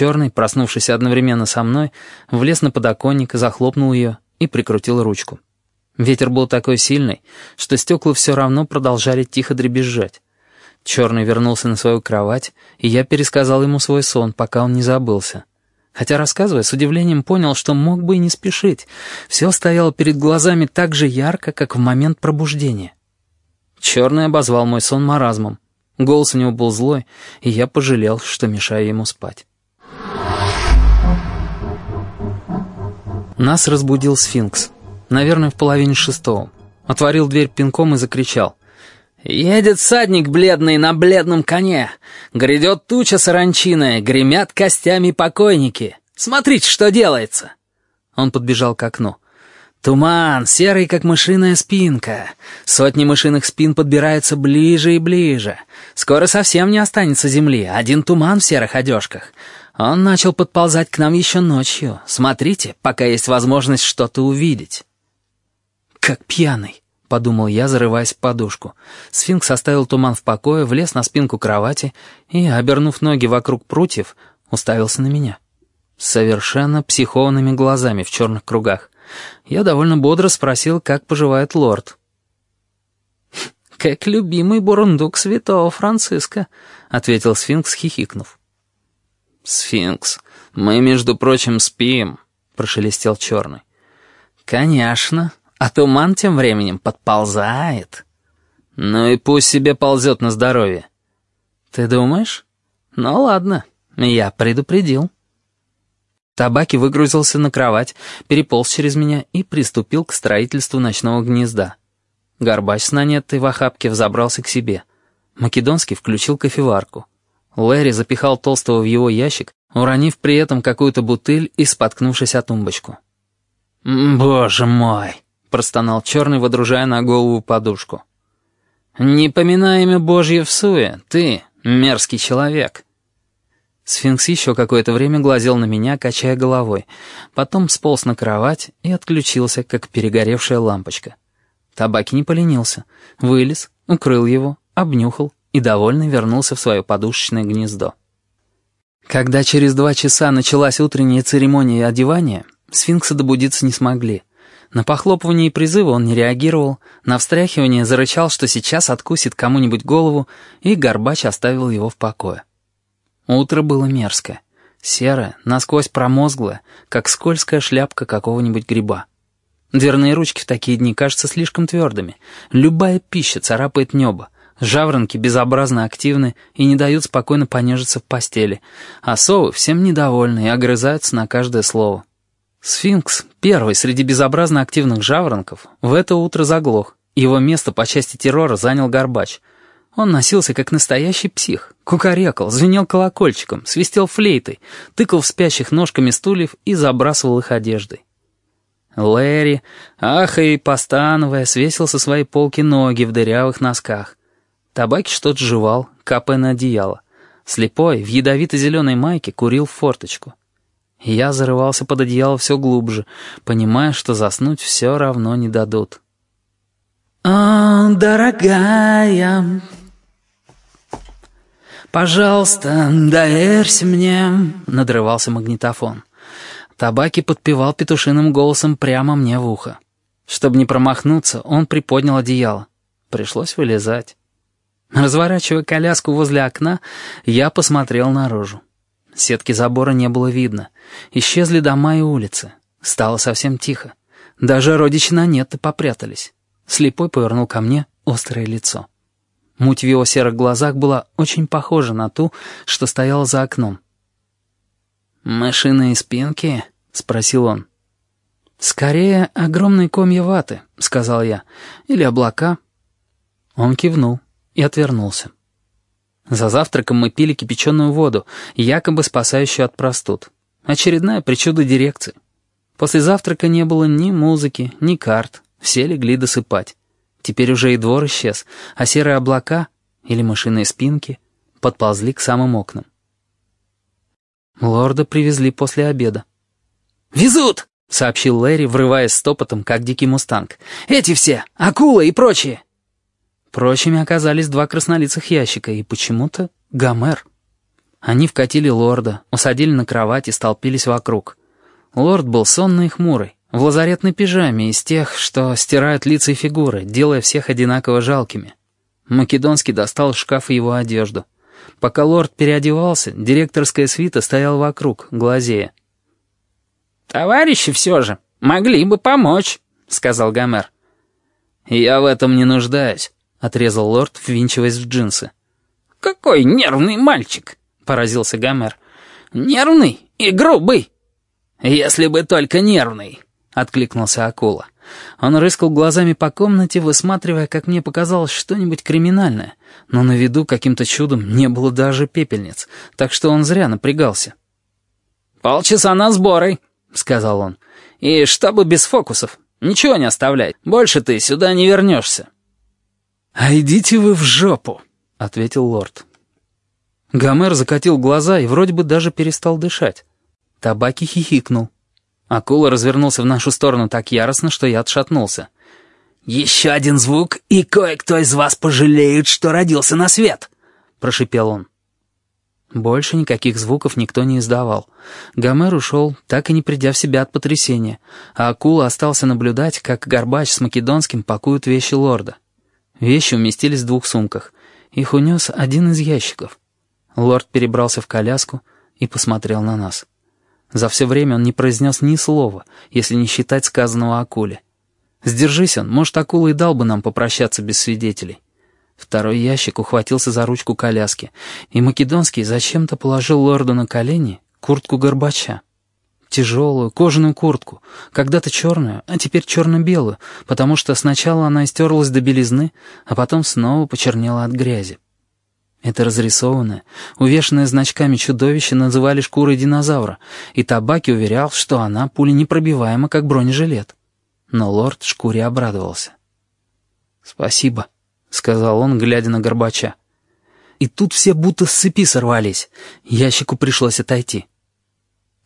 Черный, проснувшийся одновременно со мной, влез на подоконник, захлопнул ее и прикрутил ручку. Ветер был такой сильный, что стекла все равно продолжали тихо дребезжать. Черный вернулся на свою кровать, и я пересказал ему свой сон, пока он не забылся. Хотя, рассказывая, с удивлением понял, что мог бы и не спешить. Все стояло перед глазами так же ярко, как в момент пробуждения. Черный обозвал мой сон маразмом. Голос у него был злой, и я пожалел, что мешаю ему спать. Нас разбудил сфинкс. Наверное, в половине шестого. Отворил дверь пинком и закричал. «Едет садник бледный на бледном коне. Грядет туча саранчиная, гремят костями покойники. Смотрите, что делается!» Он подбежал к окну. Туман, серый, как мышиная спинка. Сотни мышиных спин подбираются ближе и ближе. Скоро совсем не останется земли, один туман в серых одежках. Он начал подползать к нам еще ночью. Смотрите, пока есть возможность что-то увидеть. Как пьяный, подумал я, зарываясь в подушку. Сфинкс оставил туман в покое, влез на спинку кровати и, обернув ноги вокруг прутьев, уставился на меня. Совершенно психованными глазами в черных кругах. Я довольно бодро спросил, как поживает лорд. «Как любимый бурундук святого Франциска», — ответил сфинкс, хихикнув. «Сфинкс, мы, между прочим, спим», — прошелестел черный. «Конечно, а туман тем временем подползает». «Ну и пусть себе ползет на здоровье». «Ты думаешь? Ну ладно, я предупредил». Табаки выгрузился на кровать, переполз через меня и приступил к строительству ночного гнезда. Горбач с нанетой в охапке взобрался к себе. Македонский включил кофеварку. Лэри запихал толстого в его ящик, уронив при этом какую-то бутыль и споткнувшись о тумбочку. «Боже мой!» — простонал черный, водружая на голову подушку. «Не поминай имя Божье в суе, ты, мерзкий человек!» Сфинкс еще какое-то время глазел на меня, качая головой. Потом сполз на кровать и отключился, как перегоревшая лампочка. Табаки не поленился. Вылез, укрыл его, обнюхал и, довольный, вернулся в свое подушечное гнездо. Когда через два часа началась утренняя церемония одевания, сфинкса добудиться не смогли. На похлопывание и призывы он не реагировал, на встряхивание зарычал, что сейчас откусит кому-нибудь голову, и Горбач оставил его в покое. Утро было мерзкое. Серое, насквозь промозглое, как скользкая шляпка какого-нибудь гриба. Дверные ручки в такие дни кажутся слишком твердыми. Любая пища царапает небо. Жаворонки безобразно активны и не дают спокойно понежиться в постели. А совы всем недовольны и огрызаются на каждое слово. Сфинкс, первый среди безобразно активных жаворонков, в это утро заглох. Его место по части террора занял Горбач — он носился, как настоящий псих. Кукарекал, звенел колокольчиком, свистел флейтой, тыкал в спящих ножками стульев и забрасывал их одеждой. Лэри, ахая и постановая, свесил со своей полки ноги в дырявых носках. Табаки что-то жевал, капая на одеяло. Слепой, в ядовито-зеленой майке, курил в форточку. Я зарывался под одеяло все глубже, понимая, что заснуть все равно не дадут. «О, дорогая, «Пожалуйста, доверься мне», — надрывался магнитофон. Табаки подпевал петушиным голосом прямо мне в ухо. Чтобы не промахнуться, он приподнял одеяло. Пришлось вылезать. Разворачивая коляску возле окна, я посмотрел наружу. Сетки забора не было видно. Исчезли дома и улицы. Стало совсем тихо. Даже родичи на нет попрятались. Слепой повернул ко мне острое лицо. Муть в его серых глазах была очень похожа на ту, что стояла за окном. «Машины и спинки?» — спросил он. «Скорее, огромные комья ваты», — сказал я. «Или облака». Он кивнул и отвернулся. За завтраком мы пили кипяченую воду, якобы спасающую от простуд. Очередная причуда дирекции. После завтрака не было ни музыки, ни карт. Все легли досыпать. Теперь уже и двор исчез, а серые облака или мышиные спинки подползли к самым окнам. Лорда привезли после обеда. «Везут!» — сообщил Лэри, врываясь стопотом, как дикий мустанг. «Эти все! Акула и прочие!» Прочими оказались два краснолицых ящика и почему-то Гомер. Они вкатили лорда, усадили на кровать и столпились вокруг. Лорд был сонный и хмурый, в лазаретной пижаме из тех, что стирают лица и фигуры, делая всех одинаково жалкими. Македонский достал из шкафа его одежду. Пока лорд переодевался, директорская свита стояла вокруг, глазея. «Товарищи все же могли бы помочь», — сказал Гомер. «Я в этом не нуждаюсь», — отрезал лорд, ввинчиваясь в джинсы. «Какой нервный мальчик!» — поразился Гомер. «Нервный и грубый!» «Если бы только нервный!» — откликнулся акула. Он рыскал глазами по комнате, высматривая, как мне показалось, что-нибудь криминальное, но на виду каким-то чудом не было даже пепельниц, так что он зря напрягался. «Полчаса на сборы», — сказал он. «И чтобы без фокусов. Ничего не оставляй. Больше ты сюда не вернешься». «А идите вы в жопу», — ответил лорд. Гомер закатил глаза и вроде бы даже перестал дышать. Табаки хихикнул. Акула развернулся в нашу сторону так яростно, что я отшатнулся. «Еще один звук, и кое-кто из вас пожалеет, что родился на свет!» — прошипел он. Больше никаких звуков никто не издавал. Гомер ушел, так и не придя в себя от потрясения, а акула остался наблюдать, как Горбач с Македонским пакуют вещи лорда. Вещи уместились в двух сумках. Их унес один из ящиков. Лорд перебрался в коляску и посмотрел на нас. За все время он не произнес ни слова, если не считать сказанного акуле. Сдержись он, может, акула и дал бы нам попрощаться без свидетелей. Второй ящик ухватился за ручку коляски, и Македонский зачем-то положил лорду на колени куртку Горбача. Тяжелую кожаную куртку, когда-то черную, а теперь черно-белую, потому что сначала она истерлась до белизны, а потом снова почернела от грязи. Это разрисованное, увешанное значками чудовище называли шкурой динозавра, и Табаки уверял, что она пуленепробиваема, как бронежилет. Но лорд шкуре обрадовался. «Спасибо», — сказал он, глядя на Горбача. И тут все будто с цепи сорвались. Ящику пришлось отойти.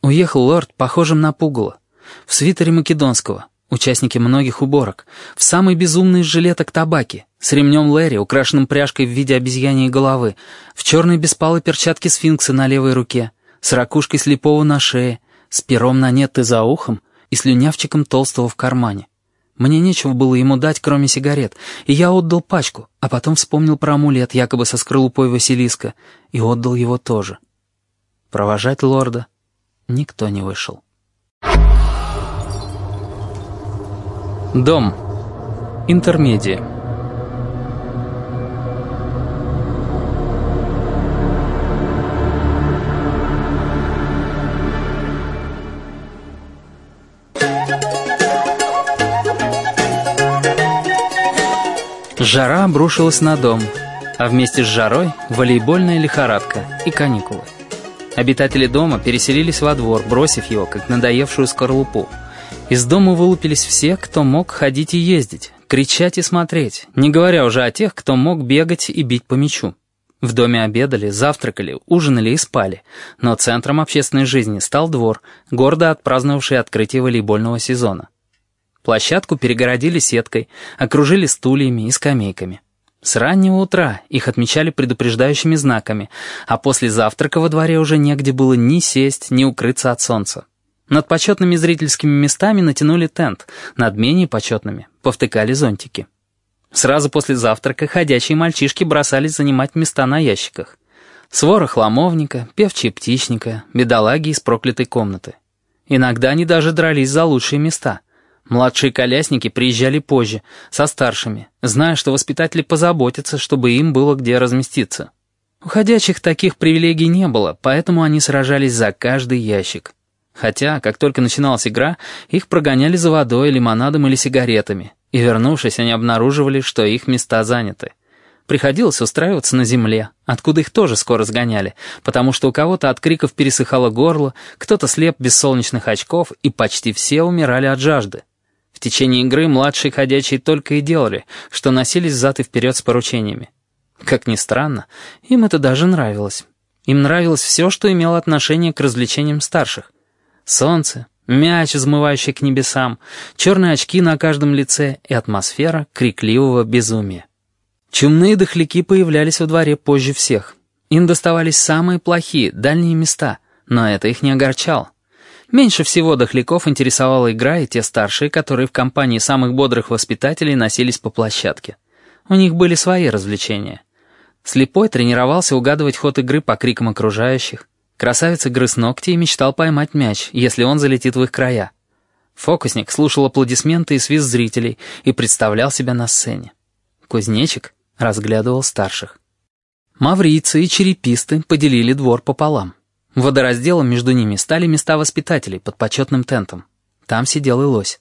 Уехал лорд, похожим на пугало, в свитере Македонского, участники многих уборок, в самый безумный из жилеток табаки, с ремнем Лэри, украшенным пряжкой в виде обезьяньей головы, в черной беспалой перчатке сфинкса на левой руке, с ракушкой слепого на шее, с пером на нет и за ухом и слюнявчиком толстого в кармане. Мне нечего было ему дать, кроме сигарет, и я отдал пачку, а потом вспомнил про амулет, якобы со скорлупой Василиска, и отдал его тоже. Провожать лорда никто не вышел. Дом. Интермедия. Жара обрушилась на дом, а вместе с жарой волейбольная лихорадка и каникулы. Обитатели дома переселились во двор, бросив его, как надоевшую скорлупу. Из дома вылупились все, кто мог ходить и ездить, кричать и смотреть, не говоря уже о тех, кто мог бегать и бить по мячу. В доме обедали, завтракали, ужинали и спали, но центром общественной жизни стал двор, гордо отпраздновавший открытие волейбольного сезона. Площадку перегородили сеткой, окружили стульями и скамейками. С раннего утра их отмечали предупреждающими знаками, а после завтрака во дворе уже негде было ни сесть, ни укрыться от солнца. Над почетными зрительскими местами натянули тент, над менее почетными повтыкали зонтики. Сразу после завтрака ходячие мальчишки бросались занимать места на ящиках. Свора хламовника, певчие птичника, бедолаги из проклятой комнаты. Иногда они даже дрались за лучшие места — Младшие колясники приезжали позже, со старшими, зная, что воспитатели позаботятся, чтобы им было где разместиться. У ходячих таких привилегий не было, поэтому они сражались за каждый ящик. Хотя, как только начиналась игра, их прогоняли за водой, лимонадом или сигаретами, и, вернувшись, они обнаруживали, что их места заняты. Приходилось устраиваться на земле, откуда их тоже скоро сгоняли, потому что у кого-то от криков пересыхало горло, кто-то слеп без солнечных очков, и почти все умирали от жажды. Течение игры младшие ходячие только и делали, что носились взад и вперед с поручениями. Как ни странно, им это даже нравилось. Им нравилось все, что имело отношение к развлечениям старших. Солнце, мяч, взмывающий к небесам, черные очки на каждом лице и атмосфера крикливого безумия. Чумные дохляки появлялись во дворе позже всех. Им доставались самые плохие, дальние места, но это их не огорчало. Меньше всего дохляков интересовала игра и те старшие, которые в компании самых бодрых воспитателей носились по площадке. У них были свои развлечения. Слепой тренировался угадывать ход игры по крикам окружающих. Красавец грыз ногти и мечтал поймать мяч, если он залетит в их края. Фокусник слушал аплодисменты и свист зрителей и представлял себя на сцене. Кузнечик разглядывал старших. Маврийцы и череписты поделили двор пополам. Водоразделом между ними стали места воспитателей под почетным тентом. Там сидел и лось.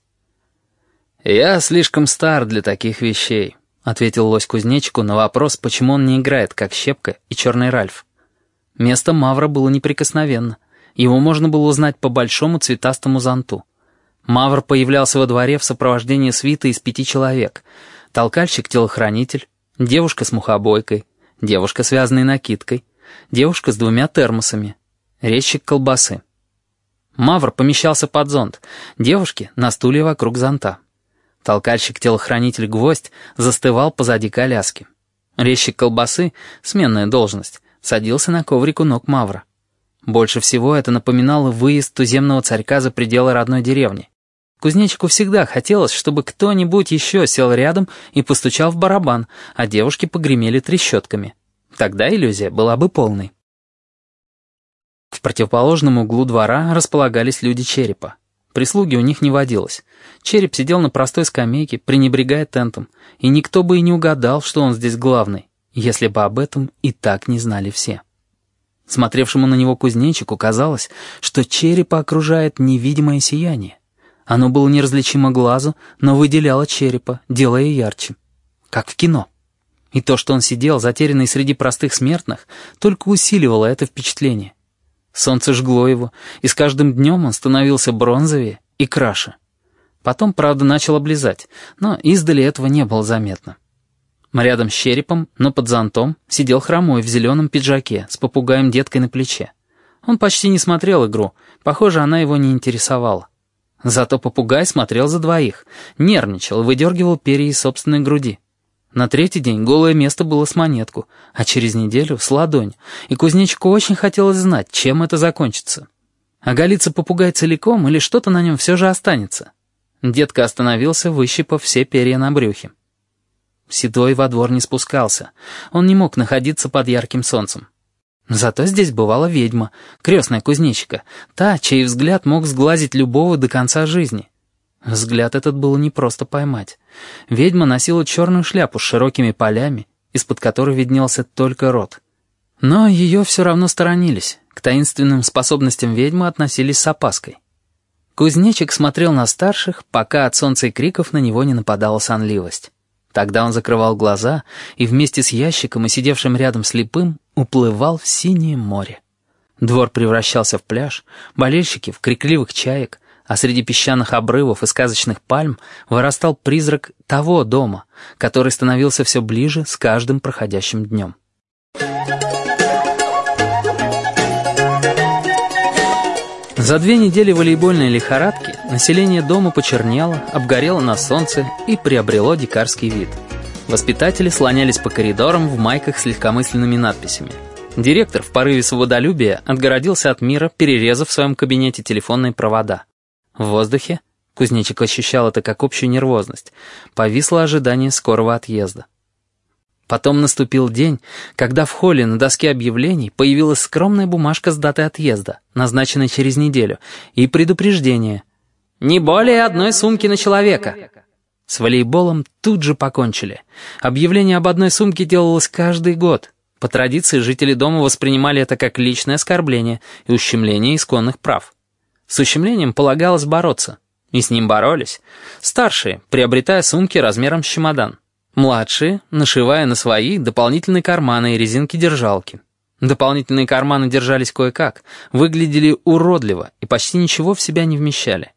«Я слишком стар для таких вещей», — ответил лось кузнечику на вопрос, почему он не играет, как Щепка и Черный Ральф. Место Мавра было неприкосновенно. Его можно было узнать по большому цветастому зонту. Мавр появлялся во дворе в сопровождении свиты из пяти человек. Толкальщик-телохранитель, девушка с мухобойкой, девушка с вязаной накидкой, девушка с двумя термосами, резчик колбасы. Мавр помещался под зонт, девушки — на стуле вокруг зонта. Толкальщик-телохранитель Гвоздь застывал позади коляски. Резчик колбасы — сменная должность, садился на коврик у ног Мавра. Больше всего это напоминало выезд туземного царька за пределы родной деревни. Кузнечику всегда хотелось, чтобы кто-нибудь еще сел рядом и постучал в барабан, а девушки погремели трещотками. Тогда иллюзия была бы полной. В противоположном углу двора располагались люди черепа. Прислуги у них не водилось. Череп сидел на простой скамейке, пренебрегая тентом, и никто бы и не угадал, что он здесь главный, если бы об этом и так не знали все. Смотревшему на него кузнечику казалось, что черепа окружает невидимое сияние. Оно было неразличимо глазу, но выделяло черепа, делая ярче. Как в кино. И то, что он сидел, затерянный среди простых смертных, только усиливало это впечатление. Солнце жгло его, и с каждым днем он становился бронзовее и краше. Потом, правда, начал облизать, но издали этого не было заметно. Рядом с черепом, но под зонтом, сидел хромой в зеленом пиджаке с попугаем-деткой на плече. Он почти не смотрел игру, похоже, она его не интересовала. Зато попугай смотрел за двоих, нервничал, выдергивал перья из собственной груди. На третий день голое место было с монетку, а через неделю — с ладонь, и кузнечику очень хотелось знать, чем это закончится. Оголится попугай целиком или что-то на нем все же останется? Детка остановился, выщипав все перья на брюхе. Седой во двор не спускался. Он не мог находиться под ярким солнцем. Зато здесь бывала ведьма, крестная кузнечика, та, чей взгляд мог сглазить любого до конца жизни. Взгляд этот было непросто поймать. Ведьма носила черную шляпу с широкими полями, из-под которой виднелся только рот. Но ее все равно сторонились, к таинственным способностям ведьмы относились с опаской. Кузнечик смотрел на старших, пока от солнца и криков на него не нападала сонливость. Тогда он закрывал глаза и вместе с ящиком и сидевшим рядом слепым уплывал в синее море. Двор превращался в пляж, болельщики в крикливых чаек, а среди песчаных обрывов и сказочных пальм вырастал призрак того дома, который становился все ближе с каждым проходящим днем. За две недели волейбольной лихорадки население дома почернело, обгорело на солнце и приобрело дикарский вид. Воспитатели слонялись по коридорам в майках с легкомысленными надписями. Директор в порыве свободолюбия отгородился от мира, перерезав в своем кабинете телефонные провода. В воздухе, кузнечик ощущал это как общую нервозность, повисло ожидание скорого отъезда. Потом наступил день, когда в холле на доске объявлений появилась скромная бумажка с датой отъезда, назначенной через неделю, и предупреждение. «Не более одной сумки на человека». С волейболом тут же покончили. Объявление об одной сумке делалось каждый год. По традиции жители дома воспринимали это как личное оскорбление и ущемление исконных прав. С ущемлением полагалось бороться. И с ним боролись. Старшие, приобретая сумки размером с чемодан. Младшие, нашивая на свои дополнительные карманы и резинки-держалки. Дополнительные карманы держались кое-как, выглядели уродливо и почти ничего в себя не вмещали.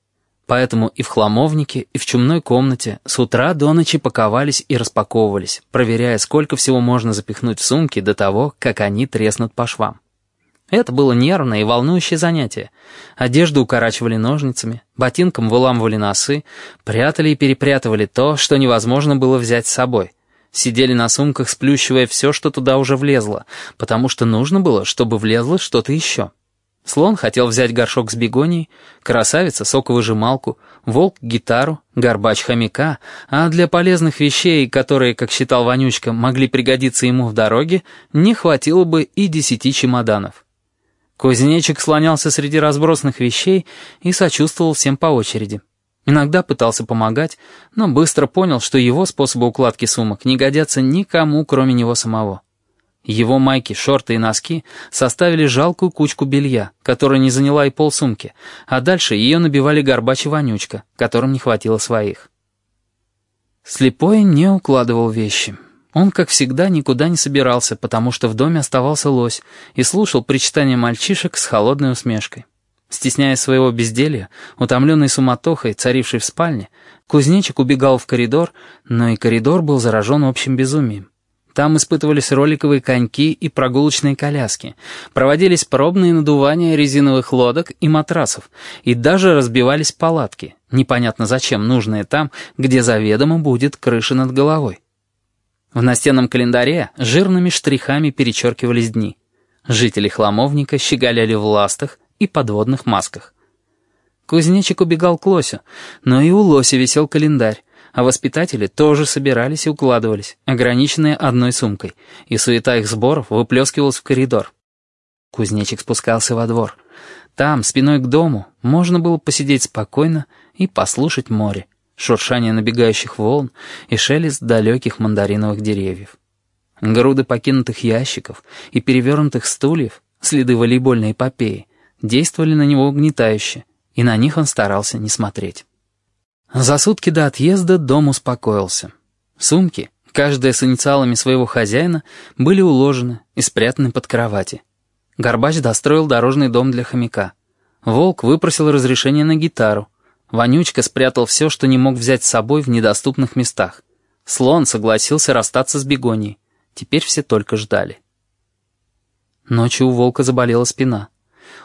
Поэтому и в хламовнике, и в чумной комнате с утра до ночи паковались и распаковывались, проверяя, сколько всего можно запихнуть в сумки до того, как они треснут по швам. Это было нервное и волнующее занятие. Одежду укорачивали ножницами, ботинком выламывали носы, прятали и перепрятывали то, что невозможно было взять с собой. Сидели на сумках, сплющивая все, что туда уже влезло, потому что нужно было, чтобы влезло что-то еще. Слон хотел взять горшок с бегонией, красавица — соковыжималку, волк — гитару, горбач — хомяка, а для полезных вещей, которые, как считал Вонючка, могли пригодиться ему в дороге, не хватило бы и десяти чемоданов. Кузнечик слонялся среди разбросанных вещей и сочувствовал всем по очереди. Иногда пытался помогать, но быстро понял, что его способы укладки сумок не годятся никому, кроме него самого. Его майки, шорты и носки составили жалкую кучку белья, которая не заняла и полсумки, а дальше ее набивали горбач вонючка, которым не хватило своих. Слепой не укладывал вещи. Он, как всегда, никуда не собирался, потому что в доме оставался лось и слушал причитания мальчишек с холодной усмешкой. Стесняясь своего безделья, утомленный суматохой, царившей в спальне, кузнечик убегал в коридор, но и коридор был заражен общим безумием. Там испытывались роликовые коньки и прогулочные коляски, проводились пробные надувания резиновых лодок и матрасов, и даже разбивались палатки, непонятно зачем нужные там, где заведомо будет крыша над головой. В настенном календаре жирными штрихами перечеркивались дни. Жители хламовника щеголяли в ластах и подводных масках. Кузнечик убегал к лосю, но и у лося висел календарь, а воспитатели тоже собирались и укладывались, ограниченные одной сумкой, и суета их сборов выплескивалась в коридор. Кузнечик спускался во двор. Там, спиной к дому, можно было посидеть спокойно и послушать море, шуршание набегающих волн и шелест далеких мандариновых деревьев. Груды покинутых ящиков и перевернутых стульев, следы волейбольной эпопеи, действовали на него угнетающе, и на них он старался не смотреть. За сутки до отъезда дом успокоился. Сумки, каждая с инициалами своего хозяина, были уложены и спрятаны под кровати. Горбач достроил дорожный дом для хомяка. Волк выпросил разрешение на гитару. Вонючка спрятал все, что не мог взять с собой в недоступных местах. Слон согласился расстаться с бегонией. Теперь все только ждали. Ночью у волка заболела спина.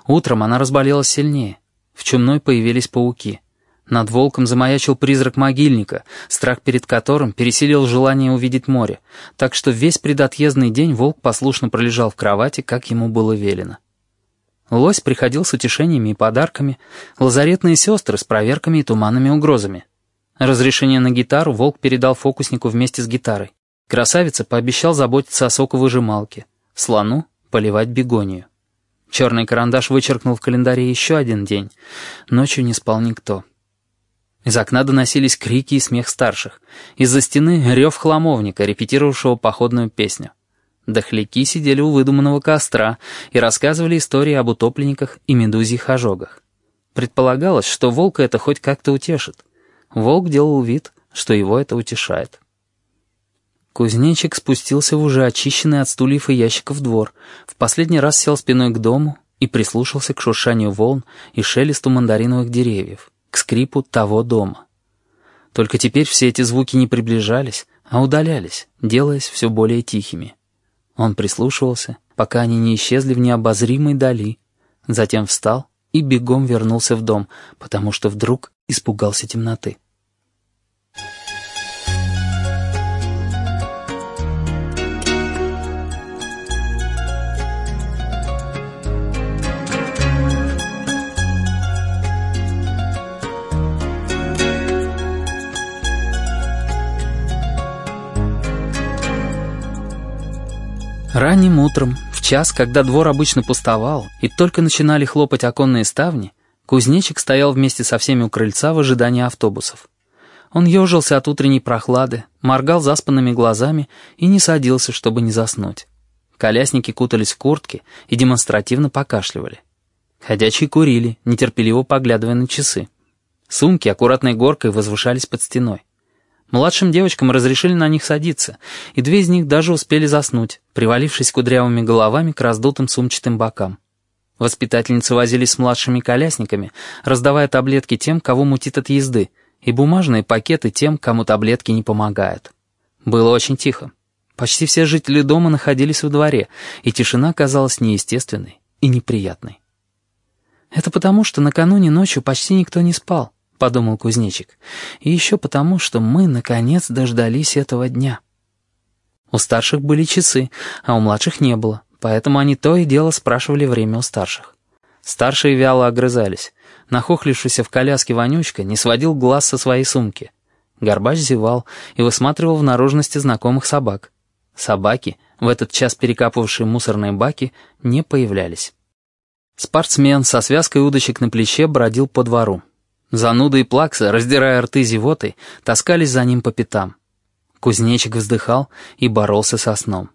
Утром она разболелась сильнее. В чумной появились пауки. Над волком замаячил призрак могильника, страх перед которым пересилил желание увидеть море, так что весь предотъездный день волк послушно пролежал в кровати, как ему было велено. Лось приходил с утешениями и подарками, лазаретные сестры с проверками и туманными угрозами. Разрешение на гитару волк передал фокуснику вместе с гитарой. Красавица пообещал заботиться о соковыжималке, слону — поливать бегонию. Черный карандаш вычеркнул в календаре еще один день. Ночью не спал никто. Из окна доносились крики и смех старших. Из-за стены рев хламовника, репетировавшего походную песню. Дохляки сидели у выдуманного костра и рассказывали истории об утопленниках и медузьих ожогах. Предполагалось, что волка это хоть как-то утешит. Волк делал вид, что его это утешает. Кузнечик спустился в уже очищенный от стульев и ящиков двор, в последний раз сел спиной к дому и прислушался к шуршанию волн и шелесту мандариновых деревьев к скрипу того дома. Только теперь все эти звуки не приближались, а удалялись, делаясь все более тихими. Он прислушивался, пока они не исчезли в необозримой дали, затем встал и бегом вернулся в дом, потому что вдруг испугался темноты. Ранним утром, в час, когда двор обычно пустовал и только начинали хлопать оконные ставни, кузнечик стоял вместе со всеми у крыльца в ожидании автобусов. Он ежился от утренней прохлады, моргал заспанными глазами и не садился, чтобы не заснуть. Колясники кутались в куртки и демонстративно покашливали. Ходячие курили, нетерпеливо поглядывая на часы. Сумки аккуратной горкой возвышались под стеной. Младшим девочкам разрешили на них садиться, и две из них даже успели заснуть, привалившись кудрявыми головами к раздутым сумчатым бокам. Воспитательницы возились с младшими колясниками, раздавая таблетки тем, кого мутит от езды, и бумажные пакеты тем, кому таблетки не помогают. Было очень тихо. Почти все жители дома находились во дворе, и тишина казалась неестественной и неприятной. Это потому, что накануне ночью почти никто не спал подумал кузнечик. «И еще потому, что мы, наконец, дождались этого дня». У старших были часы, а у младших не было, поэтому они то и дело спрашивали время у старших. Старшие вяло огрызались. Нахохлившийся в коляске Вонючка не сводил глаз со своей сумки. Горбач зевал и высматривал в наружности знакомых собак. Собаки, в этот час перекапывавшие мусорные баки, не появлялись. Спортсмен со связкой удочек на плече бродил по двору. Зануда и плакса, раздирая рты зевотой, таскались за ним по пятам. Кузнечик вздыхал и боролся со сном.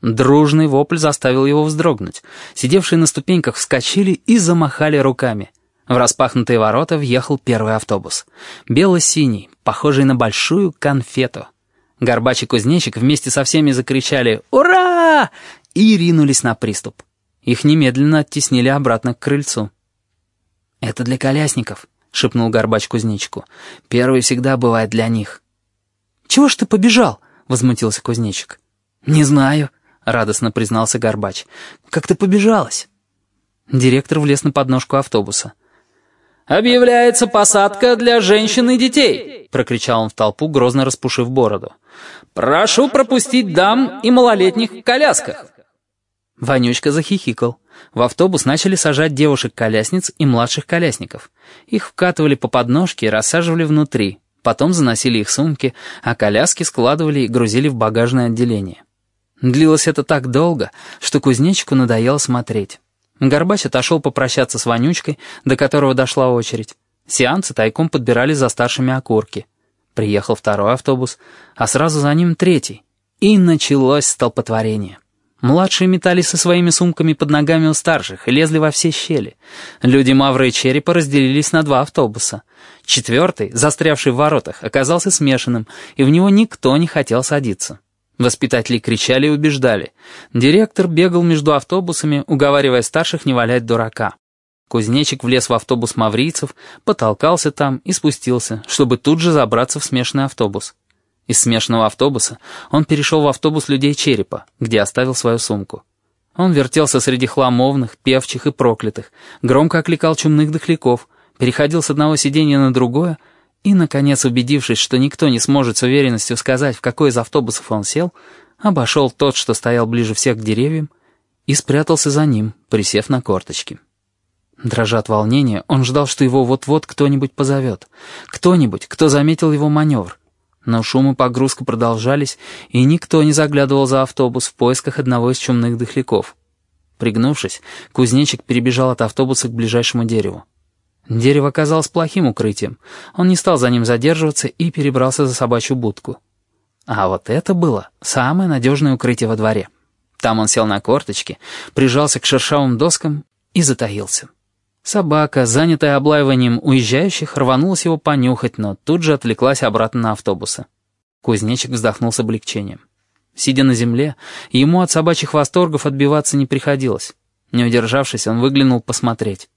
Дружный вопль заставил его вздрогнуть. Сидевшие на ступеньках вскочили и замахали руками. В распахнутые ворота въехал первый автобус. Бело-синий, похожий на большую конфету. Горбач и кузнечик вместе со всеми закричали «Ура!» и ринулись на приступ. Их немедленно оттеснили обратно к крыльцу. «Это для колясников», — шепнул Горбач кузнечику. «Первый всегда бывает для них». «Чего ж ты побежал?» — возмутился кузнечик. «Не знаю», — радостно признался Горбач. «Как ты побежалась?» Директор влез на подножку автобуса. «Объявляется посадка для женщин и детей!» — прокричал он в толпу, грозно распушив бороду. «Прошу пропустить дам и малолетних в колясках!» Вонючка захихикал. В автобус начали сажать девушек-колясниц и младших колясников. Их вкатывали по подножке и рассаживали внутри. Потом заносили их сумки, а коляски складывали и грузили в багажное отделение. Длилось это так долго, что кузнечику надоело смотреть. Горбач отошел попрощаться с Вонючкой, до которого дошла очередь. Сеансы тайком подбирали за старшими окурки. Приехал второй автобус, а сразу за ним третий. И началось столпотворение. Младшие метались со своими сумками под ногами у старших и лезли во все щели. Люди Мавры и Черепа разделились на два автобуса. Четвертый, застрявший в воротах, оказался смешанным, и в него никто не хотел садиться. Воспитатели кричали и убеждали. Директор бегал между автобусами, уговаривая старших не валять дурака. Кузнечик влез в автобус маврийцев, потолкался там и спустился, чтобы тут же забраться в смешанный автобус. Из смешанного автобуса он перешел в автобус людей черепа, где оставил свою сумку. Он вертелся среди хламовных, певчих и проклятых, громко окликал чумных дохляков, переходил с одного сиденья на другое и, наконец, убедившись, что никто не сможет с уверенностью сказать, в какой из автобусов он сел, обошел тот, что стоял ближе всех к деревьям, и спрятался за ним, присев на корточки. Дрожа от волнения, он ждал, что его вот-вот кто-нибудь позовет. Кто-нибудь, кто заметил его маневр. Но шум и погрузка продолжались, и никто не заглядывал за автобус в поисках одного из чумных дохляков. Пригнувшись, кузнечик перебежал от автобуса к ближайшему дереву. Дерево оказалось плохим укрытием. Он не стал за ним задерживаться и перебрался за собачью будку. А вот это было самое надежное укрытие во дворе. Там он сел на корточки, прижался к шершавым доскам и затаился. Собака, занятая облаиванием уезжающих, рванулась его понюхать, но тут же отвлеклась обратно на автобусы. Кузнечик вздохнул с облегчением. Сидя на земле, ему от собачьих восторгов отбиваться не приходилось. Не удержавшись, он выглянул посмотреть.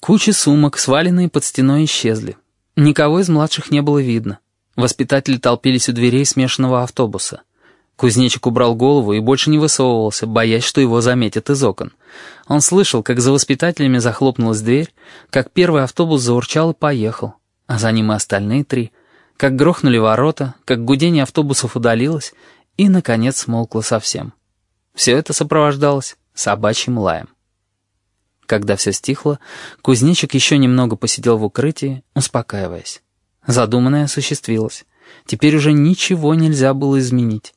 Кучи сумок, сваленные под стеной, исчезли. Никого из младших не было видно. Воспитатели толпились у дверей смешанного автобуса. Кузнечик убрал голову и больше не высовывался, боясь, что его заметят из окон. Он слышал, как за воспитателями захлопнулась дверь, как первый автобус заурчал и поехал, а за ним и остальные три, как грохнули ворота, как гудение автобусов удалилось и, наконец, смолкло совсем. Все это сопровождалось собачьим лаем. Когда все стихло, кузнечик еще немного посидел в укрытии, успокаиваясь. Задуманное осуществилось. Теперь уже ничего нельзя было изменить.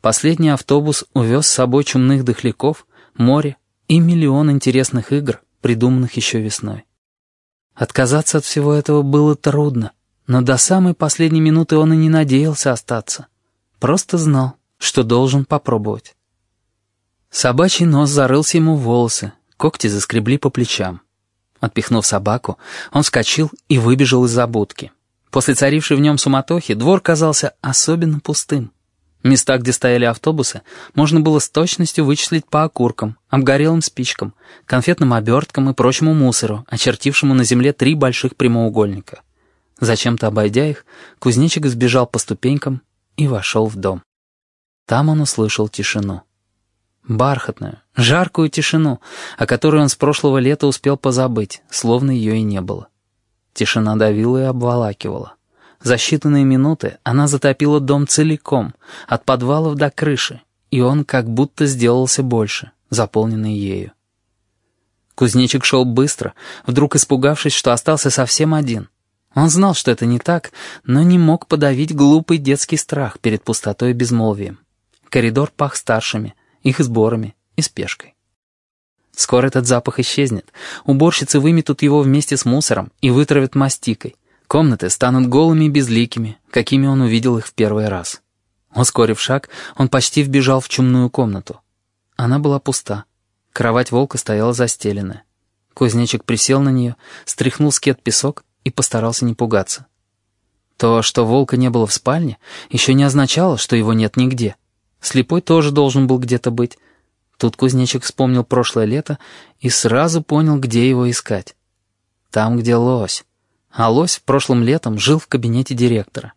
Последний автобус увез с собой чумных дохляков, море и миллион интересных игр, придуманных еще весной. Отказаться от всего этого было трудно, но до самой последней минуты он и не надеялся остаться. Просто знал, что должен попробовать. Собачий нос зарылся ему в волосы, Когти заскребли по плечам. Отпихнув собаку, он вскочил и выбежал из забудки. После царившей в нем суматохи двор казался особенно пустым. Места, где стояли автобусы, можно было с точностью вычислить по окуркам, обгорелым спичкам, конфетным оберткам и прочему мусору, очертившему на земле три больших прямоугольника. Зачем-то обойдя их, кузнечик сбежал по ступенькам и вошел в дом. Там он услышал тишину. Бархатную, жаркую тишину, о которой он с прошлого лета успел позабыть, словно ее и не было. Тишина давила и обволакивала. За считанные минуты она затопила дом целиком, от подвалов до крыши, и он как будто сделался больше, заполненный ею. Кузнечик шел быстро, вдруг испугавшись, что остался совсем один. Он знал, что это не так, но не мог подавить глупый детский страх перед пустотой и безмолвием. Коридор пах старшими, их сборами и спешкой. Скоро этот запах исчезнет. Уборщицы выметут его вместе с мусором и вытравят мастикой. Комнаты станут голыми и безликими, какими он увидел их в первый раз. Ускорив шаг, он почти вбежал в чумную комнату. Она была пуста. Кровать волка стояла застеленная. Кузнечик присел на нее, стряхнул скет песок и постарался не пугаться. То, что волка не было в спальне, еще не означало, что его нет нигде. Слепой тоже должен был где-то быть. Тут кузнечик вспомнил прошлое лето и сразу понял, где его искать. Там, где лось. А лось прошлым летом жил в кабинете директора.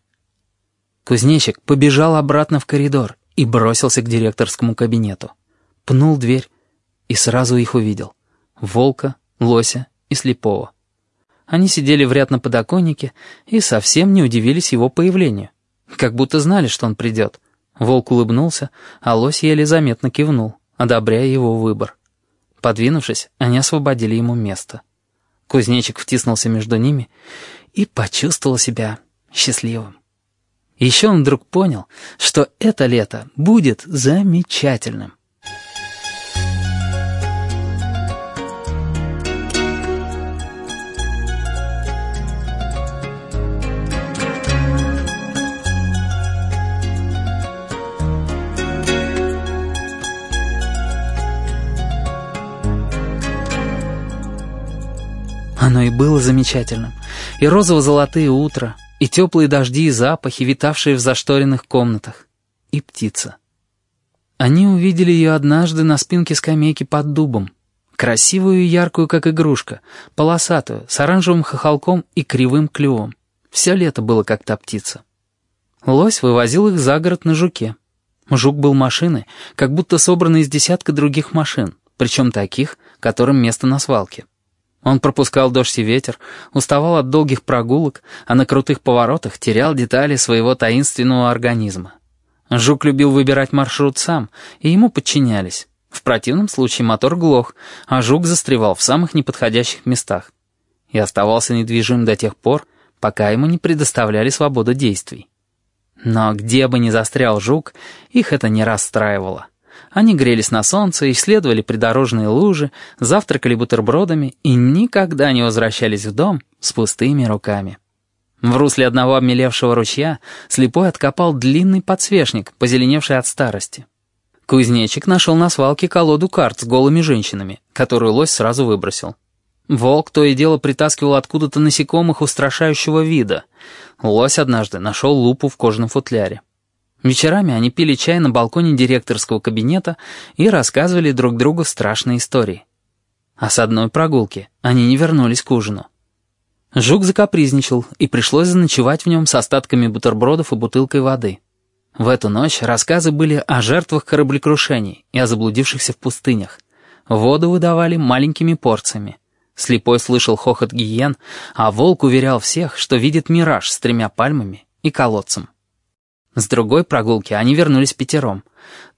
Кузнечик побежал обратно в коридор и бросился к директорскому кабинету. Пнул дверь и сразу их увидел. Волка, лося и слепого. Они сидели в ряд на подоконнике и совсем не удивились его появлению. Как будто знали, что он придет. Волк улыбнулся, а лось еле заметно кивнул одобряя его выбор. Подвинувшись, они освободили ему место. Кузнечик втиснулся между ними и почувствовал себя счастливым. Еще он вдруг понял, что это лето будет замечательным. Оно и было замечательным. И розово-золотые утра, и теплые дожди и запахи, витавшие в зашторенных комнатах. И птица. Они увидели ее однажды на спинке скамейки под дубом. Красивую и яркую, как игрушка, полосатую, с оранжевым хохолком и кривым клювом. Все лето было как та птица. Лось вывозил их за город на жуке. Жук был машиной, как будто собранный из десятка других машин, причем таких, которым место на свалке. Он пропускал дождь и ветер, уставал от долгих прогулок, а на крутых поворотах терял детали своего таинственного организма. Жук любил выбирать маршрут сам, и ему подчинялись. В противном случае мотор глох, а жук застревал в самых неподходящих местах. И оставался недвижим до тех пор, пока ему не предоставляли свободу действий. Но где бы ни застрял жук, их это не расстраивало. Они грелись на солнце, исследовали придорожные лужи, завтракали бутербродами и никогда не возвращались в дом с пустыми руками. В русле одного обмелевшего ручья слепой откопал длинный подсвечник, позеленевший от старости. Кузнечик нашел на свалке колоду карт с голыми женщинами, которую лось сразу выбросил. Волк то и дело притаскивал откуда-то насекомых устрашающего вида. Лось однажды нашел лупу в кожаном футляре. Вечерами они пили чай на балконе директорского кабинета и рассказывали друг другу страшные истории. А с одной прогулки они не вернулись к ужину. Жук закапризничал, и пришлось заночевать в нем с остатками бутербродов и бутылкой воды. В эту ночь рассказы были о жертвах кораблекрушений и о заблудившихся в пустынях. Воду выдавали маленькими порциями. Слепой слышал хохот гиен, а волк уверял всех, что видит мираж с тремя пальмами и колодцем. С другой прогулки они вернулись пятером.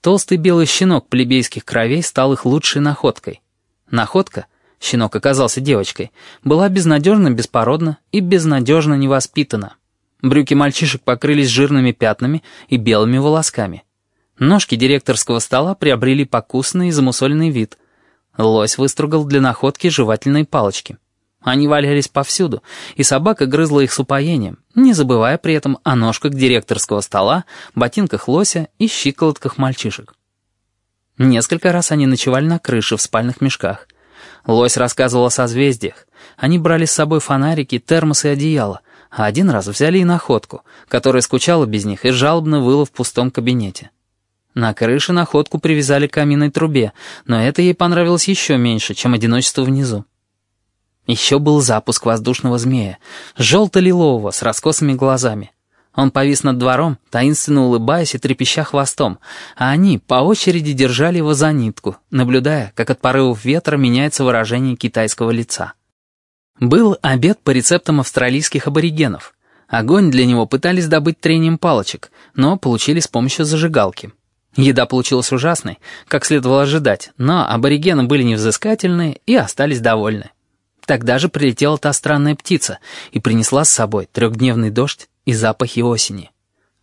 Толстый белый щенок плебейских кровей стал их лучшей находкой. Находка, щенок оказался девочкой, была безнадежно беспородна и безнадежно невоспитана. Брюки мальчишек покрылись жирными пятнами и белыми волосками. Ножки директорского стола приобрели покусный и замусоленный вид. Лось выстругал для находки жевательные палочки. Они валялись повсюду, и собака грызла их с упоением, не забывая при этом о ножках директорского стола, ботинках лося и щиколотках мальчишек. Несколько раз они ночевали на крыше в спальных мешках. Лось рассказывал о созвездиях. Они брали с собой фонарики, термосы и одеяло, а один раз взяли и находку, которая скучала без них и жалобно выла в пустом кабинете. На крыше находку привязали к каминной трубе, но это ей понравилось еще меньше, чем одиночество внизу. Еще был запуск воздушного змея, желто-лилового, с раскосыми глазами. Он повис над двором, таинственно улыбаясь и трепеща хвостом, а они по очереди держали его за нитку, наблюдая, как от порывов ветра меняется выражение китайского лица. Был обед по рецептам австралийских аборигенов. Огонь для него пытались добыть трением палочек, но получили с помощью зажигалки. Еда получилась ужасной, как следовало ожидать, но аборигены были невзыскательны и остались довольны. Тогда же прилетела та странная птица и принесла с собой трехдневный дождь и запахи осени.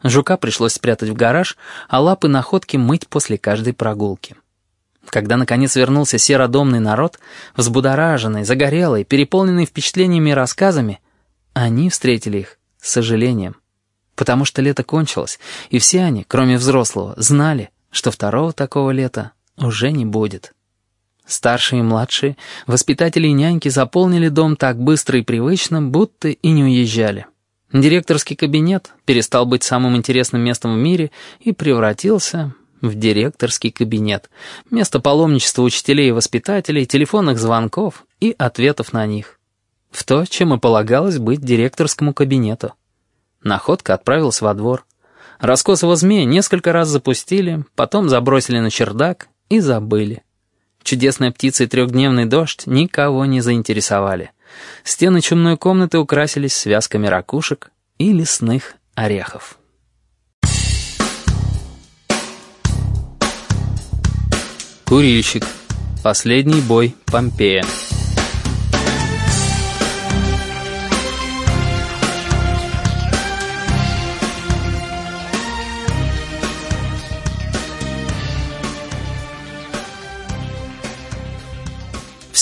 Жука пришлось спрятать в гараж, а лапы находки мыть после каждой прогулки. Когда, наконец, вернулся серодомный народ, взбудораженный, загорелый, переполненный впечатлениями и рассказами, они встретили их с сожалением. Потому что лето кончилось, и все они, кроме взрослого, знали, что второго такого лета уже не будет. Старшие и младшие, воспитатели и няньки заполнили дом так быстро и привычно, будто и не уезжали. Директорский кабинет перестал быть самым интересным местом в мире и превратился в директорский кабинет. Место паломничества учителей и воспитателей, телефонных звонков и ответов на них. В то, чем и полагалось быть директорскому кабинету. Находка отправилась во двор. Раскосого змея несколько раз запустили, потом забросили на чердак и забыли. Чудесная птица и трехдневный дождь никого не заинтересовали. Стены чумной комнаты украсились связками ракушек и лесных орехов. Курильщик. Последний бой Помпея.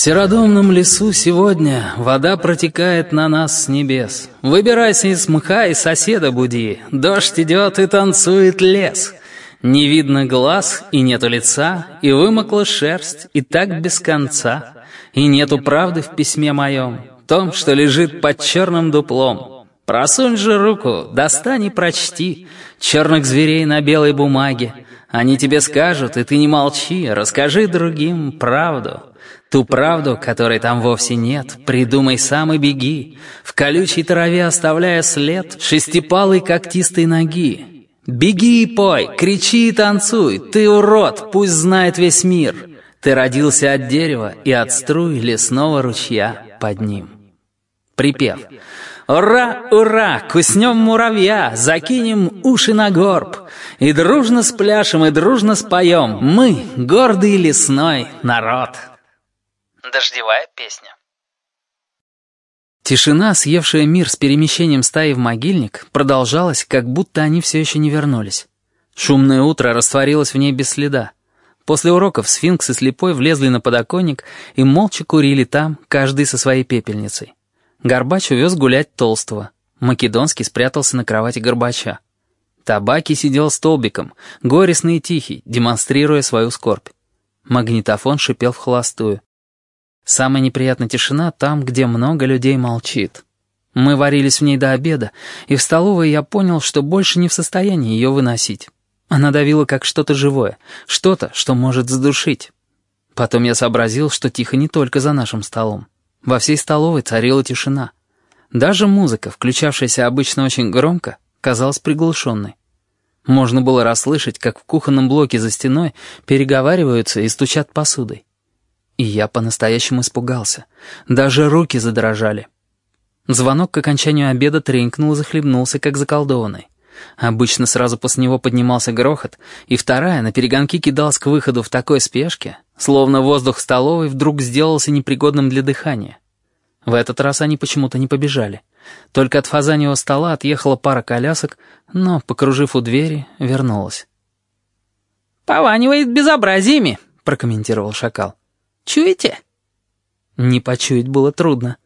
В серодомном лесу сегодня вода протекает на нас с небес. Выбирайся из мха и соседа буди, дождь идет и танцует лес. Не видно глаз и нету лица, и вымокла шерсть, и так без конца. И нету правды в письме моем, том, что лежит под черным дуплом. Просунь же руку, достань и прочти черных зверей на белой бумаге. Они тебе скажут, и ты не молчи, расскажи другим правду. Ту правду, которой там вовсе нет, придумай сам и беги, В колючей траве оставляя след шестипалой когтистой ноги. Беги и пой, кричи и танцуй, ты урод, пусть знает весь мир. Ты родился от дерева и от струй лесного ручья под ним. Припев. «Ура, ура! Куснем муравья, закинем уши на горб, и дружно спляшем, и дружно споем, мы — гордый лесной народ». Дождевая песня. Тишина, съевшая мир с перемещением стаи в могильник, продолжалась, как будто они все еще не вернулись. Шумное утро растворилось в ней без следа. После уроков сфинкс и слепой влезли на подоконник и молча курили там, каждый со своей пепельницей. Горбач увез гулять толстого. Македонский спрятался на кровати Горбача. Табаки сидел столбиком, горестный и тихий, демонстрируя свою скорбь. Магнитофон шипел в холостую. Самая неприятная тишина там, где много людей молчит. Мы варились в ней до обеда, и в столовой я понял, что больше не в состоянии ее выносить. Она давила как что-то живое, что-то, что может задушить. Потом я сообразил, что тихо не только за нашим столом. Во всей столовой царила тишина. Даже музыка, включавшаяся обычно очень громко, казалась приглушенной. Можно было расслышать, как в кухонном блоке за стеной переговариваются и стучат посудой. И я по-настоящему испугался. Даже руки задрожали. Звонок к окончанию обеда тренькнул и захлебнулся, как заколдованный. Обычно сразу после него поднимался грохот, и вторая на перегонки кидалась к выходу в такой спешке, словно воздух столовой вдруг сделался непригодным для дыхания. В этот раз они почему-то не побежали. Только от фазаньего стола отъехала пара колясок, но, покружив у двери, вернулась. «Пованивает безобразиями», — прокомментировал шакал. Чуете?» Не почуять было трудно.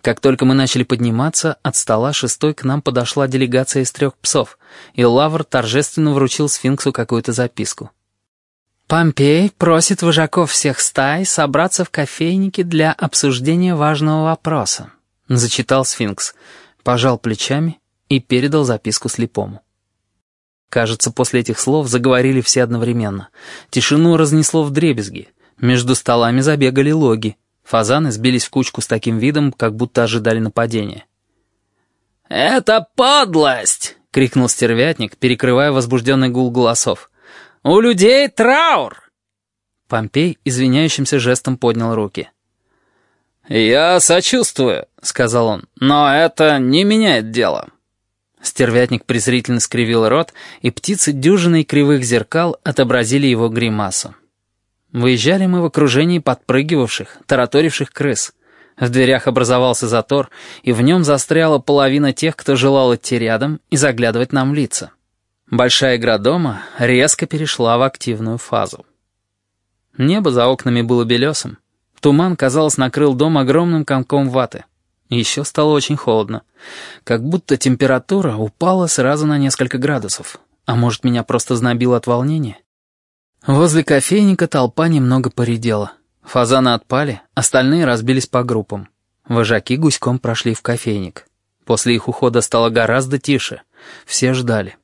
Как только мы начали подниматься, от стола шестой к нам подошла делегация из трех псов, и Лавр торжественно вручил сфинксу какую-то записку. «Помпей просит вожаков всех стай собраться в кофейнике для обсуждения важного вопроса», — зачитал сфинкс, пожал плечами и передал записку слепому. Кажется, после этих слов заговорили все одновременно. Тишину разнесло в дребезги — между столами забегали логи. Фазаны сбились в кучку с таким видом, как будто ожидали нападения. «Это подлость!» — крикнул стервятник, перекрывая возбужденный гул голосов. «У людей траур!» Помпей извиняющимся жестом поднял руки. «Я сочувствую», — сказал он, — «но это не меняет дело. Стервятник презрительно скривил рот, и птицы дюжиной кривых зеркал отобразили его гримасу. Выезжали мы в окружении подпрыгивавших, тараторивших крыс. В дверях образовался затор, и в нем застряла половина тех, кто желал идти рядом и заглядывать нам в лица. Большая игра дома резко перешла в активную фазу. Небо за окнами было белесым. Туман, казалось, накрыл дом огромным комком ваты. Еще стало очень холодно. Как будто температура упала сразу на несколько градусов. А может, меня просто знобило от волнения? Возле кофейника толпа немного поредела. Фазаны отпали, остальные разбились по группам. Вожаки гуськом прошли в кофейник. После их ухода стало гораздо тише. Все ждали.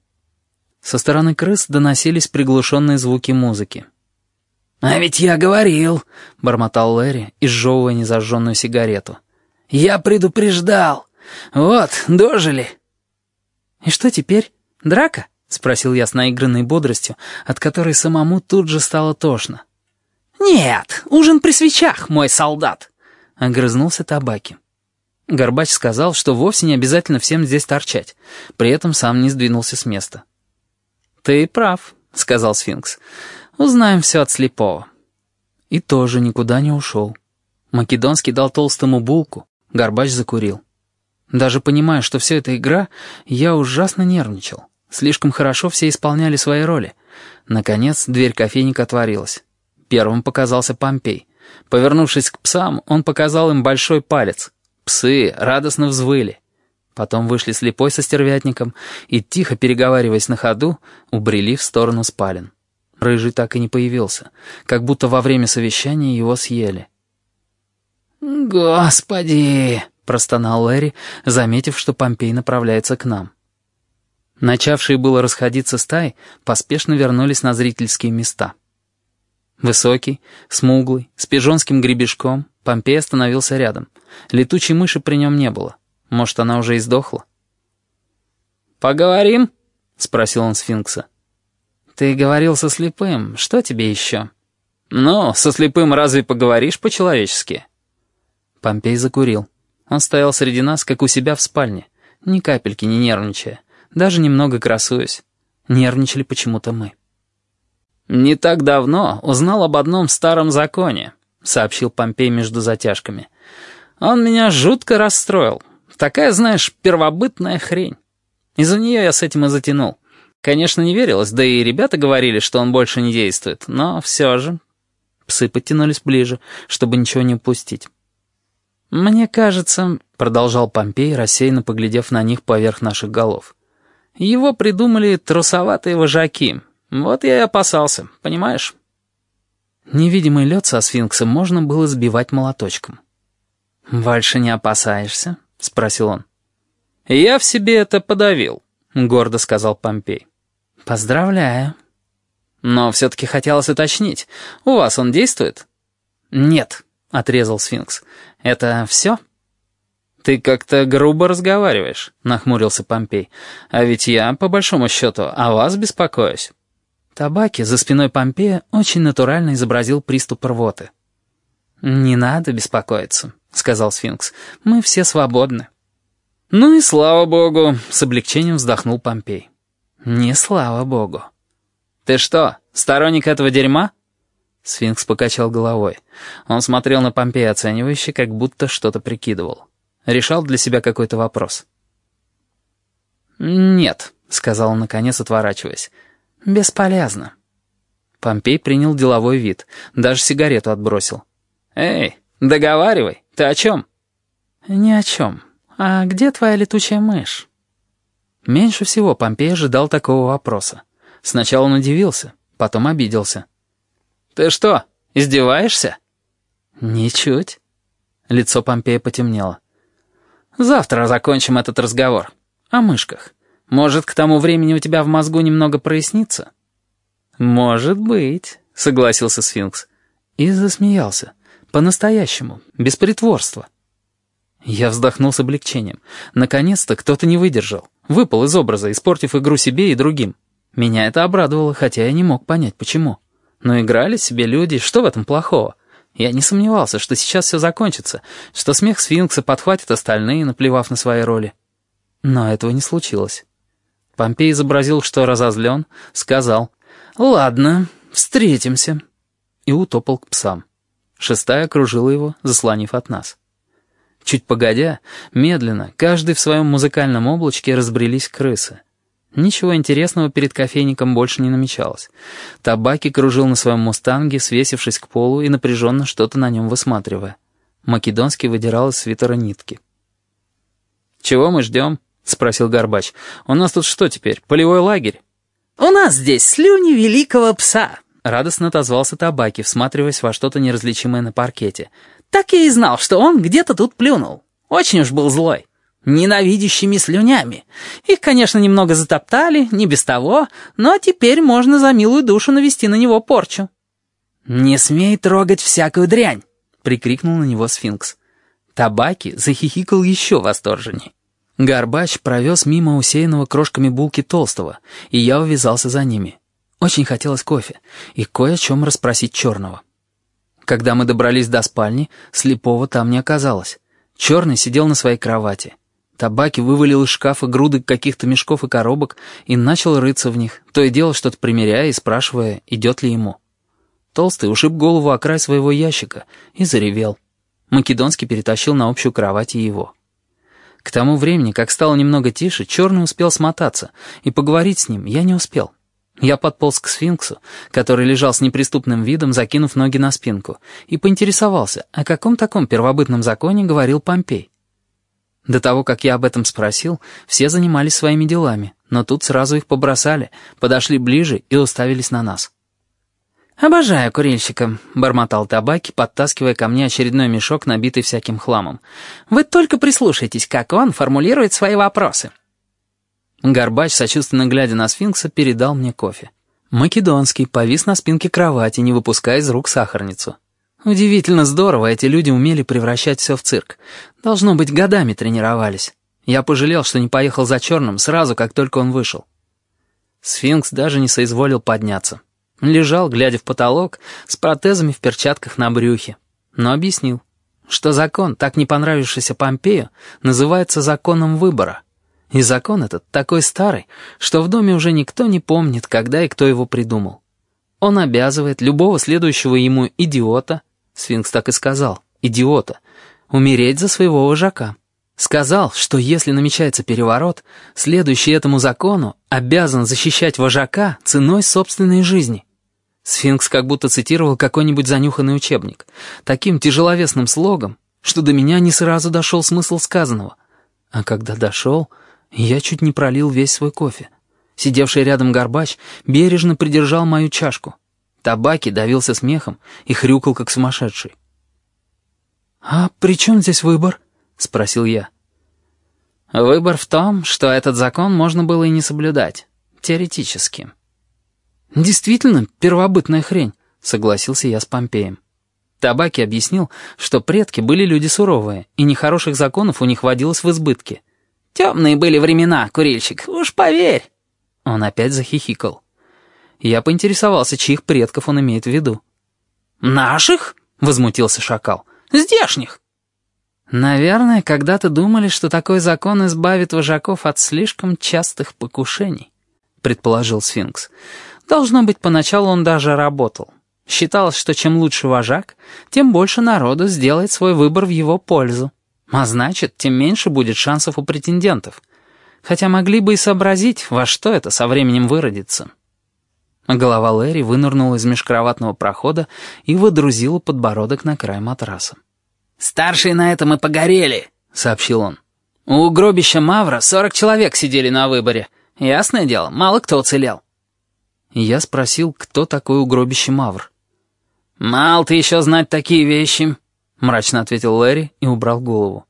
Со стороны крыс доносились приглушенные звуки музыки. «А ведь я говорил», — бормотал Лэри, изжевывая незажженную сигарету. «Я предупреждал. Вот, дожили». «И что теперь? Драка?» — спросил я с наигранной бодростью, от которой самому тут же стало тошно. «Нет, ужин при свечах, мой солдат!» — огрызнулся табаки. Горбач сказал, что вовсе не обязательно всем здесь торчать, при этом сам не сдвинулся с места. «Ты прав», — сказал сфинкс. «Узнаем все от слепого». И тоже никуда не ушел. Македонский дал толстому булку, Горбач закурил. Даже понимая, что все это игра, я ужасно нервничал. Слишком хорошо все исполняли свои роли. Наконец, дверь кофейника отворилась. Первым показался Помпей. Повернувшись к псам, он показал им большой палец. Псы радостно взвыли. Потом вышли слепой со стервятником и, тихо переговариваясь на ходу, убрели в сторону спален. Рыжий так и не появился, как будто во время совещания его съели. «Господи!» — простонал Лэри, заметив, что Помпей направляется к нам. Начавшие было расходиться стаи, поспешно вернулись на зрительские места. Высокий, смуглый, с пижонским гребешком, Помпей остановился рядом. Летучей мыши при нем не было. Может, она уже издохла? «Поговорим?» — спросил он сфинкса. «Ты говорил со слепым. Что тебе еще?» «Ну, со слепым разве поговоришь по-человечески?» Помпей закурил. Он стоял среди нас, как у себя в спальне, ни капельки не нервничая даже немного красуюсь. Нервничали почему-то мы. «Не так давно узнал об одном старом законе», — сообщил Помпей между затяжками. «Он меня жутко расстроил. Такая, знаешь, первобытная хрень. Из-за нее я с этим и затянул. Конечно, не верилось, да и ребята говорили, что он больше не действует, но все же...» Псы подтянулись ближе, чтобы ничего не упустить. «Мне кажется», — продолжал Помпей, рассеянно поглядев на них поверх наших голов, его придумали трусоватые вожаки. Вот я и опасался, понимаешь? Невидимый лед со сфинксом можно было сбивать молоточком. «Больше не опасаешься?» — спросил он. «Я в себе это подавил», — гордо сказал Помпей. «Поздравляю». «Но все-таки хотелось уточнить. У вас он действует?» «Нет», — отрезал сфинкс. «Это все?» «Ты как-то грубо разговариваешь», — нахмурился Помпей. «А ведь я, по большому счету, о вас беспокоюсь». Табаки за спиной Помпея очень натурально изобразил приступ рвоты. «Не надо беспокоиться», — сказал сфинкс. «Мы все свободны». «Ну и слава богу», — с облегчением вздохнул Помпей. «Не слава богу». «Ты что, сторонник этого дерьма?» Сфинкс покачал головой. Он смотрел на Помпея оценивающе, как будто что-то прикидывал. Решал для себя какой-то вопрос. «Нет», — сказал он, наконец, отворачиваясь. «Бесполезно». Помпей принял деловой вид, даже сигарету отбросил. «Эй, договаривай, ты о чем?» «Ни о чем. А где твоя летучая мышь?» Меньше всего Помпей ожидал такого вопроса. Сначала он удивился, потом обиделся. «Ты что, издеваешься?» «Ничуть». Лицо Помпея потемнело. Завтра закончим этот разговор. О мышках. Может, к тому времени у тебя в мозгу немного прояснится?» «Может быть», — согласился сфинкс. И засмеялся. По-настоящему, без притворства. Я вздохнул с облегчением. Наконец-то кто-то не выдержал. Выпал из образа, испортив игру себе и другим. Меня это обрадовало, хотя я не мог понять, почему. Но играли себе люди, что в этом плохого? Я не сомневался, что сейчас все закончится, что смех сфинкса подхватит остальные, наплевав на свои роли. Но этого не случилось. Помпей изобразил, что разозлен, сказал «Ладно, встретимся» и утопал к псам. Шестая окружила его, заслонив от нас. Чуть погодя, медленно, каждый в своем музыкальном облачке разбрелись крысы. Ничего интересного перед кофейником больше не намечалось. Табаки кружил на своем мустанге, свесившись к полу и напряженно что-то на нем высматривая. Македонский выдирал из свитера нитки. «Чего мы ждем?» — спросил Горбач. «У нас тут что теперь, полевой лагерь?» «У нас здесь слюни великого пса», — радостно отозвался Табаки, всматриваясь во что-то неразличимое на паркете. «Так я и знал, что он где-то тут плюнул. Очень уж был злой. Ненавидящими слюнями. Их, конечно, немного затоптали, не без того, но теперь можно за милую душу навести на него порчу». «Не смей трогать всякую дрянь!» — прикрикнул на него сфинкс. Табаки захихикал еще восторженней. Горбач провез мимо усеянного крошками булки толстого, и я увязался за ними. Очень хотелось кофе и кое о чем расспросить черного. Когда мы добрались до спальни, слепого там не оказалось. Черный сидел на своей кровати. Табаки вывалил из шкафа груды каких-то мешков и коробок и начал рыться в них, то и дело что-то примеряя и спрашивая, идет ли ему. Толстый ушиб голову о край своего ящика и заревел. Македонский перетащил на общую кровать и его. К тому времени, как стало немного тише, Черный успел смотаться, и поговорить с ним я не успел. Я подполз к сфинксу, который лежал с неприступным видом, закинув ноги на спинку, и поинтересовался, о каком таком первобытном законе говорил Помпей. До того, как я об этом спросил, все занимались своими делами, но тут сразу их побросали, подошли ближе и уставились на нас. «Обожаю курильщика», — бормотал табаки, подтаскивая ко мне очередной мешок, набитый всяким хламом. «Вы только прислушайтесь, как он формулирует свои вопросы». Горбач, сочувственно глядя на сфинкса, передал мне кофе. Македонский повис на спинке кровати, не выпуская из рук сахарницу. Удивительно здорово эти люди умели превращать все в цирк. Должно быть, годами тренировались. Я пожалел, что не поехал за черным сразу, как только он вышел. Сфинкс даже не соизволил подняться. Лежал, глядя в потолок, с протезами в перчатках на брюхе. Но объяснил, что закон, так не понравившийся Помпею, называется законом выбора. И закон этот такой старый, что в доме уже никто не помнит, когда и кто его придумал. Он обязывает любого следующего ему идиота, сфинкс так и сказал, идиота, умереть за своего вожака. Сказал, что если намечается переворот, следующий этому закону обязан защищать вожака ценой собственной жизни. Сфинкс как будто цитировал какой-нибудь занюханный учебник, таким тяжеловесным слогом, что до меня не сразу дошел смысл сказанного. А когда дошел, я чуть не пролил весь свой кофе. Сидевший рядом горбач бережно придержал мою чашку. Табаки давился смехом и хрюкал, как сумасшедший. «А при чем здесь выбор?» — спросил я. «Выбор в том, что этот закон можно было и не соблюдать. Теоретически». «Действительно, первобытная хрень», — согласился я с Помпеем. Табаки объяснил, что предки были люди суровые, и нехороших законов у них водилось в избытке. «Темные были времена, курильщик, уж поверь». Он опять захихикал. Я поинтересовался, чьих предков он имеет в виду. «Наших?» — возмутился шакал. «Здешних». «Наверное, когда-то думали, что такой закон избавит вожаков от слишком частых покушений», — предположил сфинкс. Должно быть, поначалу он даже работал. Считалось, что чем лучше вожак, тем больше народу сделает свой выбор в его пользу. А значит, тем меньше будет шансов у претендентов. Хотя могли бы и сообразить, во что это со временем выродится. Голова Лэри вынырнула из межкроватного прохода и выдрузила подбородок на край матраса. «Старшие на этом и погорели», — сообщил он. «У гробища Мавра сорок человек сидели на выборе. Ясное дело, мало кто уцелел». Я спросил, кто такой угробище Мавр. «Мал ты еще знать такие вещи», — мрачно ответил Лэри и убрал голову.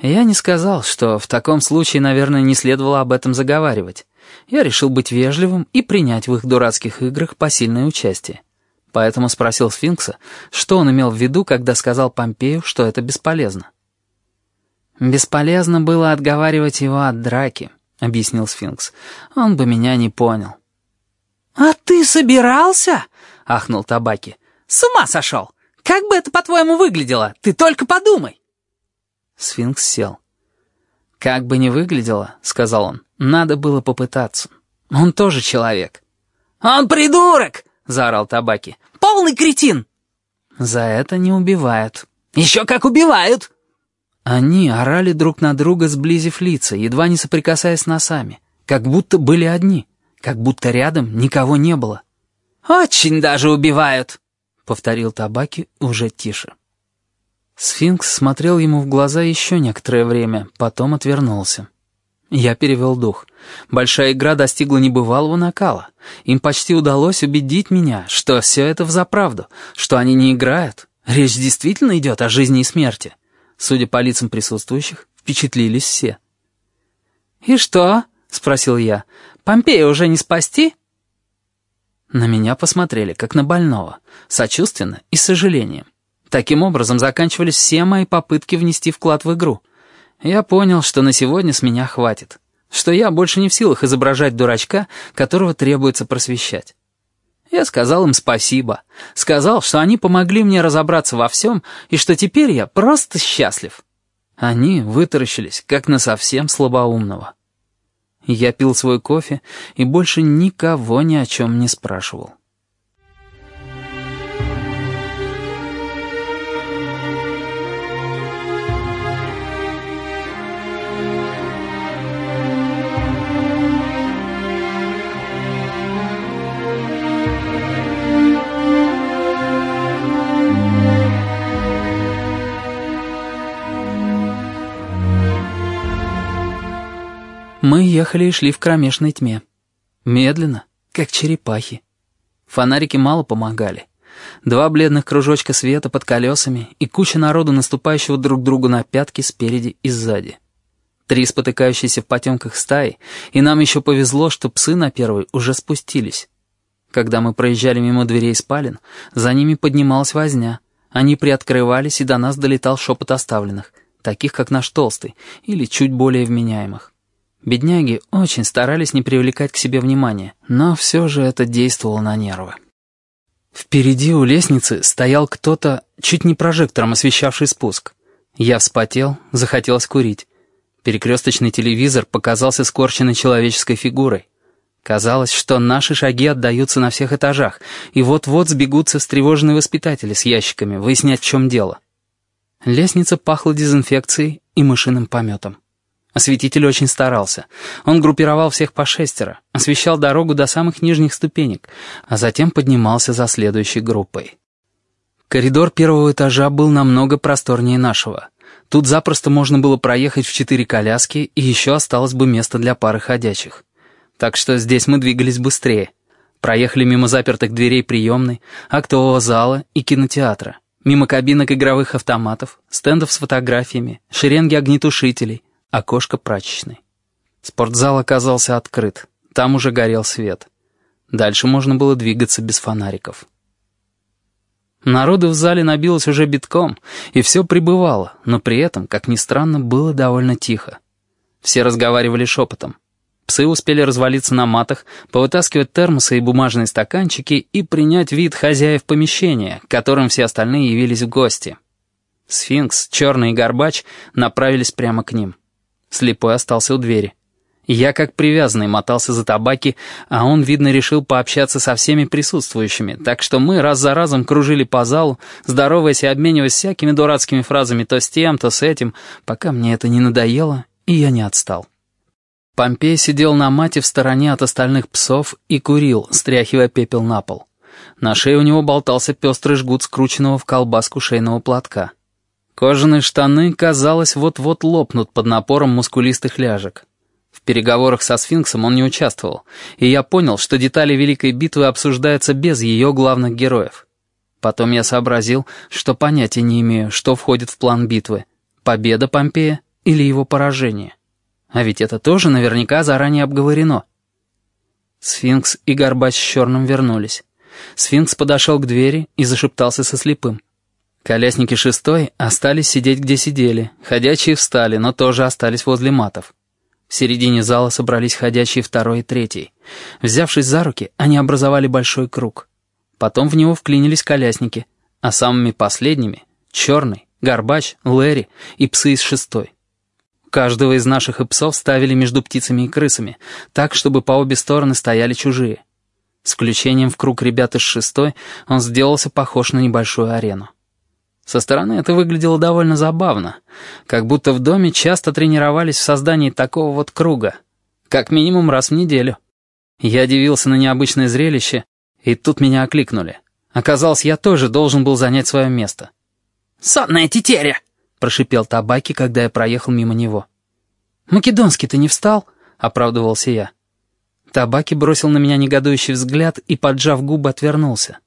Я не сказал, что в таком случае, наверное, не следовало об этом заговаривать. Я решил быть вежливым и принять в их дурацких играх посильное участие. Поэтому спросил сфинкса, что он имел в виду, когда сказал Помпею, что это бесполезно. «Бесполезно было отговаривать его от драки», — объяснил сфинкс. «Он бы меня не понял». «А ты собирался?» — ахнул Табаки. «С ума сошел! Как бы это, по-твоему, выглядело? Ты только подумай!» Сфинкс сел. «Как бы ни выглядело, — сказал он, — надо было попытаться. Он тоже человек». «Он придурок!» — заорал Табаки. «Полный кретин!» «За это не убивают». «Еще как убивают!» Они орали друг на друга, сблизив лица, едва не соприкасаясь носами, как будто были одни, как будто рядом никого не было. «Очень даже убивают!» — повторил Табаки уже тише. Сфинкс смотрел ему в глаза еще некоторое время, потом отвернулся. Я перевел дух. Большая игра достигла небывалого накала. Им почти удалось убедить меня, что все это взаправду, что они не играют. Речь действительно идет о жизни и смерти. Судя по лицам присутствующих, впечатлились все. «И что?» — спросил я. «Помпея уже не спасти?» На меня посмотрели, как на больного, сочувственно и с сожалением. Таким образом заканчивались все мои попытки внести вклад в игру. Я понял, что на сегодня с меня хватит, что я больше не в силах изображать дурачка, которого требуется просвещать. Я сказал им спасибо, сказал, что они помогли мне разобраться во всем и что теперь я просто счастлив. Они вытаращились, как на совсем слабоумного. Я пил свой кофе и больше никого ни о чем не спрашивал. Ехали и шли в кромешной тьме. Медленно, как черепахи. Фонарики мало помогали. Два бледных кружочка света под колесами и куча народу, наступающего друг другу на пятки спереди и сзади. Три спотыкающиеся в потемках стаи, и нам еще повезло, что псы на первой уже спустились. Когда мы проезжали мимо дверей спален, за ними поднималась возня. Они приоткрывались, и до нас долетал шепот оставленных, таких как наш толстый, или чуть более вменяемых. Бедняги очень старались не привлекать к себе внимания, но все же это действовало на нервы. Впереди у лестницы стоял кто-то, чуть не прожектором освещавший спуск. Я вспотел, захотелось курить. Перекресточный телевизор показался скорченной человеческой фигурой. Казалось, что наши шаги отдаются на всех этажах, и вот-вот сбегутся встревоженные воспитатели с ящиками, выяснять, в чем дело. Лестница пахла дезинфекцией и мышиным пометом. Осветитель очень старался. Он группировал всех по шестеро, освещал дорогу до самых нижних ступенек, а затем поднимался за следующей группой. Коридор первого этажа был намного просторнее нашего. Тут запросто можно было проехать в четыре коляски, и еще осталось бы место для пары ходячих. Так что здесь мы двигались быстрее. Проехали мимо запертых дверей приемной, актового зала и кинотеатра, мимо кабинок игровых автоматов, стендов с фотографиями, шеренги огнетушителей, окошко прачечной. Спортзал оказался открыт, там уже горел свет. Дальше можно было двигаться без фонариков. Народу в зале набилось уже битком, и все прибывало, но при этом, как ни странно, было довольно тихо. Все разговаривали шепотом. Псы успели развалиться на матах, повытаскивать термосы и бумажные стаканчики и принять вид хозяев помещения, которым все остальные явились в гости. Сфинкс, Черный и Горбач направились прямо к ним. Слепой остался у двери. Я как привязанный мотался за табаки, а он, видно, решил пообщаться со всеми присутствующими, так что мы раз за разом кружили по залу, здороваясь и обмениваясь всякими дурацкими фразами то с тем, то с этим, пока мне это не надоело, и я не отстал. Помпей сидел на мате в стороне от остальных псов и курил, стряхивая пепел на пол. На шее у него болтался пестрый жгут скрученного в колбаску шейного платка. Кожаные штаны, казалось, вот-вот лопнут под напором мускулистых ляжек. В переговорах со сфинксом он не участвовал, и я понял, что детали Великой битвы обсуждаются без ее главных героев. Потом я сообразил, что понятия не имею, что входит в план битвы — победа Помпея или его поражение. А ведь это тоже наверняка заранее обговорено. Сфинкс и Горбач с Черным вернулись. Сфинкс подошел к двери и зашептался со слепым. Колясники шестой остались сидеть, где сидели. Ходячие встали, но тоже остались возле матов. В середине зала собрались ходячие второй и третий. Взявшись за руки, они образовали большой круг. Потом в него вклинились колясники, а самыми последними — Черный, Горбач, Лэри и псы из шестой. Каждого из наших и псов ставили между птицами и крысами, так, чтобы по обе стороны стояли чужие. С включением в круг ребят из шестой он сделался похож на небольшую арену. Со стороны это выглядело довольно забавно, как будто в доме часто тренировались в создании такого вот круга, как минимум раз в неделю. Я дивился на необычное зрелище, и тут меня окликнули. Оказалось, я тоже должен был занять свое место. «Сонная тетеря!» — прошипел табаки, когда я проехал мимо него. «Македонский, ты не встал?» — оправдывался я. Табаки бросил на меня негодующий взгляд и, поджав губы, отвернулся.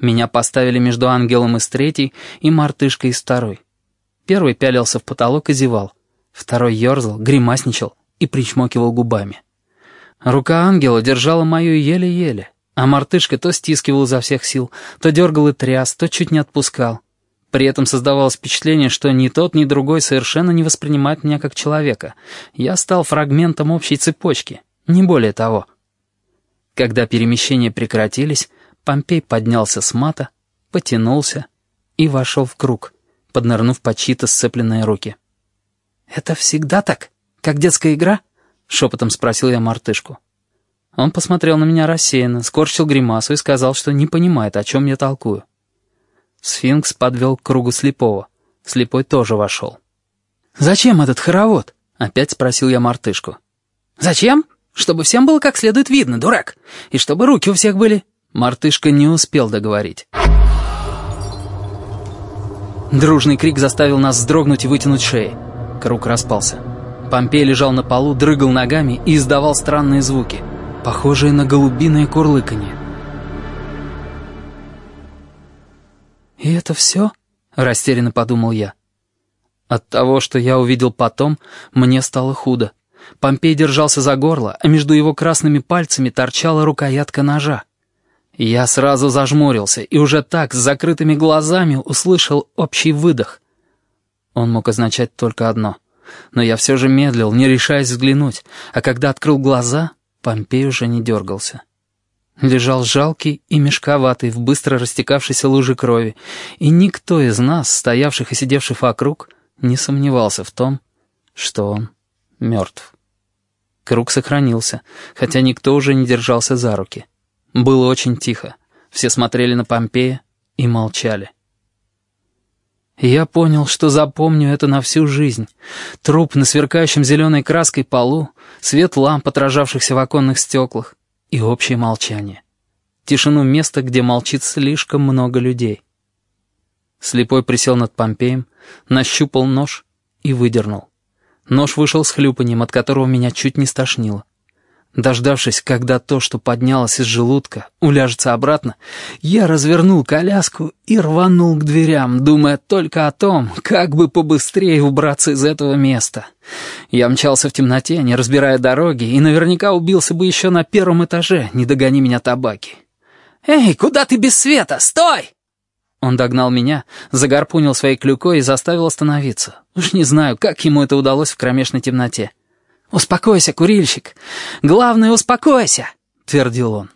Меня поставили между ангелом из третьей и мартышкой из второй. Первый пялился в потолок и зевал. Второй ерзал, гримасничал и причмокивал губами. Рука ангела держала мою еле-еле, а мартышка то стискивал изо всех сил, то дергал и тряс, то чуть не отпускал. При этом создавалось впечатление, что ни тот, ни другой совершенно не воспринимает меня как человека. Я стал фрагментом общей цепочки, не более того. Когда перемещения прекратились, Помпей поднялся с мата, потянулся и вошел в круг, поднырнув под чьи-то сцепленные руки. «Это всегда так? Как детская игра?» — шепотом спросил я мартышку. Он посмотрел на меня рассеянно, скорчил гримасу и сказал, что не понимает, о чем я толкую. Сфинкс подвел к кругу слепого. Слепой тоже вошел. «Зачем этот хоровод?» — опять спросил я мартышку. «Зачем? Чтобы всем было как следует видно, дурак. И чтобы руки у всех были...» Мартышка не успел договорить. Дружный крик заставил нас вздрогнуть и вытянуть шеи. Круг распался. Помпей лежал на полу, дрыгал ногами и издавал странные звуки, похожие на голубиное курлыканье. «И это все?» — растерянно подумал я. От того, что я увидел потом, мне стало худо. Помпей держался за горло, а между его красными пальцами торчала рукоятка ножа. Я сразу зажмурился и уже так, с закрытыми глазами, услышал общий выдох. Он мог означать только одно. Но я все же медлил, не решаясь взглянуть, а когда открыл глаза, Помпей уже не дергался. Лежал жалкий и мешковатый в быстро растекавшейся луже крови, и никто из нас, стоявших и сидевших вокруг, не сомневался в том, что он мертв. Круг сохранился, хотя никто уже не держался за руки. Было очень тихо. Все смотрели на Помпея и молчали. Я понял, что запомню это на всю жизнь. Труп на сверкающем зеленой краской полу, свет ламп, отражавшихся в оконных стеклах, и общее молчание. Тишину места, где молчит слишком много людей. Слепой присел над Помпеем, нащупал нож и выдернул. Нож вышел с хлюпанием, от которого меня чуть не стошнило. Дождавшись, когда то, что поднялось из желудка, уляжется обратно, я развернул коляску и рванул к дверям, думая только о том, как бы побыстрее убраться из этого места. Я мчался в темноте, не разбирая дороги, и наверняка убился бы еще на первом этаже, не догони меня табаки. «Эй, куда ты без света? Стой!» Он догнал меня, загорпунил своей клюкой и заставил остановиться. Уж не знаю, как ему это удалось в кромешной темноте. «Успокойся, курильщик! Главное, успокойся!» — твердил он.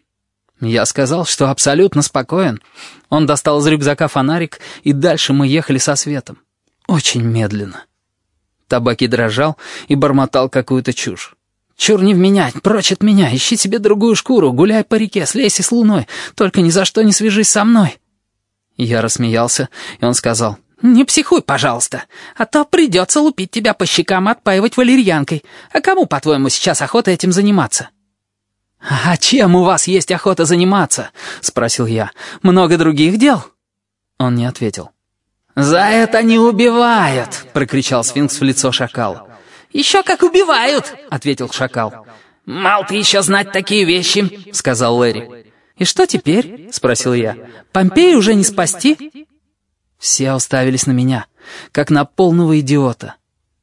Я сказал, что абсолютно спокоен. Он достал из рюкзака фонарик, и дальше мы ехали со светом. Очень медленно. Табаки дрожал и бормотал какую-то чушь. «Чур не в меня, прочь от меня, ищи себе другую шкуру, гуляй по реке, слейся с луной, только ни за что не свяжись со мной». Я рассмеялся, и он сказал, «Не психуй, пожалуйста, а то придется лупить тебя по щекам и отпаивать валерьянкой. А кому, по-твоему, сейчас охота этим заниматься?» «А чем у вас есть охота заниматься?» — спросил я. «Много других дел?» Он не ответил. «За это не убивают!» — прокричал сфинкс в лицо шакала. «Еще как убивают!» — ответил шакал. «Мал ты еще знать такие вещи!» — сказал Лэри. «И что теперь?» — спросил я. «Помпеи уже не спасти?» Все уставились на меня, как на полного идиота.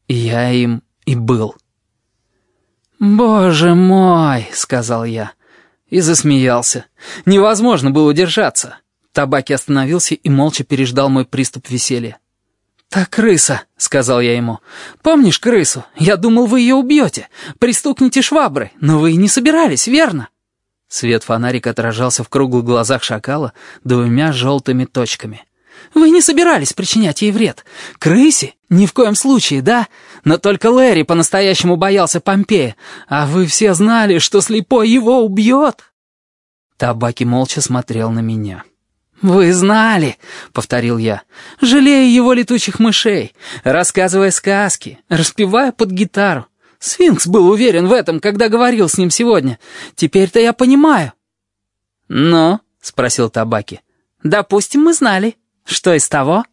И я им и был. «Боже мой!» — сказал я. И засмеялся. Невозможно было удержаться. Табаки остановился и молча переждал мой приступ веселья. «Та крыса», — сказал я ему. «Помнишь крысу? Я думал, вы ее убьете. Пристукните шваброй, но вы и не собирались, верно?» Свет фонарика отражался в круглых глазах шакала двумя желтыми точками. Вы не собирались причинять ей вред. Крысе? Ни в коем случае, да? Но только Лэри по-настоящему боялся Помпея, а вы все знали, что слепой его убьет». Табаки молча смотрел на меня. «Вы знали», — повторил я, — «жалея его летучих мышей, рассказывая сказки, распевая под гитару. Сфинкс был уверен в этом, когда говорил с ним сегодня. Теперь-то я понимаю». «Но?» — спросил Табаки. «Допустим, мы знали. Что из того?»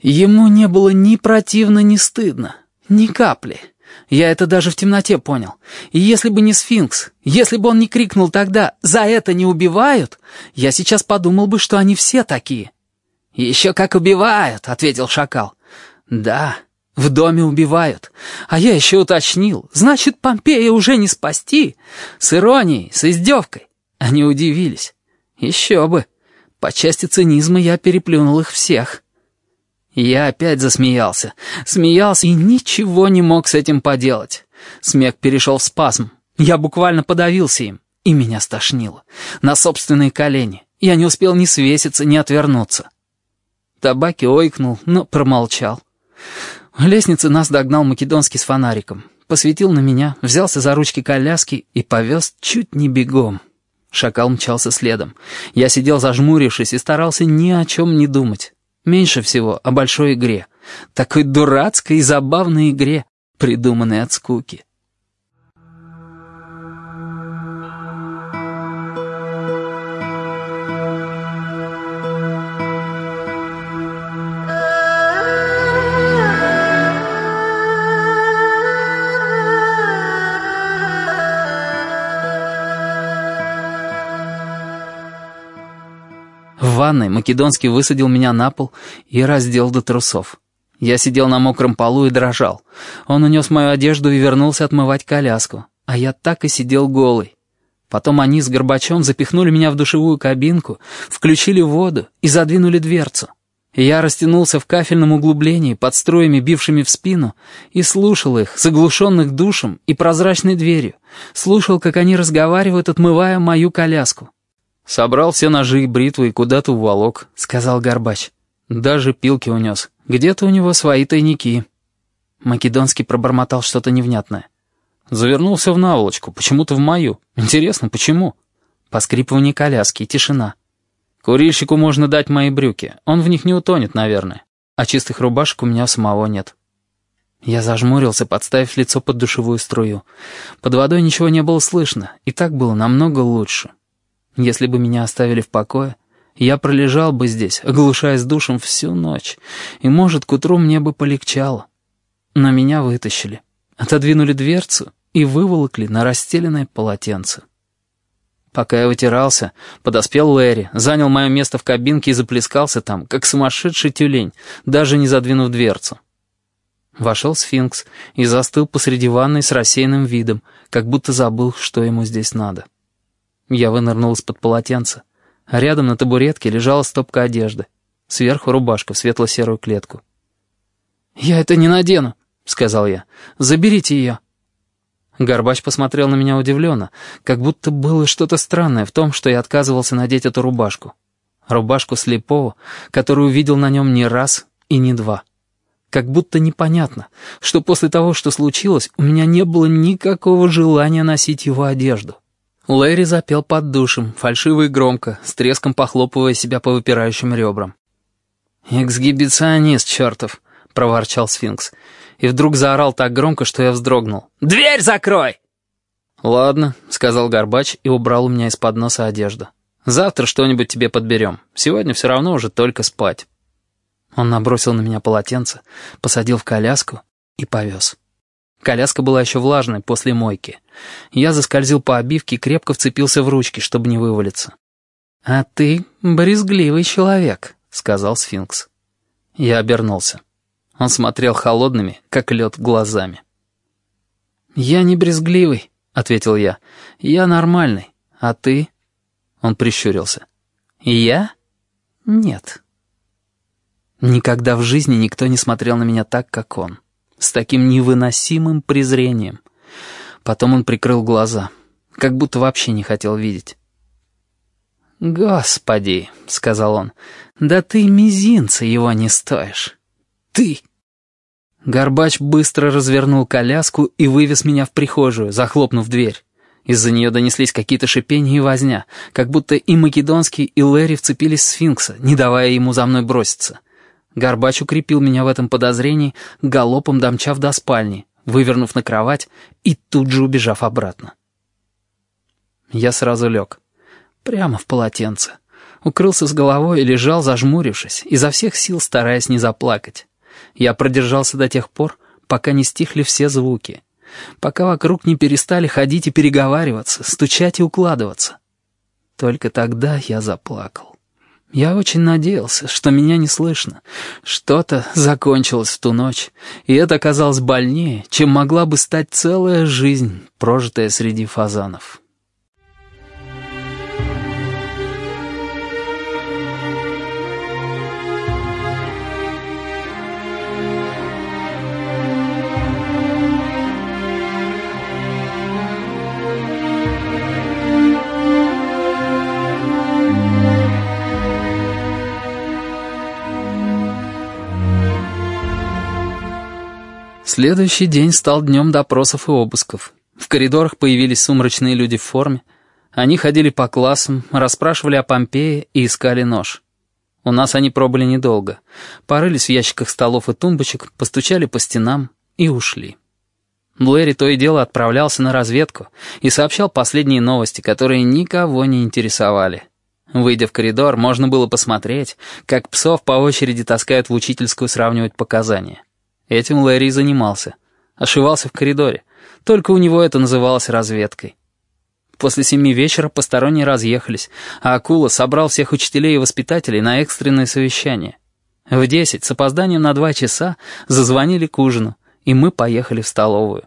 Ему не было ни противно, ни стыдно. Ни капли. Я это даже в темноте понял. И если бы не сфинкс, если бы он не крикнул тогда «За это не убивают!», я сейчас подумал бы, что они все такие. «Еще как убивают!» — ответил шакал. «Да, в доме убивают. А я еще уточнил. Значит, Помпея уже не спасти. С иронией, с издевкой. Они удивились. Еще бы. По части цинизма я переплюнул их всех». Я опять засмеялся. Смеялся и ничего не мог с этим поделать. Смех перешел в спазм. Я буквально подавился им, и меня стошнило. На собственные колени. Я не успел ни свеситься, ни отвернуться. Табаки ойкнул, но промолчал. В нас догнал Македонский с фонариком. Посветил на меня, взялся за ручки коляски и повез чуть не бегом. Шакал мчался следом. Я сидел зажмурившись и старался ни о чем не думать. Меньше всего о большой игре. Такой дурацкой и забавной игре, придуманной от скуки. Ванной Македонский высадил меня на пол и раздел до трусов. Я сидел на мокром полу и дрожал. Он унес мою одежду и вернулся отмывать коляску, а я так и сидел голый. Потом они с Горбачом запихнули меня в душевую кабинку, включили воду и задвинули дверцу. Я растянулся в кафельном углублении под струями, бившими в спину, и слушал их, заглушенных душем и прозрачной дверью. Слушал, как они разговаривают, отмывая мою коляску. «Собрал все ножи и бритвы и куда-то уволок», — сказал Горбач. «Даже пилки унес. Где-то у него свои тайники». Македонский пробормотал что-то невнятное. Завернулся в наволочку, почему-то в мою. Интересно, почему? Поскрипывание коляски и тишина. Курильщику можно дать мои брюки. Он в них не утонет, наверное. А чистых рубашек у меня самого нет. Я зажмурился, подставив лицо под душевую струю. Под водой ничего не было слышно, и так было намного лучше. Если бы меня оставили в покое, я пролежал бы здесь, оглушаясь душем всю ночь, и, может, к утру мне бы полегчало. Но меня вытащили, отодвинули дверцу и выволокли на расстеленное полотенце. Пока я вытирался, подоспел Лэри, занял мое место в кабинке и заплескался там, как сумасшедший тюлень, даже не задвинув дверцу. Вошел сфинкс и застыл посреди ванной с рассеянным видом, как будто забыл, что ему здесь надо. Я вынырнул из-под полотенца. Рядом на табуретке лежала стопка одежды. Сверху рубашка в светло-серую клетку. «Я это не надену», — сказал я. «Заберите ее». Горбач посмотрел на меня удивленно, как будто было что-то странное в том, что я отказывался надеть эту рубашку. Рубашку слепого, которую видел на нем не раз и не два. Как будто непонятно, что после того, что случилось, у меня не было никакого желания носить его одежду. Лэри запел под душем, фальшиво и громко, с треском похлопывая себя по выпирающим ребрам. «Эксгибиционист, чертов!» — проворчал сфинкс. И вдруг заорал так громко, что я вздрогнул. «Дверь закрой!» «Ладно», — сказал Горбач и убрал у меня из-под носа одежду. «Завтра что-нибудь тебе подберем. Сегодня все равно уже только спать». Он набросил на меня полотенце, посадил в коляску и повез. Коляска была еще влажной после мойки. Я заскользил по обивке и крепко вцепился в ручки, чтобы не вывалиться. «А ты брезгливый человек», — сказал сфинкс. Я обернулся. Он смотрел холодными, как лед, глазами. «Я не брезгливый», — ответил я. «Я нормальный. А ты?» Он прищурился. «Я? Нет». Никогда в жизни никто не смотрел на меня так, как он с таким невыносимым презрением. Потом он прикрыл глаза, как будто вообще не хотел видеть. «Господи», — сказал он, — «да ты мизинца его не стоишь». «Ты!» Горбач быстро развернул коляску и вывез меня в прихожую, захлопнув дверь. Из-за нее донеслись какие-то шипения и возня, как будто и Македонский, и Лэри вцепились в сфинкса, не давая ему за мной броситься. Горбач укрепил меня в этом подозрении, галопом домчав до спальни, вывернув на кровать и тут же убежав обратно. Я сразу лег. Прямо в полотенце. Укрылся с головой и лежал, зажмурившись, изо всех сил стараясь не заплакать. Я продержался до тех пор, пока не стихли все звуки. Пока вокруг не перестали ходить и переговариваться, стучать и укладываться. Только тогда я заплакал. Я очень надеялся, что меня не слышно. Что-то закончилось в ту ночь, и это оказалось больнее, чем могла бы стать целая жизнь, прожитая среди фазанов. Следующий день стал днем допросов и обысков. В коридорах появились сумрачные люди в форме. Они ходили по классам, расспрашивали о Помпее и искали нож. У нас они пробыли недолго. Порылись в ящиках столов и тумбочек, постучали по стенам и ушли. Блэри то и дело отправлялся на разведку и сообщал последние новости, которые никого не интересовали. Выйдя в коридор, можно было посмотреть, как псов по очереди таскают в учительскую сравнивать показания. Этим Лэри занимался. Ошивался в коридоре. Только у него это называлось разведкой. После семи вечера посторонние разъехались, а Акула собрал всех учителей и воспитателей на экстренное совещание. В десять, с опозданием на два часа, зазвонили к ужину, и мы поехали в столовую.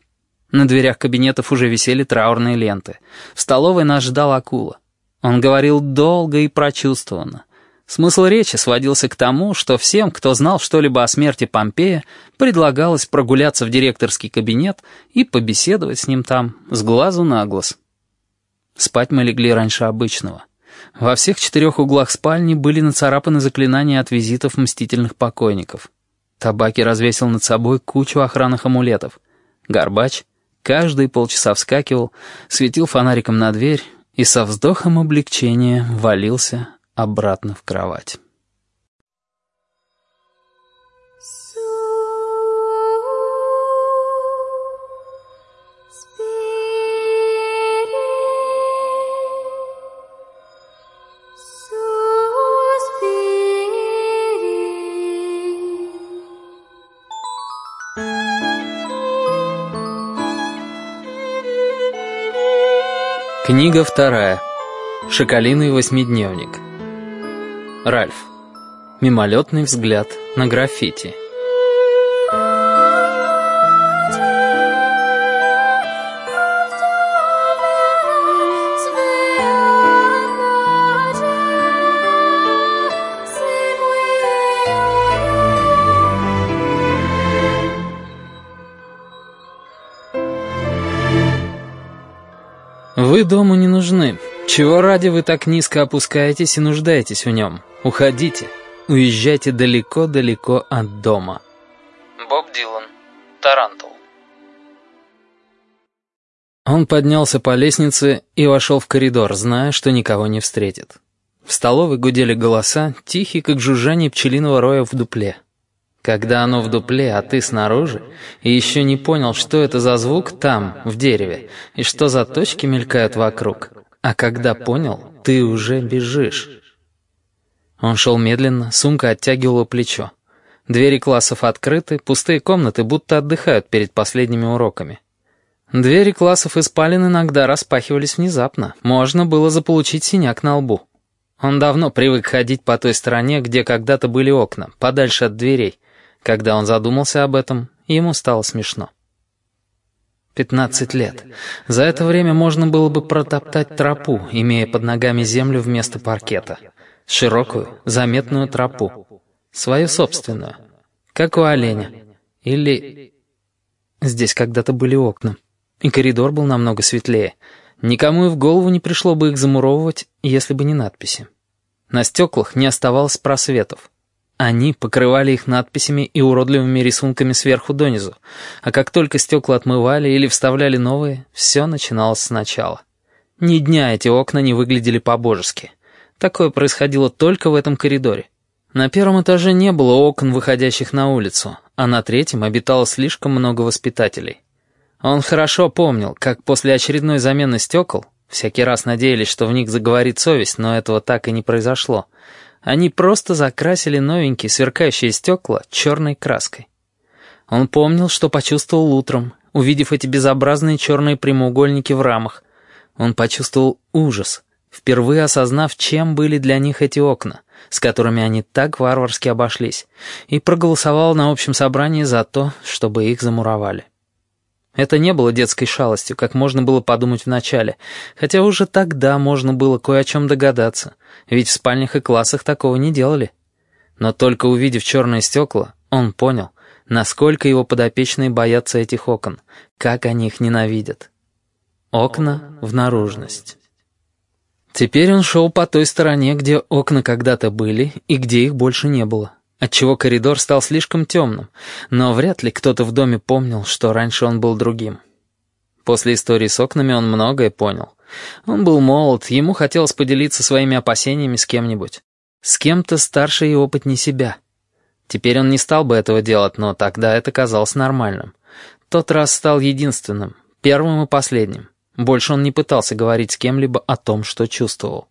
На дверях кабинетов уже висели траурные ленты. В столовой нас ждал Акула. Он говорил долго и прочувствованно. Смысл речи сводился к тому, что всем, кто знал что-либо о смерти Помпея, предлагалось прогуляться в директорский кабинет и побеседовать с ним там, с глазу на глаз. Спать мы легли раньше обычного. Во всех четырех углах спальни были нацарапаны заклинания от визитов мстительных покойников. Табаки развесил над собой кучу охранных амулетов. Горбач каждые полчаса вскакивал, светил фонариком на дверь и со вздохом облегчения валился обратно в кровать. Книга вторая. Шоколиный восьмидневник. Ральф. Мимолетный взгляд на граффити. Вы дому не нужны. Чего ради вы так низко опускаетесь и нуждаетесь в нем? Уходите. Уезжайте далеко-далеко от дома. Боб Дилан. Тарантул. Он поднялся по лестнице и вошел в коридор, зная, что никого не встретит. В столовой гудели голоса, тихие, как жужжание пчелиного роя в дупле. Когда оно в дупле, а ты снаружи, и еще не понял, что это за звук там, в дереве, и что за точки мелькают вокруг, а когда понял, ты уже бежишь. Он шел медленно, сумка оттягивала плечо. Двери классов открыты, пустые комнаты будто отдыхают перед последними уроками. Двери классов и спален иногда распахивались внезапно. Можно было заполучить синяк на лбу. Он давно привык ходить по той стороне, где когда-то были окна, подальше от дверей. Когда он задумался об этом, ему стало смешно. Пятнадцать лет. За это время можно было бы протоптать тропу, имея под ногами землю вместо паркета. Широкую, заметную тропу. Свою собственную. Как у оленя. Или... Здесь когда-то были окна. И коридор был намного светлее. Никому и в голову не пришло бы их замуровывать, если бы не надписи. На стеклах не оставалось просветов. Они покрывали их надписями и уродливыми рисунками сверху донизу, а как только стекла отмывали или вставляли новые, все начиналось сначала. Ни дня эти окна не выглядели по-божески. Такое происходило только в этом коридоре. На первом этаже не было окон, выходящих на улицу, а на третьем обитало слишком много воспитателей. Он хорошо помнил, как после очередной замены стекол, всякий раз надеялись, что в них заговорит совесть, но этого так и не произошло, они просто закрасили новенькие сверкающие стекла черной краской. Он помнил, что почувствовал утром, увидев эти безобразные черные прямоугольники в рамах. Он почувствовал ужас, впервые осознав, чем были для них эти окна, с которыми они так варварски обошлись, и проголосовал на общем собрании за то, чтобы их замуровали. Это не было детской шалостью, как можно было подумать вначале, хотя уже тогда можно было кое о чем догадаться, ведь в спальнях и классах такого не делали. Но только увидев черные стекла, он понял, насколько его подопечные боятся этих окон, как они их ненавидят. Окна в наружность. Теперь он шел по той стороне, где окна когда-то были и где их больше не было отчего коридор стал слишком темным, но вряд ли кто-то в доме помнил, что раньше он был другим. После истории с окнами он многое понял. Он был молод, ему хотелось поделиться своими опасениями с кем-нибудь. С кем-то старше и опытнее себя. Теперь он не стал бы этого делать, но тогда это казалось нормальным. Тот раз стал единственным, первым и последним. Больше он не пытался говорить с кем-либо о том, что чувствовал.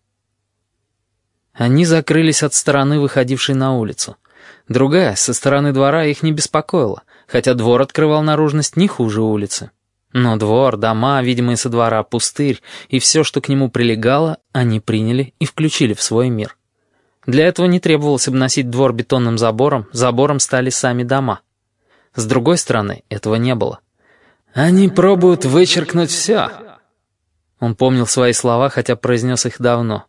Они закрылись от стороны, выходившей на улицу. Другая, со стороны двора, их не беспокоила, хотя двор открывал наружность не хуже улицы. Но двор, дома, видимые со двора, пустырь и все, что к нему прилегало, они приняли и включили в свой мир. Для этого не требовалось обносить двор бетонным забором, забором стали сами дома. С другой стороны, этого не было. «Они пробуют вычеркнуть все». Он помнил свои слова, хотя произнес их давно.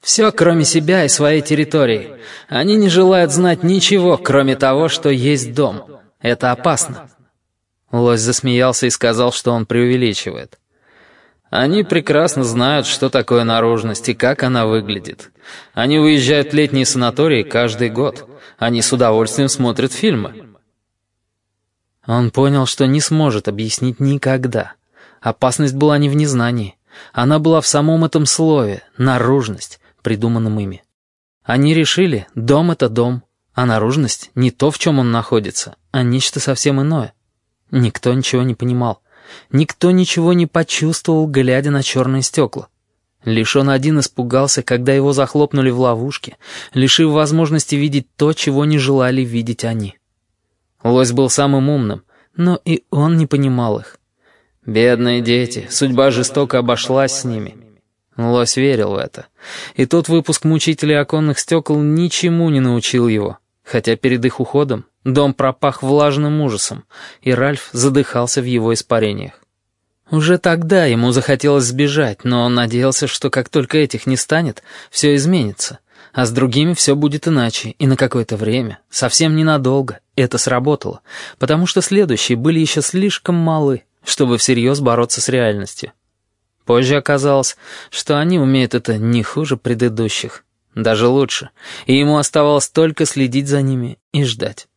Все, кроме себя и своей территории. Они не желают знать ничего, кроме того, что есть дом. Это опасно». Лось засмеялся и сказал, что он преувеличивает. «Они прекрасно знают, что такое наружность и как она выглядит. Они уезжают в летние санатории каждый год. Они с удовольствием смотрят фильмы». Он понял, что не сможет объяснить никогда. Опасность была не в незнании. Она была в самом этом слове — наружность придуманном ими. Они решили, дом — это дом, а наружность — не то, в чем он находится, а нечто совсем иное. Никто ничего не понимал. Никто ничего не почувствовал, глядя на черные стекла. Лишь он один испугался, когда его захлопнули в ловушке, лишив возможности видеть то, чего не желали видеть они. Лось был самым умным, но и он не понимал их. Бедные дети, судьба жестоко обошлась с ними. Лось верил в это. И тот выпуск мучителей оконных стекол ничему не научил его, хотя перед их уходом дом пропах влажным ужасом, и Ральф задыхался в его испарениях. Уже тогда ему захотелось сбежать, но он надеялся, что как только этих не станет, все изменится, а с другими все будет иначе, и на какое-то время, совсем ненадолго, это сработало, потому что следующие были еще слишком малы, чтобы всерьез бороться с реальностью. Позже оказалось, что они умеют это не хуже предыдущих, даже лучше, и ему оставалось только следить за ними и ждать.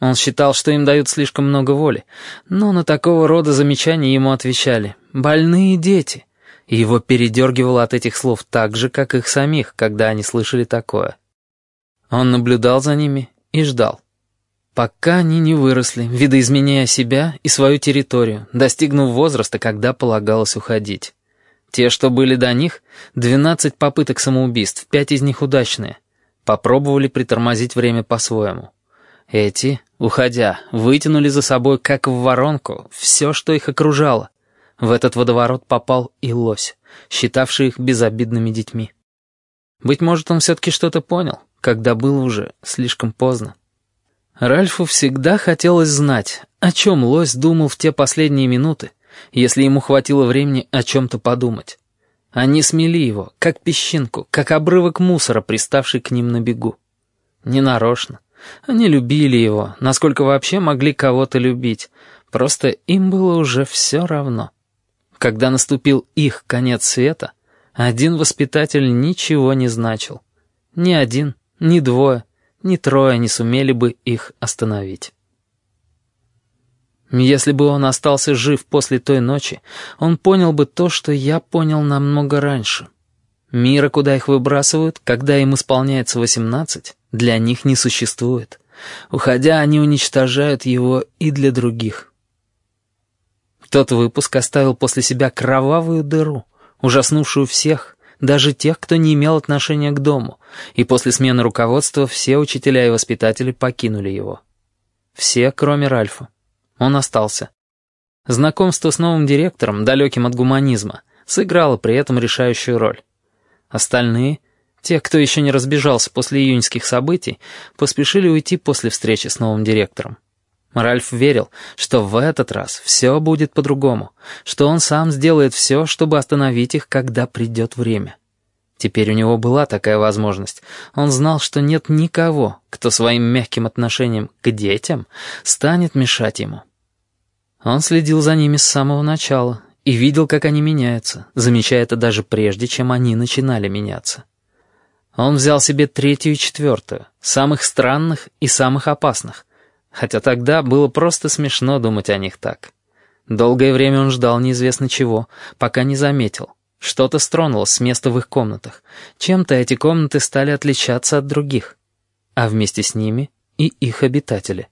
Он считал, что им дают слишком много воли, но на такого рода замечания ему отвечали «больные дети», и его передергивало от этих слов так же, как их самих, когда они слышали такое. Он наблюдал за ними и ждал. Пока они не выросли, видоизменяя себя и свою территорию, достигнув возраста, когда полагалось уходить. Те, что были до них, 12 попыток самоубийств, пять из них удачные. Попробовали притормозить время по-своему. Эти, уходя, вытянули за собой, как в воронку, все, что их окружало. В этот водоворот попал и лось, считавший их безобидными детьми. Быть может, он все-таки что-то понял, когда было уже слишком поздно. Ральфу всегда хотелось знать, о чем лось думал в те последние минуты, если ему хватило времени о чем-то подумать. Они смели его, как песчинку, как обрывок мусора, приставший к ним на бегу. Ненарочно. Они любили его, насколько вообще могли кого-то любить. Просто им было уже все равно. когда наступил их конец света, один воспитатель ничего не значил. Ни один, ни двое, ни трое не сумели бы их остановить. Если бы он остался жив после той ночи, он понял бы то, что я понял намного раньше. Мира, куда их выбрасывают, когда им исполняется восемнадцать, для них не существует. Уходя, они уничтожают его и для других. Тот выпуск оставил после себя кровавую дыру, ужаснувшую всех, даже тех, кто не имел отношения к дому, и после смены руководства все учителя и воспитатели покинули его. Все, кроме Ральфа. Он остался. Знакомство с новым директором, далеким от гуманизма, сыграло при этом решающую роль. Остальные, те, кто еще не разбежался после июньских событий, поспешили уйти после встречи с новым директором. Ральф верил, что в этот раз все будет по-другому, что он сам сделает все, чтобы остановить их, когда придет время. Теперь у него была такая возможность. Он знал, что нет никого, кто своим мягким отношением к детям станет мешать ему. Он следил за ними с самого начала и видел, как они меняются, замечая это даже прежде, чем они начинали меняться. Он взял себе третью и четвертую, самых странных и самых опасных, хотя тогда было просто смешно думать о них так. Долгое время он ждал неизвестно чего, пока не заметил. Что-то стронулось с места в их комнатах. Чем-то эти комнаты стали отличаться от других. А вместе с ними и их обитатели.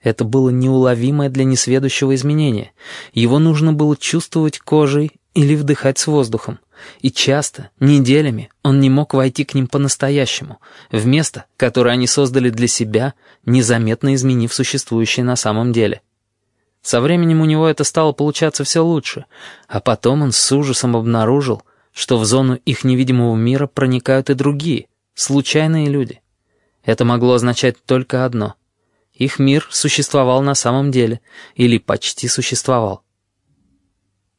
Это было неуловимое для несведущего изменение. Его нужно было чувствовать кожей или вдыхать с воздухом. И часто, неделями, он не мог войти к ним по-настоящему, в место, которое они создали для себя, незаметно изменив существующее на самом деле. Со временем у него это стало получаться все лучше, а потом он с ужасом обнаружил, что в зону их невидимого мира проникают и другие, случайные люди. Это могло означать только одно — их мир существовал на самом деле, или почти существовал.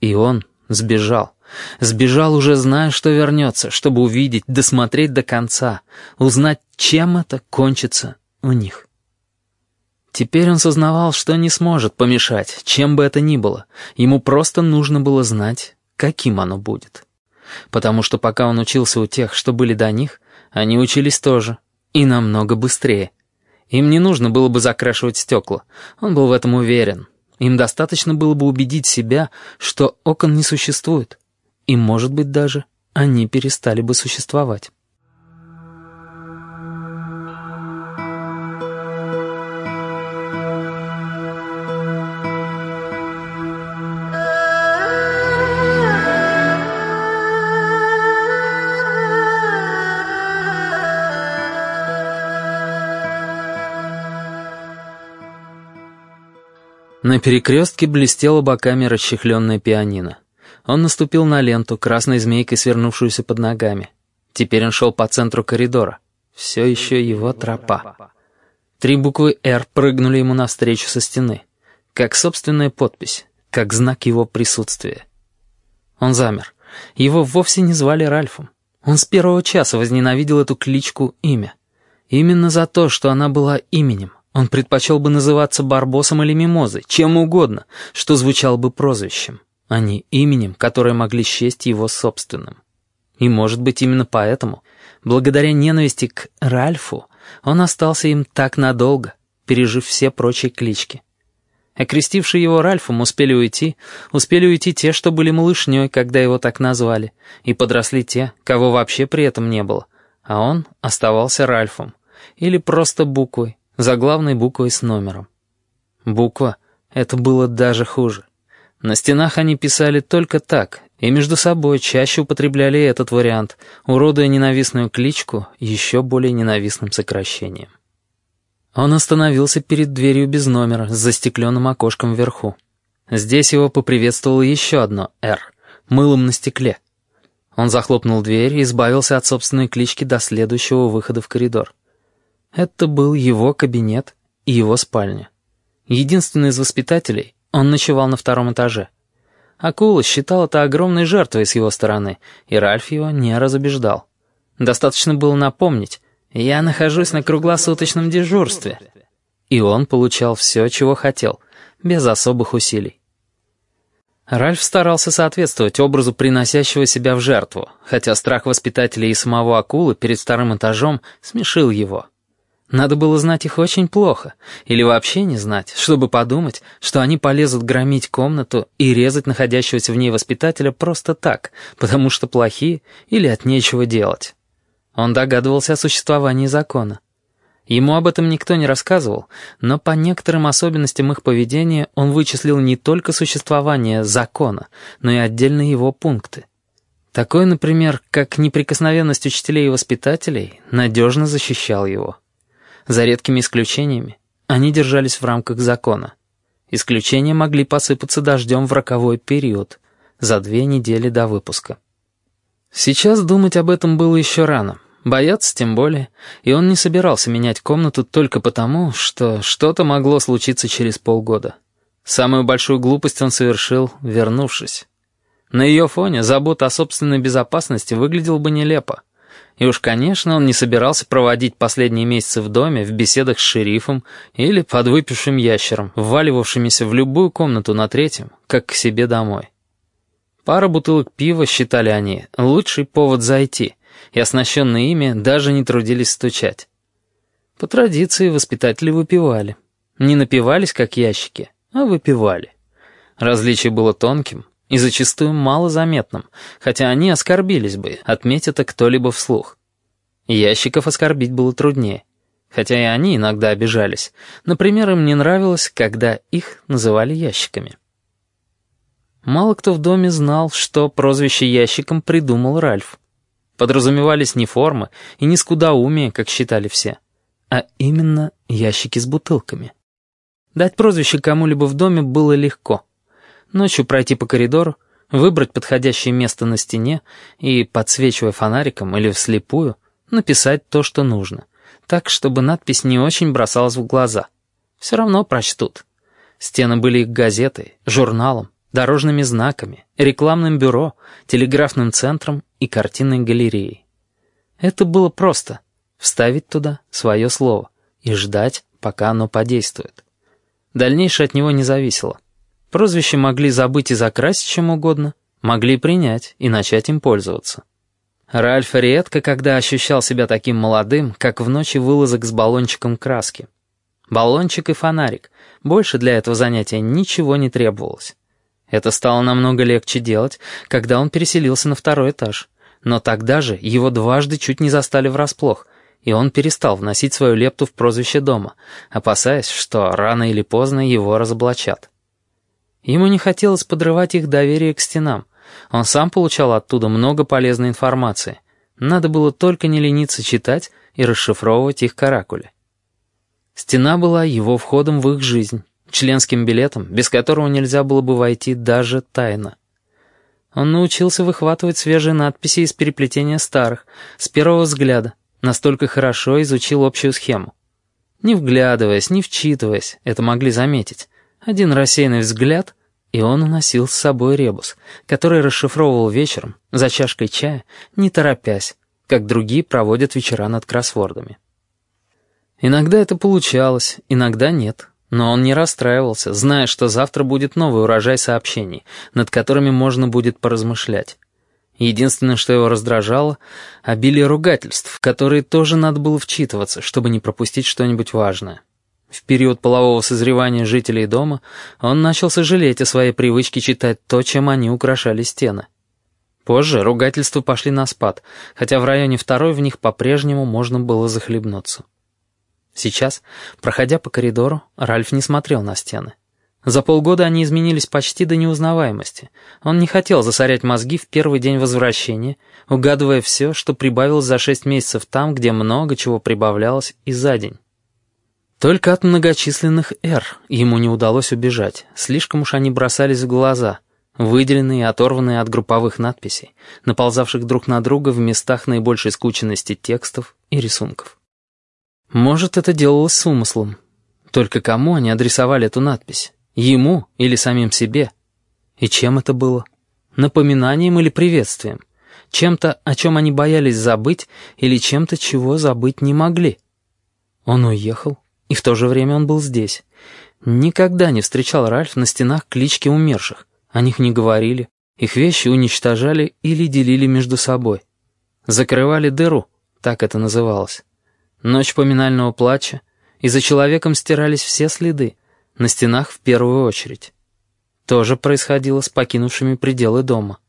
И он сбежал. Сбежал, уже зная, что вернется, чтобы увидеть, досмотреть до конца, узнать, чем это кончится у них. Теперь он сознавал, что не сможет помешать, чем бы это ни было. Ему просто нужно было знать, каким оно будет. Потому что пока он учился у тех, что были до них, они учились тоже, и намного быстрее. Им не нужно было бы закрашивать стекла. Он был в этом уверен. Им достаточно было бы убедить себя, что окон не существует. И, может быть, даже они перестали бы существовать. На перекрестке блестело боками расчехленное пианино. Он наступил на ленту, красной змейкой свернувшуюся под ногами. Теперь он шел по центру коридора. Все еще его тропа. Три буквы «Р» прыгнули ему навстречу со стены. Как собственная подпись, как знак его присутствия. Он замер. Его вовсе не звали Ральфом. Он с первого часа возненавидел эту кличку «Имя». Именно за то, что она была именем, он предпочел бы называться Барбосом или Мимозой, чем угодно, что звучало бы прозвищем, а не именем, которое могли счесть его собственным. И, может быть, именно поэтому, благодаря ненависти к Ральфу, он остался им так надолго, пережив все прочие клички. Окрестившие его Ральфом успели уйти, успели уйти те, что были малышней, когда его так назвали, и подросли те, кого вообще при этом не было, а он оставался Ральфом, или просто буквой, заглавной буквой с номером. Буква — это было даже хуже. На стенах они писали только так, и между собой чаще употребляли этот вариант, уродуя ненавистную кличку еще более ненавистным сокращением. Он остановился перед дверью без номера с застекленным окошком вверху. Здесь его поприветствовало еще одно «Р» — мылом на стекле. Он захлопнул дверь и избавился от собственной клички до следующего выхода в коридор. Это был его кабинет и его спальня. Единственный из воспитателей, он ночевал на втором этаже. Акула считал это огромной жертвой с его стороны, и Ральф его не разубеждал. Достаточно было напомнить, «Я нахожусь на круглосуточном дежурстве». И он получал все, чего хотел, без особых усилий. Ральф старался соответствовать образу приносящего себя в жертву, хотя страх воспитателей и самого акулы перед вторым этажом смешил его. Надо было знать их очень плохо, или вообще не знать, чтобы подумать, что они полезут громить комнату и резать находящегося в ней воспитателя просто так, потому что плохие или от нечего делать. Он догадывался о существовании закона. Ему об этом никто не рассказывал, но по некоторым особенностям их поведения он вычислил не только существование закона, но и отдельные его пункты. Такой, например, как неприкосновенность учителей и воспитателей, надежно защищал его. За редкими исключениями, они держались в рамках закона. Исключения могли посыпаться дождем в роковой период, за две недели до выпуска. Сейчас думать об этом было еще рано. Бояться тем более, и он не собирался менять комнату только потому, что что-то могло случиться через полгода. Самую большую глупость он совершил, вернувшись. На ее фоне забота о собственной безопасности выглядела бы нелепо. И уж, конечно, он не собирался проводить последние месяцы в доме в беседах с шерифом или подвыпившим ящером, вваливавшимися в любую комнату на третьем, как к себе домой. Пара бутылок пива, считали они, лучший повод зайти — и оснащенные ими даже не трудились стучать. По традиции воспитатели выпивали. Не напивались, как ящики, а выпивали. Различие было тонким и зачастую малозаметным, хотя они оскорбились бы, отметь это кто-либо вслух. Ящиков оскорбить было труднее, хотя и они иногда обижались. Например, им не нравилось, когда их называли ящиками. Мало кто в доме знал, что прозвище ящиком придумал Ральф. Подразумевались не формы и не скудоумие, как считали все, а именно ящики с бутылками. Дать прозвище кому-либо в доме было легко. Ночью пройти по коридору, выбрать подходящее место на стене и, подсвечивая фонариком или вслепую, написать то, что нужно, так, чтобы надпись не очень бросалась в глаза. Все равно прочтут. Стены были их газетой, журналом, дорожными знаками, рекламным бюро, телеграфным центром и картинной галереей. Это было просто — вставить туда свое слово и ждать, пока оно подействует. Дальнейшее от него не зависело. Прозвище могли забыть и закрасить чем угодно, могли принять и начать им пользоваться. Ральф редко когда ощущал себя таким молодым, как в ночи вылазок с баллончиком краски. Баллончик и фонарик. Больше для этого занятия ничего не требовалось. Это стало намного легче делать, когда он переселился на второй этаж. Но тогда же его дважды чуть не застали врасплох, и он перестал вносить свою лепту в прозвище дома, опасаясь, что рано или поздно его разоблачат. Ему не хотелось подрывать их доверие к стенам. Он сам получал оттуда много полезной информации. Надо было только не лениться читать и расшифровывать их каракули. Стена была его входом в их жизнь членским билетом, без которого нельзя было бы войти даже тайно. Он научился выхватывать свежие надписи из переплетения старых, с первого взгляда, настолько хорошо изучил общую схему. Не вглядываясь, не вчитываясь, это могли заметить. Один рассеянный взгляд, и он уносил с собой ребус, который расшифровывал вечером, за чашкой чая, не торопясь, как другие проводят вечера над кроссвордами. Иногда это получалось, иногда нет. Но он не расстраивался, зная, что завтра будет новый урожай сообщений, над которыми можно будет поразмышлять. Единственное, что его раздражало — обилие ругательств, которые тоже надо было вчитываться, чтобы не пропустить что-нибудь важное. В период полового созревания жителей дома он начал сожалеть о своей привычке читать то, чем они украшали стены. Позже ругательства пошли на спад, хотя в районе второй в них по-прежнему можно было захлебнуться. Сейчас, проходя по коридору, Ральф не смотрел на стены. За полгода они изменились почти до неузнаваемости. Он не хотел засорять мозги в первый день возвращения, угадывая все, что прибавилось за шесть месяцев там, где много чего прибавлялось и за день. Только от многочисленных «Р» ему не удалось убежать, слишком уж они бросались в глаза, выделенные и оторванные от групповых надписей, наползавших друг на друга в местах наибольшей скученности текстов и рисунков. Может, это делалось с умыслом. Только кому они адресовали эту надпись? Ему или самим себе? И чем это было? Напоминанием или приветствием? Чем-то, о чем они боялись забыть, или чем-то, чего забыть не могли? Он уехал, и в то же время он был здесь. Никогда не встречал Ральф на стенах клички умерших, О них не говорили, их вещи уничтожали или делили между собой. Закрывали дыру, так это называлось. Ночь поминального плача, и за человеком стирались все следы, на стенах в первую очередь. То же происходило с покинувшими пределы дома.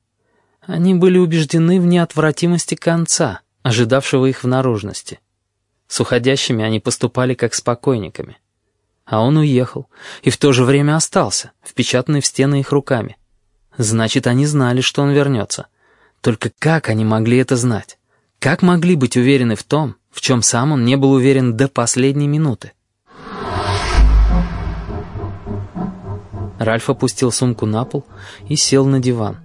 Они были убеждены в неотвратимости конца, ожидавшего их в наружности. С уходящими они поступали как с покойниками. А он уехал, и в то же время остался, впечатанный в стены их руками. Значит, они знали, что он вернется. Только как они могли это знать? Как могли быть уверены в том, в чем сам он не был уверен до последней минуты? Ральф опустил сумку на пол и сел на диван.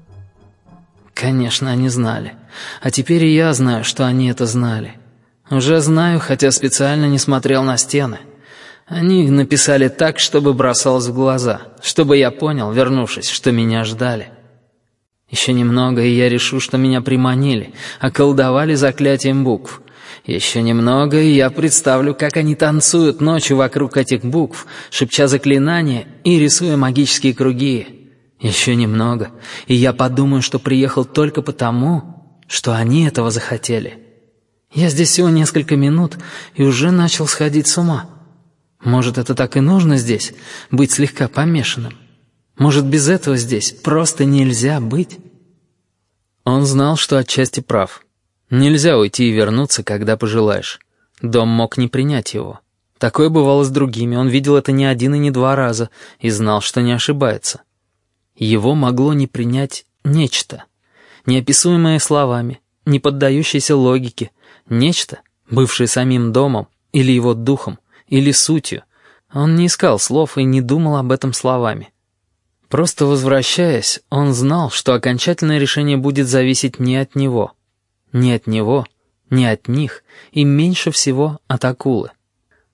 Конечно, они знали. А теперь и я знаю, что они это знали. Уже знаю, хотя специально не смотрел на стены. Они написали так, чтобы бросалось в глаза, чтобы я понял, вернувшись, что меня ждали. Еще немного, и я решу, что меня приманили, околдовали заклятием букв. Еще немного, и я представлю, как они танцуют ночью вокруг этих букв, шепча заклинания и рисуя магические круги. Еще немного, и я подумаю, что приехал только потому, что они этого захотели. Я здесь всего несколько минут и уже начал сходить с ума. Может, это так и нужно здесь, быть слегка помешанным? Может, без этого здесь просто нельзя быть? Он знал, что отчасти прав. Нельзя уйти и вернуться, когда пожелаешь. Дом мог не принять его. Такое бывало с другими, он видел это не один и не два раза и знал, что не ошибается. Его могло не принять нечто, неописуемое словами, не поддающееся логике, нечто, бывшее самим домом или его духом, или сутью. Он не искал слов и не думал об этом словами. Просто возвращаясь, он знал, что окончательное решение будет зависеть не от него. Не от него, не от них и меньше всего от акулы.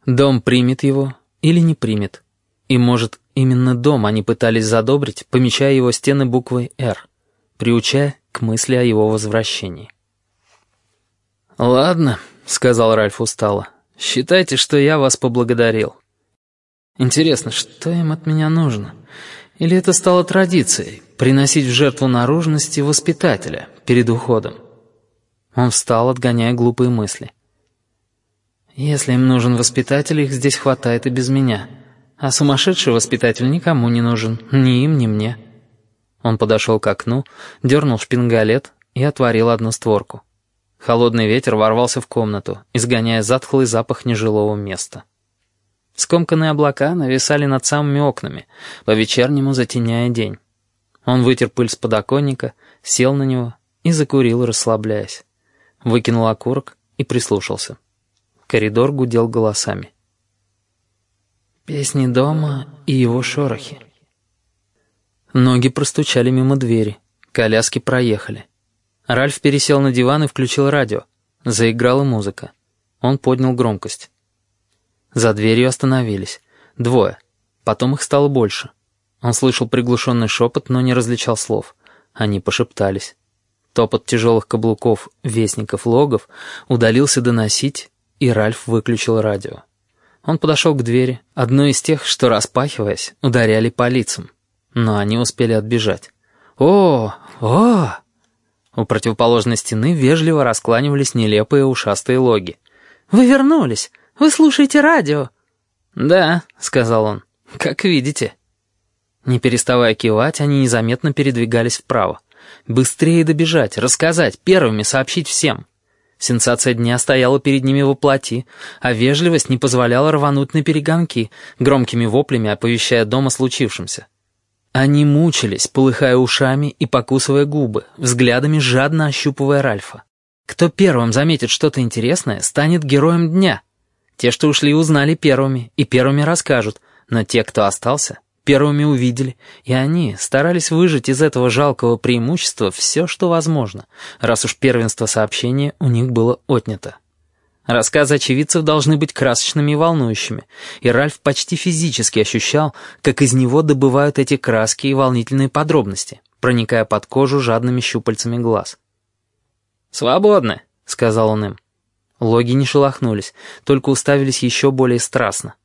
Дом примет его или не примет. И, может, именно дом они пытались задобрить, помечая его стены буквой «Р», приучая к мысли о его возвращении. «Ладно», — сказал Ральф устало, — «считайте, что я вас поблагодарил. Интересно, что им от меня нужно? Или это стало традицией — приносить в жертву наружности воспитателя перед уходом?» Он встал, отгоняя глупые мысли. «Если им нужен воспитатель, их здесь хватает и без меня. А сумасшедший воспитатель никому не нужен, ни им, ни мне». Он подошел к окну, дернул шпингалет и отворил одну створку. Холодный ветер ворвался в комнату, изгоняя затхлый запах нежилого места. Скомканные облака нависали над самыми окнами, по-вечернему затеняя день. Он вытер пыль с подоконника, сел на него и закурил, расслабляясь. Выкинул окурок и прислушался. Коридор гудел голосами. «Песни дома и его шорохи». Ноги простучали мимо двери, коляски проехали. Ральф пересел на диван и включил радио. Заиграла музыка. Он поднял громкость. За дверью остановились. Двое. Потом их стало больше. Он слышал приглушенный шепот, но не различал слов. Они пошептались. Топот тяжелых каблуков вестников логов удалился доносить, и Ральф выключил радио. Он подошел к двери, одной из тех, что, распахиваясь, ударяли по лицам. Но они успели отбежать. «О! О!» У противоположной стены вежливо раскланивались нелепые ушастые логи. «Вы вернулись! Вы слушаете радио!» «Да», — сказал он, — «как видите». Не переставая кивать, они незаметно передвигались вправо. Быстрее добежать, рассказать, первыми сообщить всем. Сенсация дня стояла перед ними во плоти, а вежливость не позволяла рвануть на перегонки, громкими воплями оповещая дом о случившемся. Они мучились, полыхая ушами и покусывая губы, взглядами жадно ощупывая Ральфа. Кто первым заметит что-то интересное, станет героем дня. Те, что ушли, узнали первыми и первыми расскажут, но те, кто остался, первыми увидели, и они старались выжать из этого жалкого преимущества все, что возможно, раз уж первенство сообщения у них было отнято. Рассказы очевидцев должны быть красочными и волнующими, и Ральф почти физически ощущал, как из него добывают эти краски и волнительные подробности, проникая под кожу жадными щупальцами глаз. «Свободны», — сказал он им. Логи не шелохнулись, только уставились еще более страстно.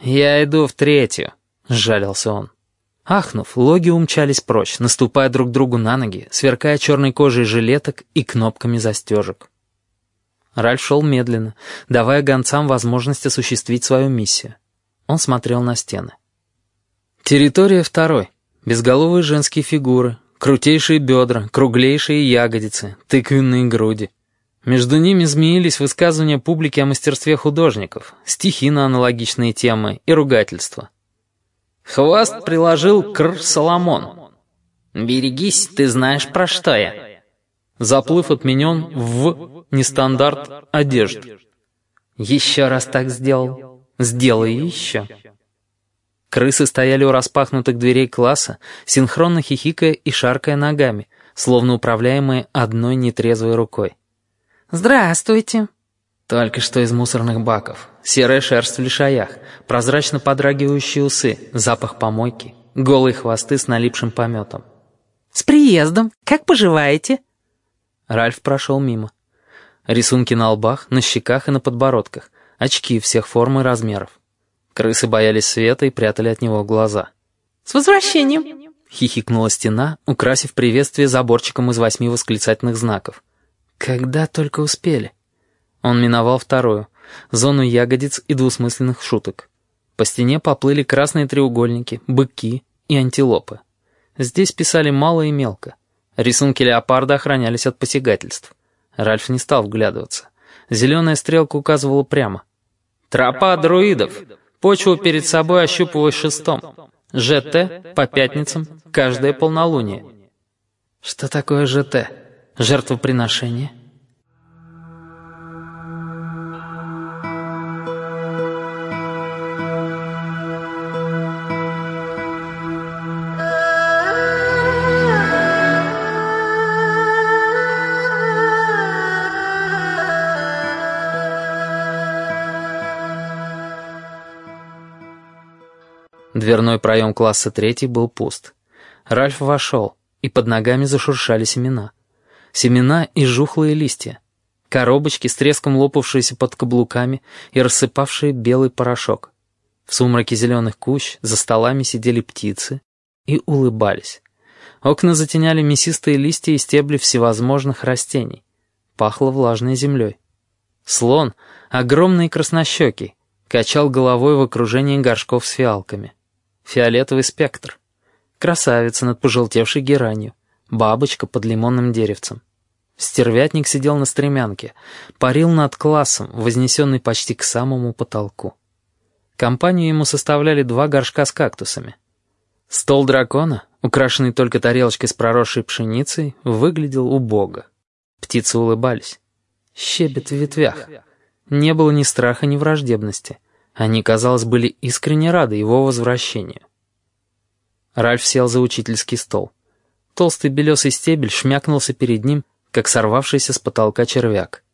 «Я иду в третью», — сжалился он. Ахнув, логи умчались прочь, наступая друг другу на ноги, сверкая черной кожей жилеток и кнопками застежек. Ральф шел медленно, давая гонцам возможность осуществить свою миссию. Он смотрел на стены. Территория второй. Безголовые женские фигуры, крутейшие бедра, круглейшие ягодицы, тыквенные груди. Между ними змеились высказывания публики о мастерстве художников, стихи на аналогичные темы и ругательства. Хвост приложил кр Соломон. «Берегись, ты знаешь, про что я». Заплыв отменен в нестандарт одежды. «Еще раз так сделал. Сделай еще». Крысы стояли у распахнутых дверей класса, синхронно хихикая и шаркая ногами, словно управляемые одной нетрезвой рукой. «Здравствуйте!» Только что из мусорных баков. Серая шерсть в лишаях, прозрачно подрагивающие усы, запах помойки, голые хвосты с налипшим пометом. «С приездом! Как поживаете?» Ральф прошел мимо. Рисунки на лбах, на щеках и на подбородках, очки всех форм и размеров. Крысы боялись света и прятали от него глаза. «С возвращением!» — хихикнула стена, украсив приветствие заборчиком из восьми восклицательных знаков. Когда только успели. Он миновал вторую, зону ягодиц и двусмысленных шуток. По стене поплыли красные треугольники, быки и антилопы. Здесь писали мало и мелко. Рисунки леопарда охранялись от посягательств. Ральф не стал вглядываться. Зеленая стрелка указывала прямо. «Тропа друидов. Почву перед собой ощупывай шестом. ЖТ по пятницам, каждое полнолуние». «Что такое ЖТ? Жертвоприношение?» Дверной проем класса третий был пуст. Ральф вошел, и под ногами зашуршали семена. Семена и жухлые листья. Коробочки с треском лопавшиеся под каблуками и рассыпавшие белый порошок. В сумраке зеленых кущ за столами сидели птицы и улыбались. Окна затеняли мясистые листья и стебли всевозможных растений. Пахло влажной землей. Слон, огромный краснощекий, качал головой в окружении горшков с фиалками. Фиолетовый спектр. Красавица над пожелтевшей геранью. Бабочка под лимонным деревцем. Стервятник сидел на стремянке, парил над классом, вознесенный почти к самому потолку. Компанию ему составляли два горшка с кактусами. Стол дракона, украшенный только тарелочкой с проросшей пшеницей, выглядел убого. Птицы улыбались. Щебет в ветвях. Не было ни страха, ни враждебности. Они, казалось, были искренне рады его возвращению. Ральф сел за учительский стол. Толстый белесый стебель шмякнулся перед ним, как сорвавшийся с потолка червяк.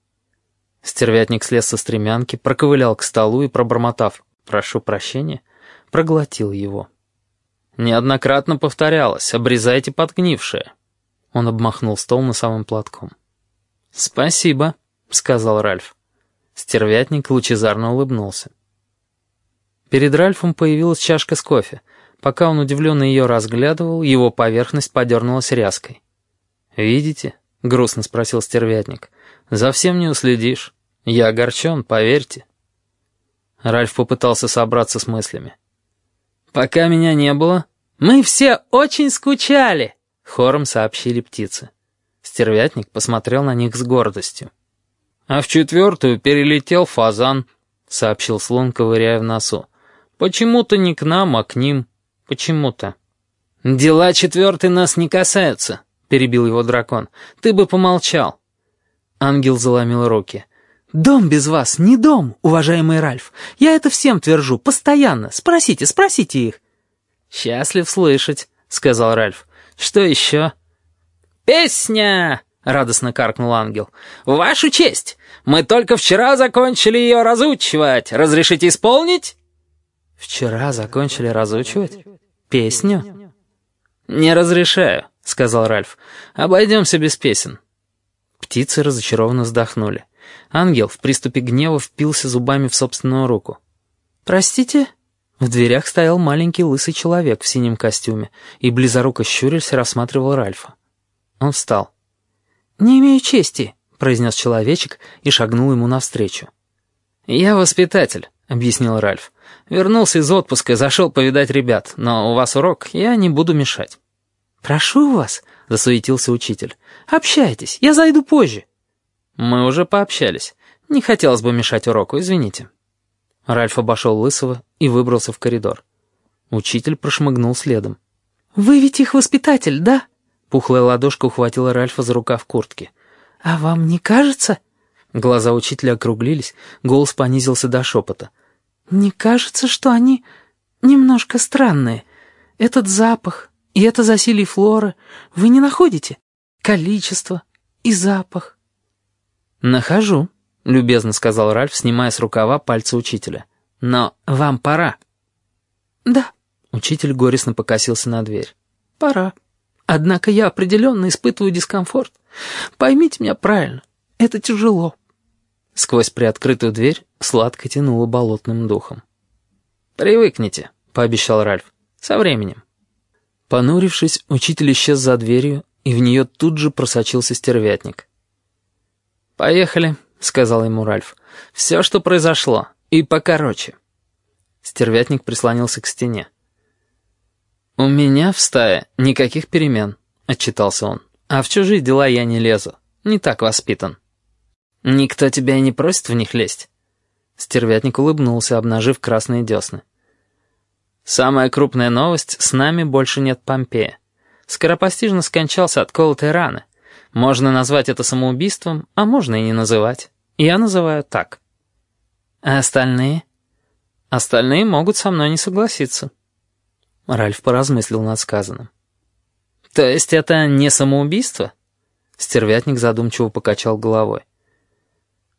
Стервятник слез со стремянки, проковылял к столу и, пробормотав «прошу прощения», проглотил его. Неоднократно повторялось «обрезайте подгнившее». Он обмахнул стол носовым платком. «Спасибо», — сказал Ральф. Стервятник лучезарно улыбнулся. Перед Ральфом появилась чашка с кофе. Пока он удивленно ее разглядывал, его поверхность подернулась ряской. «Видите?» — грустно спросил стервятник. «За всем не уследишь. Я огорчен, поверьте». Ральф попытался собраться с мыслями. «Пока меня не было, мы все очень скучали», — хором сообщили птицы. Стервятник посмотрел на них с гордостью. «А в четвертую перелетел фазан», — сообщил слон, ковыряя в носу. Почему-то не к нам, а к ним. Почему-то. «Дела четвертой нас не касаются», — перебил его дракон. «Ты бы помолчал». Ангел заломил руки. «Дом без вас не дом, уважаемый Ральф. Я это всем твержу, постоянно. Спросите, спросите их». «Счастлив слышать», — сказал Ральф. «Что еще?» «Песня!» — радостно каркнул ангел. «Вашу честь! Мы только вчера закончили ее разучивать. Разрешите исполнить?» «Вчера закончили разучивать? Песню?» «Не разрешаю», — сказал Ральф. «Обойдемся без песен». Птицы разочарованно вздохнули. Ангел в приступе гнева впился зубами в собственную руку. «Простите?» В дверях стоял маленький лысый человек в синем костюме и, близоруко щурясь, рассматривал Ральфа. Он встал. «Не имею чести», — произнес человечек и шагнул ему навстречу. «Я воспитатель», — объяснил Ральф. «Вернулся из отпуска, зашел повидать ребят, но у вас урок, я не буду мешать». «Прошу вас», — засуетился учитель. «Общайтесь, я зайду позже». «Мы уже пообщались. Не хотелось бы мешать уроку, извините». Ральф обошел Лысого и выбрался в коридор. Учитель прошмыгнул следом. «Вы ведь их воспитатель, да?» Пухлая ладошка ухватила Ральфа за рукав куртки. «А вам не кажется?» Глаза учителя округлились, голос понизился до шепота. «Не кажется, что они немножко странные? Этот запах и это засилие флоры вы не находите? Количество и запах». «Нахожу», — любезно сказал Ральф, снимая с рукава пальцы учителя. «Но вам пора». «Да». Учитель горестно покосился на дверь. «Пора. Однако я определенно испытываю дискомфорт. Поймите меня правильно, это тяжело». Сквозь приоткрытую дверь сладко тянуло болотным духом. «Привыкните», — пообещал Ральф. «Со временем». Понурившись, учитель исчез за дверью, и в нее тут же просочился стервятник. «Поехали», — сказал ему Ральф. «Все, что произошло, и покороче». Стервятник прислонился к стене. «У меня в стае никаких перемен», — отчитался он. «А в чужие дела я не лезу. Не так воспитан». «Никто тебя и не просит в них лезть». Стервятник улыбнулся, обнажив красные десны. «Самая крупная новость — с нами больше нет Помпея. Скоропостижно скончался от колотой раны. Можно назвать это самоубийством, а можно и не называть. Я называю так. А остальные? Остальные могут со мной не согласиться. Ральф поразмыслил над сказанным. То есть это не самоубийство? Стервятник задумчиво покачал головой.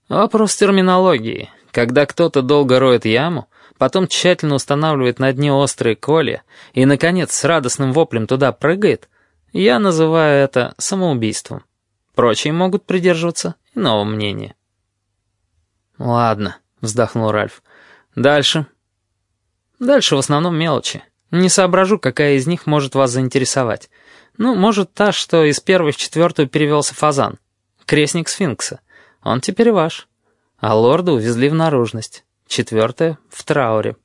Вопрос терминологии. Когда кто-то долго роет яму, потом тщательно устанавливает на дне острые колья и, наконец, с радостным воплем туда прыгает, я называю это самоубийством. Прочие могут придерживаться иного мнения. «Ладно», — вздохнул Ральф. «Дальше». «Дальше в основном мелочи. Не соображу, какая из них может вас заинтересовать. Ну, может, та, что из первой в четвертую перевелся фазан. Крестник сфинкса. Он теперь ваш. А лорда увезли в наружность. Четвертая — в трауре».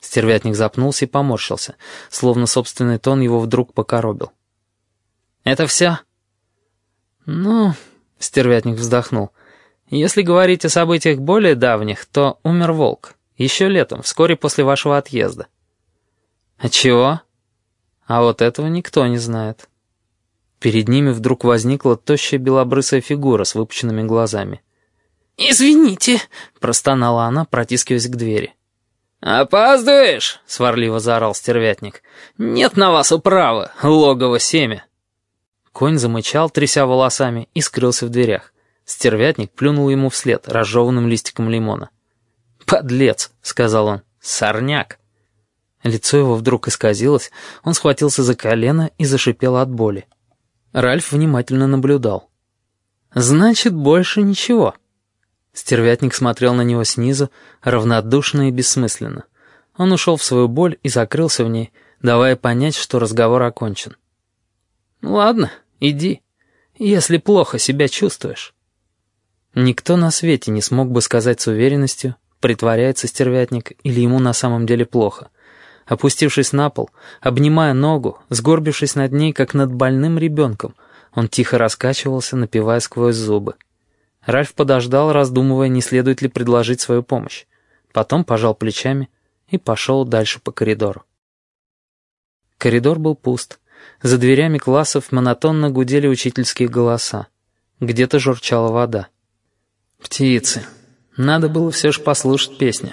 Стервятник запнулся и поморщился, словно собственный тон его вдруг покоробил. «Это все?» «Ну...» — стервятник вздохнул. «Если говорить о событиях более давних, то умер волк. Еще летом, вскоре после вашего отъезда». «А чего?» «А вот этого никто не знает». Перед ними вдруг возникла тощая белобрысая фигура с выпученными глазами. «Извините», — простонала она, протискиваясь к двери. «Опаздываешь!» — сварливо заорал стервятник. «Нет на вас управы, логово семя!» Конь замычал, тряся волосами, и скрылся в дверях. Стервятник плюнул ему вслед разжеванным листиком лимона. «Подлец!» — сказал он. «Сорняк!» Лицо его вдруг исказилось, он схватился за колено и зашипел от боли. Ральф внимательно наблюдал. «Значит, больше ничего». Стервятник смотрел на него снизу, равнодушно и бессмысленно. Он ушел в свою боль и закрылся в ней, давая понять, что разговор окончен. «Ладно, иди, если плохо себя чувствуешь». Никто на свете не смог бы сказать с уверенностью, притворяется стервятник или ему на самом деле плохо. Опустившись на пол, обнимая ногу, сгорбившись над ней, как над больным ребенком, он тихо раскачивался, напивая сквозь зубы. Ральф подождал, раздумывая, не следует ли предложить свою помощь. Потом пожал плечами и пошел дальше по коридору. Коридор был пуст. За дверями классов монотонно гудели учительские голоса. Где-то журчала вода. Птицы. Надо было все же послушать песню,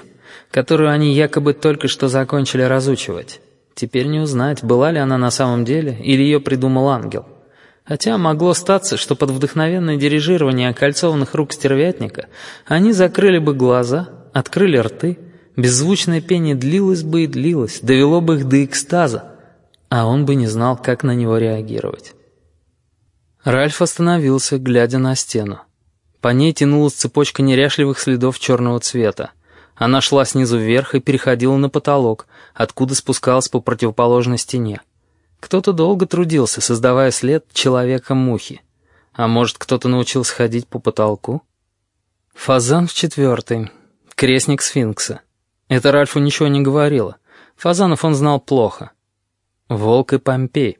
которую они якобы только что закончили разучивать. Теперь не узнать, была ли она на самом деле, или ее придумал ангел. Хотя могло статься, что под вдохновенное дирижирование окольцованных рук стервятника они закрыли бы глаза, открыли рты, беззвучное пение длилось бы и длилось, довело бы их до экстаза, а он бы не знал, как на него реагировать. Ральф остановился, глядя на стену. По ней тянулась цепочка неряшливых следов черного цвета, Она шла снизу вверх и переходила на потолок, откуда спускалась по противоположной стене. Кто-то долго трудился, создавая след человека-мухи. А может, кто-то научился ходить по потолку? Фазан в четвертый. Крестник сфинкса. Это Ральфу ничего не говорило. Фазанов он знал плохо. Волк и Помпей.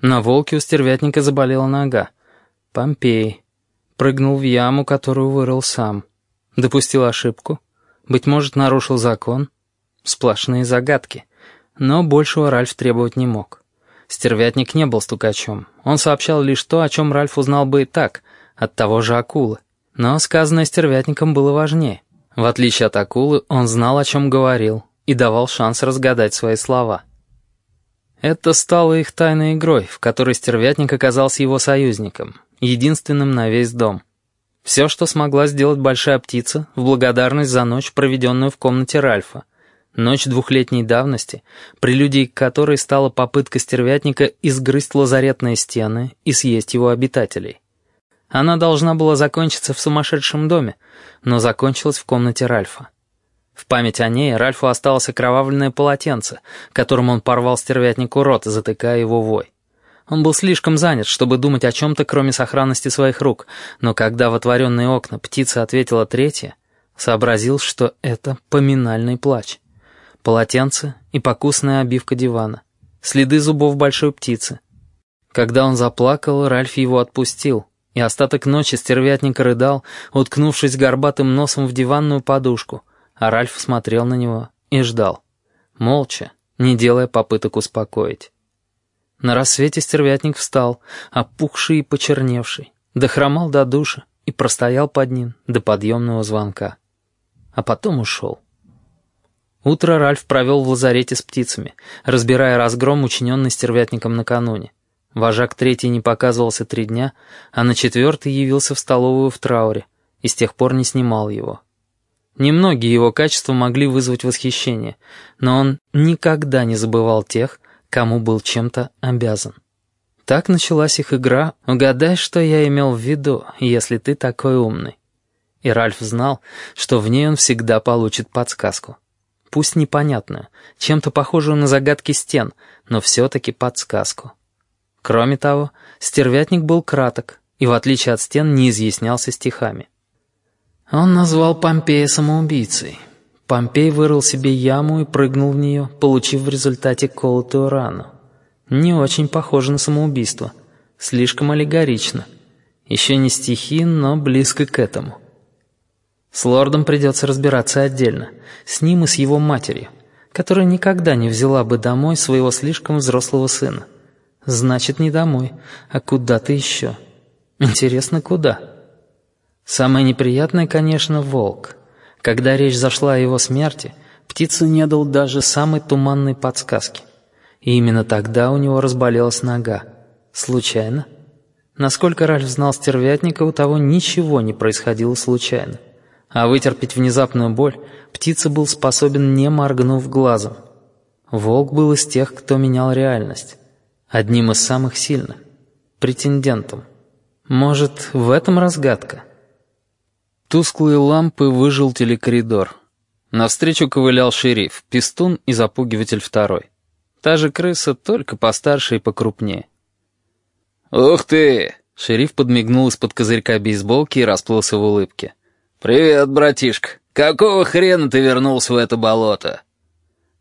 На волке у стервятника заболела нога. Помпей. Прыгнул в яму, которую вырыл сам. Допустил ошибку. Быть может, нарушил закон. Сплошные загадки. Но большего Ральф требовать не мог. Стервятник не был стукачом. Он сообщал лишь то, о чем Ральф узнал бы и так, от того же акулы. Но сказанное стервятником было важнее. В отличие от акулы, он знал, о чем говорил, и давал шанс разгадать свои слова. Это стало их тайной игрой, в которой стервятник оказался его союзником, единственным на весь дом. Все, что смогла сделать большая птица, в благодарность за ночь, проведенную в комнате Ральфа. Ночь двухлетней давности, прелюдией которой стала попытка стервятника изгрызть лазаретные стены и съесть его обитателей. Она должна была закончиться в сумасшедшем доме, но закончилась в комнате Ральфа. В память о ней Ральфу осталось окровавленное полотенце, которым он порвал стервятнику рот, затыкая его вой. Он был слишком занят, чтобы думать о чем-то, кроме сохранности своих рук, но когда в отворенные окна птица ответила третья, сообразил, что это поминальный плач. Полотенце и покусная обивка дивана, следы зубов большой птицы. Когда он заплакал, Ральф его отпустил, и остаток ночи стервятник рыдал, уткнувшись горбатым носом в диванную подушку, а Ральф смотрел на него и ждал. Молча, не делая попыток успокоить. На рассвете стервятник встал, опухший и почерневший, дохромал до душа и простоял под ним до подъемного звонка. А потом ушел. Утро Ральф провел в лазарете с птицами, разбирая разгром, учиненный стервятником накануне. Вожак третий не показывался три дня, а на четвертый явился в столовую в трауре и с тех пор не снимал его. Немногие его качества могли вызвать восхищение, но он никогда не забывал тех, кому был чем-то обязан. Так началась их игра «Угадай, что я имел в виду, если ты такой умный». И Ральф знал, что в ней он всегда получит подсказку. Пусть непонятную, чем-то похожую на загадки стен, но все-таки подсказку. Кроме того, стервятник был краток и, в отличие от стен, не изъяснялся стихами. Он назвал Помпея самоубийцей. Помпей вырыл себе яму и прыгнул в нее, получив в результате колотую рану. Не очень похоже на самоубийство. Слишком аллегорично. Еще не стихи, но близко к этому. С лордом придется разбираться отдельно. С ним и с его матерью, которая никогда не взяла бы домой своего слишком взрослого сына. Значит, не домой, а куда-то еще. Интересно, куда? Самое неприятное, конечно, волк. Когда речь зашла о его смерти, птица не дал даже самой туманной подсказки. И именно тогда у него разболелась нога. Случайно? Насколько Ральф знал стервятника, у того ничего не происходило случайно. А вытерпеть внезапную боль птица был способен, не моргнув глазом. Волк был из тех, кто менял реальность одним из самых сильных, претендентом. Может, в этом разгадка? Тусклые лампы выжелтили коридор. Навстречу ковылял шериф, пистун и запугиватель второй. Та же крыса, только постарше и покрупнее. «Ух ты!» — шериф подмигнул из-под козырька бейсболки и расплылся в улыбке. «Привет, братишка! Какого хрена ты вернулся в это болото?»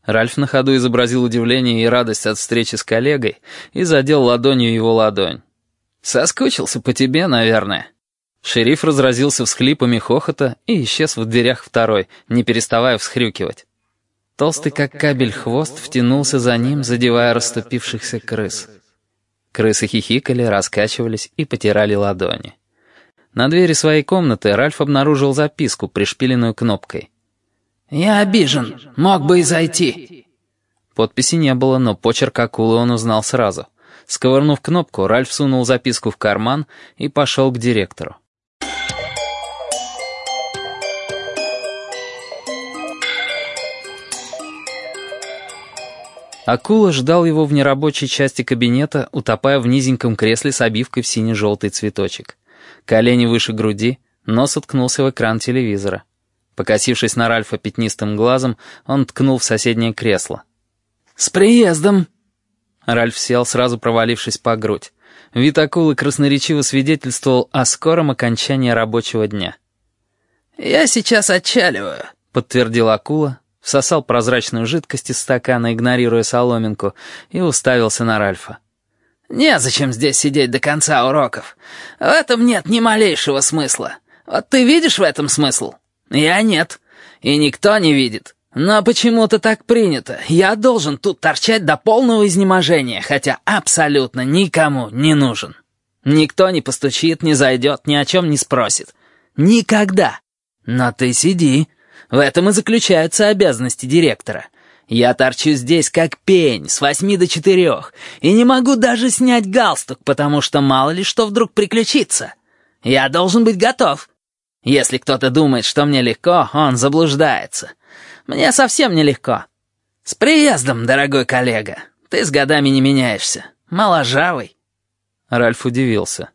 Ральф на ходу изобразил удивление и радость от встречи с коллегой и задел ладонью его ладонь. «Соскучился по тебе, наверное». Шериф разразился всхлипами хохота и исчез в дверях второй, не переставая всхрюкивать. Толстый как кабель хвост втянулся за ним, задевая расступившихся крыс. Крысы хихикали, раскачивались и потирали ладони. На двери своей комнаты Ральф обнаружил записку, пришпиленную кнопкой. «Я обижен. Мог бы и зайти». Подписи не было, но почерк акулы он узнал сразу. Сковырнув кнопку, Ральф сунул записку в карман и пошел к директору. Акула ждал его в нерабочей части кабинета, утопая в низеньком кресле с обивкой в сине-желтый цветочек. Колени выше груди, нос уткнулся в экран телевизора. Покосившись на Ральфа пятнистым глазом, он ткнул в соседнее кресло. «С приездом!» Ральф сел, сразу провалившись по грудь. Вид акулы красноречиво свидетельствовал о скором окончании рабочего дня. «Я сейчас отчаливаю», — подтвердил акула, всосал прозрачную жидкость из стакана, игнорируя соломинку, и уставился на Ральфа. «Незачем здесь сидеть до конца уроков. В этом нет ни малейшего смысла. Вот ты видишь в этом смысл? Я нет. И никто не видит. Но почему-то так принято. Я должен тут торчать до полного изнеможения, хотя абсолютно никому не нужен. Никто не постучит, не зайдет, ни о чем не спросит. Никогда. Но ты сиди. В этом и заключаются обязанности директора. Я торчу здесь как пень, с восьми до четырех, и не могу даже снять галстук, потому что мало ли что вдруг приключится. Я должен быть готов. Если кто-то думает, что мне легко, он заблуждается. Мне совсем нелегко. С приездом, дорогой коллега. Ты с годами не меняешься. Моложавый. Ральф удивился.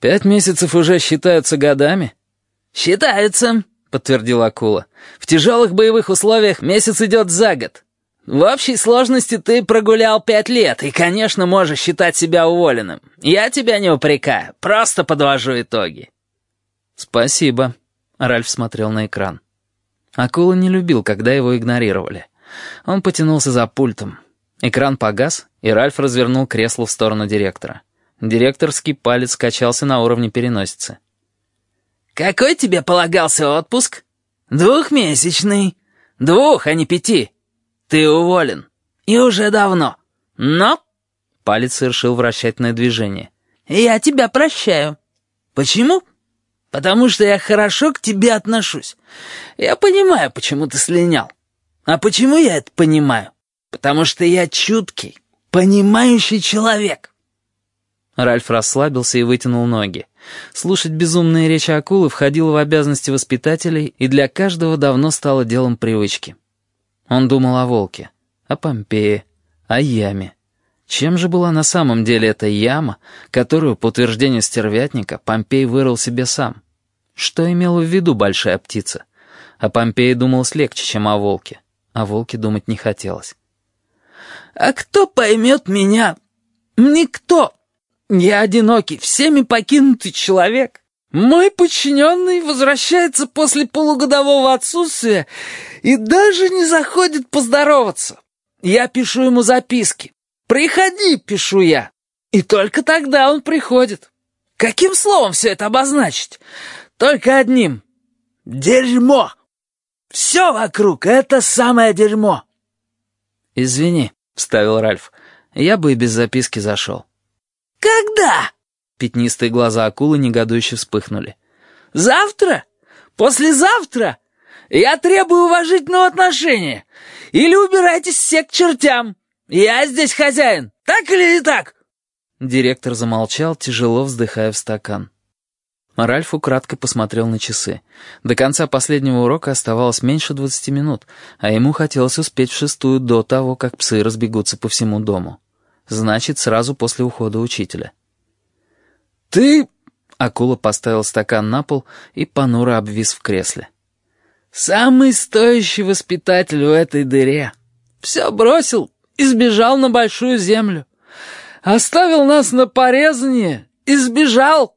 «Пять месяцев уже считаются годами?» «Считаются», — подтвердил акула. «В тяжелых боевых условиях месяц идет за год. В общей сложности ты прогулял пять лет и, конечно, можешь считать себя уволенным. Я тебя не упрекаю, просто подвожу итоги». «Спасибо», — Ральф смотрел на экран. Акула не любил, когда его игнорировали. Он потянулся за пультом. Экран погас, и Ральф развернул кресло в сторону директора. Директорский палец качался на уровне переносицы. «Какой тебе полагался отпуск?» «Двухмесячный. Двух, а не пяти. Ты уволен. И уже давно. Но...» Палец совершил вращательное движение. «Я тебя прощаю. Почему?» «Потому что я хорошо к тебе отношусь. Я понимаю, почему ты слинял. А почему я это понимаю? Потому что я чуткий, понимающий человек». Ральф расслабился и вытянул ноги. Слушать безумные речи акулы входило в обязанности воспитателей и для каждого давно стало делом привычки. Он думал о волке, о Помпее, о яме. Чем же была на самом деле эта яма, которую, по утверждению стервятника, Помпей вырыл себе сам? Что имела в виду большая птица? О Помпее думалось легче, чем о волке. О волке думать не хотелось. «А кто поймет меня? Никто!» Я одинокий, всеми покинутый человек. Мой подчиненный возвращается после полугодового отсутствия и даже не заходит поздороваться. Я пишу ему записки. «Приходи», — пишу я. И только тогда он приходит. Каким словом все это обозначить? Только одним. Дерьмо. Все вокруг — это самое дерьмо. «Извини», — вставил Ральф. «Я бы и без записки зашел». «Когда?» Пятнистые глаза акулы негодующе вспыхнули. «Завтра? Послезавтра? Я требую уважительного отношения. Или убирайтесь все к чертям. Я здесь хозяин, так или не так?» Директор замолчал, тяжело вздыхая в стакан. Ральф украдко посмотрел на часы. До конца последнего урока оставалось меньше двадцати минут, а ему хотелось успеть в шестую до того, как псы разбегутся по всему дому. Значит, сразу после ухода учителя. «Ты...» — акула поставил стакан на пол и понуро обвис в кресле. «Самый стоящий воспитатель в этой дыре. Все бросил и сбежал на большую землю. Оставил нас на порезание и сбежал».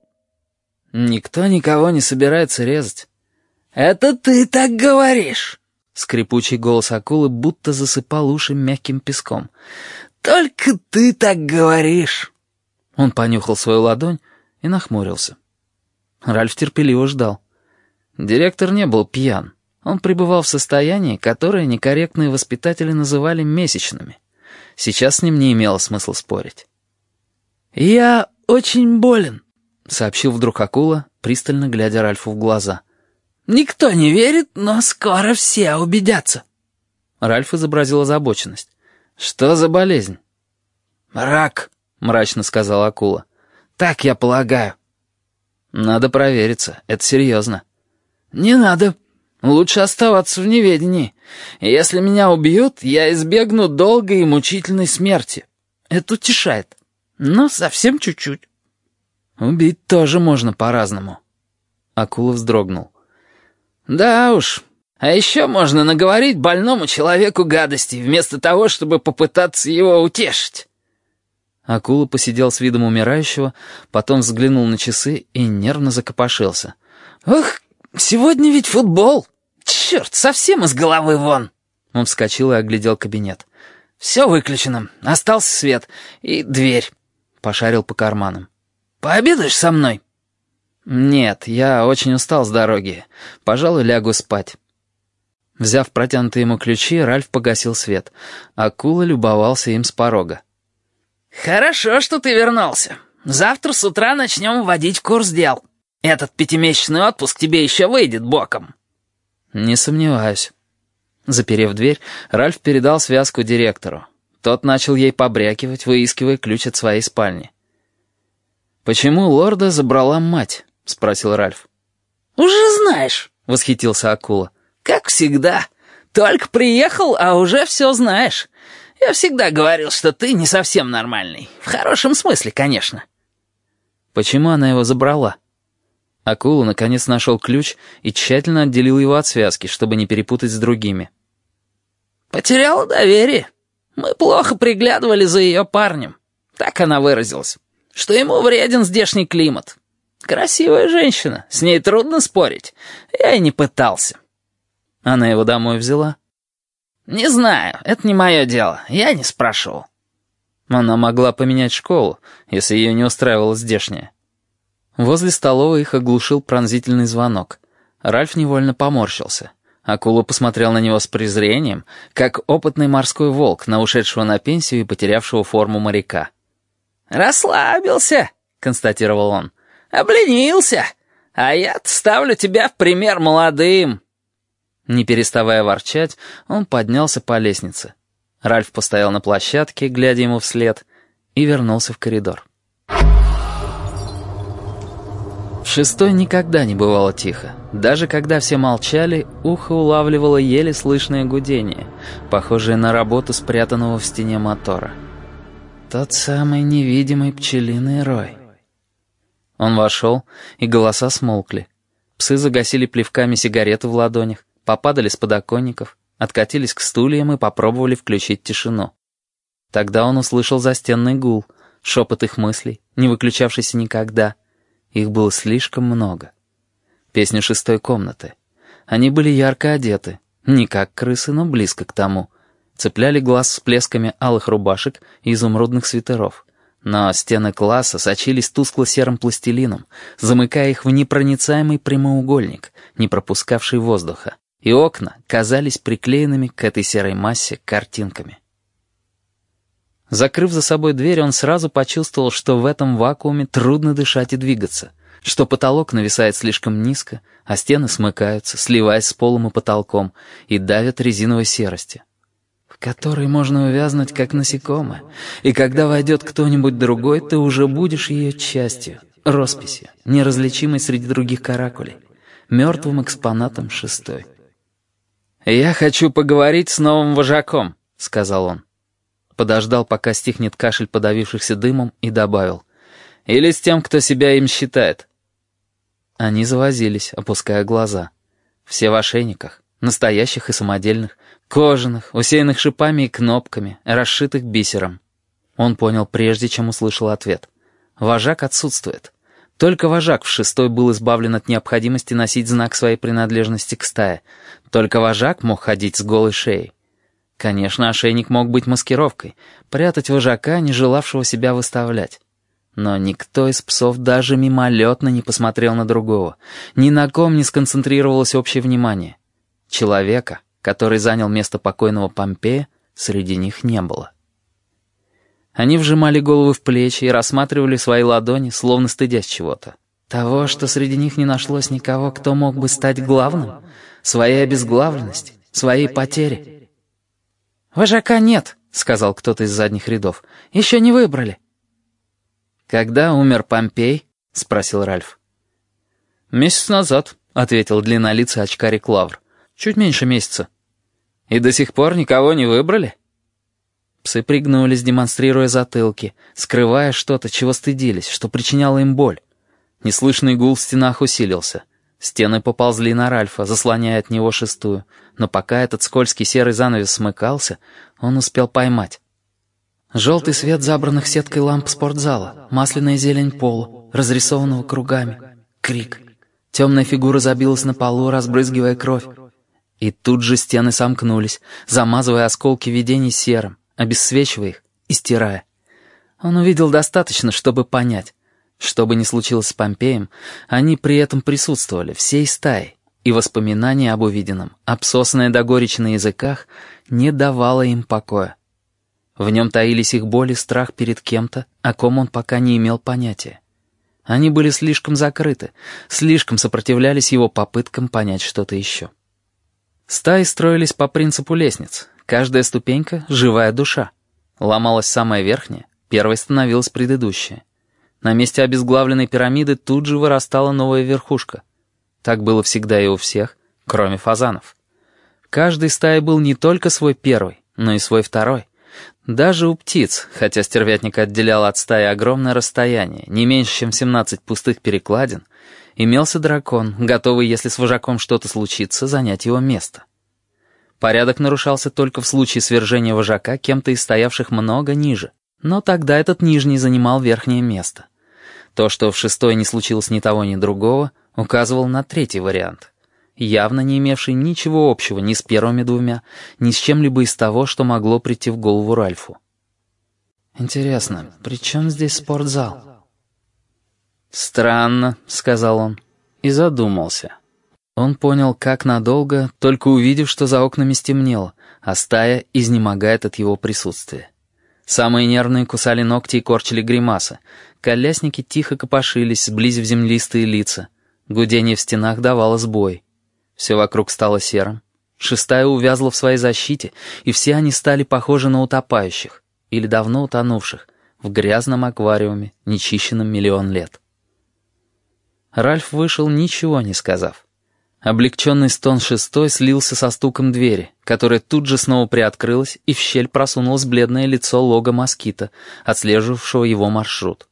«Никто никого не собирается резать». «Это ты так говоришь». Скрипучий голос акулы будто засыпал уши мягким песком. «Только ты так говоришь!» Он понюхал свою ладонь и нахмурился. Ральф терпеливо ждал. Директор не был пьян. Он пребывал в состоянии, которое некорректные воспитатели называли месячными. Сейчас с ним не имело смысла спорить. «Я очень болен», — сообщил вдруг акула, пристально глядя Ральфу в глаза. «Никто не верит, но скоро все убедятся». Ральф изобразил озабоченность. «Что за болезнь?» «Рак», — мрачно сказала акула. «Так я полагаю». «Надо провериться, это серьезно». «Не надо. Лучше оставаться в неведении. Если меня убьют, я избегну долгой и мучительной смерти. Это утешает. Но совсем чуть-чуть». «Убить тоже можно по-разному». Акула вздрогнул. «Да уж, А еще можно наговорить больному человеку гадости, вместо того, чтобы попытаться его утешить». Акула посидел с видом умирающего, потом взглянул на часы и нервно закопошился. «Ох, сегодня ведь футбол! Черт, совсем из головы вон!» Он вскочил и оглядел кабинет. «Все выключено. Остался свет. И дверь». Пошарил по карманам. «Пообедаешь со мной?» «Нет, я очень устал с дороги. Пожалуй, лягу спать». Взяв протянутые ему ключи, Ральф погасил свет. Акула любовался им с порога. «Хорошо, что ты вернулся. Завтра с утра начнем вводить курс дел. Этот пятимесячный отпуск тебе еще выйдет боком». «Не сомневаюсь». Заперев дверь, Ральф передал связку директору. Тот начал ей побрякивать, выискивая ключ от своей спальни. «Почему лорда забрала мать?» — спросил Ральф. «Уже знаешь», — восхитился Акула. «Как всегда. Только приехал, а уже все знаешь. Я всегда говорил, что ты не совсем нормальный. В хорошем смысле, конечно». «Почему она его забрала?» Акула наконец нашел ключ и тщательно отделил его от связки, чтобы не перепутать с другими. «Потеряла доверие. Мы плохо приглядывали за ее парнем. Так она выразилась. Что ему вреден здешний климат. Красивая женщина, с ней трудно спорить. Я и не пытался». Она его домой взяла? «Не знаю, это не мое дело, я не спрашивал». Она могла поменять школу, если ее не устраивала здешняя. Возле столовой их оглушил пронзительный звонок. Ральф невольно поморщился. Акула посмотрел на него с презрением, как опытный морской волк на ушедшего на пенсию и потерявшего форму моряка. «Расслабился», — констатировал он. «Обленился. А я ставлю тебя в пример молодым». Не переставая ворчать, он поднялся по лестнице. Ральф постоял на площадке, глядя ему вслед, и вернулся в коридор. В шестой никогда не бывало тихо. Даже когда все молчали, ухо улавливало еле слышное гудение, похожее на работу спрятанного в стене мотора. Тот самый невидимый пчелиный рой. Он вошел, и голоса смолкли. Псы загасили плевками сигареты в ладонях попадали с подоконников, откатились к стульям и попробовали включить тишину. Тогда он услышал застенный гул, шепот их мыслей, не выключавшийся никогда. Их было слишком много. Песня шестой комнаты. Они были ярко одеты, не как крысы, но близко к тому. Цепляли глаз с плесками алых рубашек и изумрудных свитеров. Но стены класса сочились тускло-серым пластилином, замыкая их в непроницаемый прямоугольник, не пропускавший воздуха и окна казались приклеенными к этой серой массе картинками. Закрыв за собой дверь, он сразу почувствовал, что в этом вакууме трудно дышать и двигаться, что потолок нависает слишком низко, а стены смыкаются, сливаясь с полом и потолком, и давят резиновой серости, в которой можно увязнуть, как насекомое, и когда войдет кто-нибудь другой, ты уже будешь ее частью, росписью, неразличимой среди других каракулей, мертвым экспонатом шестой. «Я хочу поговорить с новым вожаком», — сказал он. Подождал, пока стихнет кашель подавившихся дымом, и добавил. «Или с тем, кто себя им считает». Они завозились, опуская глаза. Все в ошейниках, настоящих и самодельных, кожаных, усеянных шипами и кнопками, расшитых бисером. Он понял прежде, чем услышал ответ. Вожак отсутствует. Только вожак в шестой был избавлен от необходимости носить знак своей принадлежности к стае. Только вожак мог ходить с голой шеей. Конечно, ошейник мог быть маскировкой, прятать вожака, не желавшего себя выставлять. Но никто из псов даже мимолетно не посмотрел на другого. Ни на ком не сконцентрировалось общее внимание. Человека, который занял место покойного Помпея, среди них не было. Они вжимали головы в плечи и рассматривали свои ладони, словно стыдясь чего-то. Того, что среди них не нашлось никого, кто мог бы стать главным, своей обезглавленности, своей потери. «Вожака нет», — сказал кто-то из задних рядов. «Еще не выбрали». «Когда умер Помпей?» — спросил Ральф. «Месяц назад», — ответил длиннолицый очкарик Лавр. «Чуть меньше месяца». «И до сих пор никого не выбрали?» Псы пригнулись, демонстрируя затылки, скрывая что-то, чего стыдились, что причиняло им боль. Неслышный гул в стенах усилился. Стены поползли на Ральфа, заслоняя от него шестую, но пока этот скользкий серый занавес смыкался, он успел поймать. Желтый свет забранных сеткой ламп спортзала, масляная зелень пола, разрисованного кругами. Крик. Темная фигура забилась на полу, разбрызгивая кровь. И тут же стены сомкнулись, замазывая осколки видений серым, обесцвечивая их и стирая. Он увидел достаточно, чтобы понять. Что бы ни случилось с Помпеем, они при этом присутствовали, всей стаей, и воспоминания об увиденном, обсосанное до горечи на языках, не давало им покоя. В нем таились их боль и страх перед кем-то, о ком он пока не имел понятия. Они были слишком закрыты, слишком сопротивлялись его попыткам понять что-то еще. Стаи строились по принципу лестниц. Каждая ступенька — живая душа. Ломалась самая верхняя, первой становилась предыдущая. На месте обезглавленной пирамиды тут же вырастала новая верхушка. Так было всегда и у всех, кроме фазанов. Каждый стаи был не только свой первый, но и свой второй. Даже у птиц, хотя стервятник отделял от стаи огромное расстояние, не меньше, чем 17 пустых перекладин, имелся дракон, готовый, если с вожаком что-то случится, занять его место. Порядок нарушался только в случае свержения вожака кем-то из стоявших много ниже, но тогда этот нижний занимал верхнее место. То, что в шестой не случилось ни того, ни другого, указывал на третий вариант явно не имевший ничего общего ни с первыми двумя, ни с чем-либо из того, что могло прийти в голову Ральфу. «Интересно, при чем здесь спортзал?» «Странно», — сказал он, и задумался. Он понял, как надолго, только увидев, что за окнами стемнело, а стая изнемогает от его присутствия. Самые нервные кусали ногти и корчили гримасы. Колясники тихо копошились, сблизив землистые лица. Гудение в стенах давало сбой. Все вокруг стало серым. Шестая увязла в своей защите, и все они стали похожи на утопающих, или давно утонувших, в грязном аквариуме, нечищенном миллион лет. Ральф вышел, ничего не сказав. Облегченный стон шестой слился со стуком двери, которая тут же снова приоткрылась, и в щель просунулось бледное лицо лога москита, отслеживавшего его маршрут.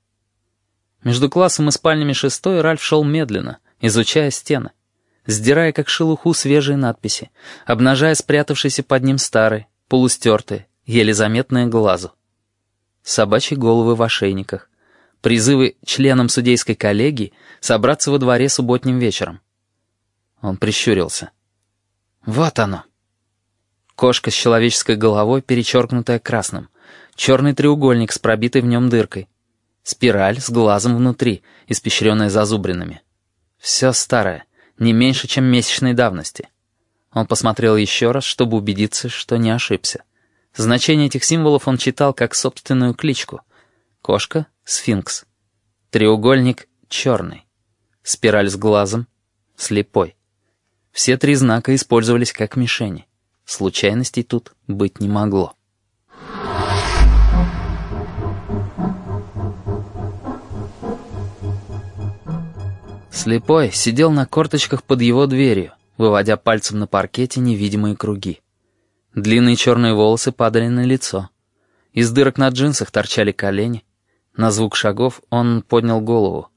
Между классом и спальнями шестой Ральф шел медленно, изучая стены сдирая как шелуху свежие надписи, обнажая спрятавшиеся под ним старые, полустертые, еле заметные глазу. Собачьи головы в ошейниках. Призывы членам судейской коллегии собраться во дворе субботним вечером. Он прищурился. Вот оно. Кошка с человеческой головой, перечеркнутая красным. Черный треугольник с пробитой в нем дыркой. Спираль с глазом внутри, испещренная зазубринами. Все старое не меньше, чем месячной давности. Он посмотрел еще раз, чтобы убедиться, что не ошибся. Значение этих символов он читал как собственную кличку. Кошка — сфинкс. Треугольник — черный. Спираль с глазом — слепой. Все три знака использовались как мишени. Случайностей тут быть не могло. Слепой сидел на корточках под его дверью, выводя пальцем на паркете невидимые круги. Длинные черные волосы падали на лицо. Из дырок на джинсах торчали колени. На звук шагов он поднял голову.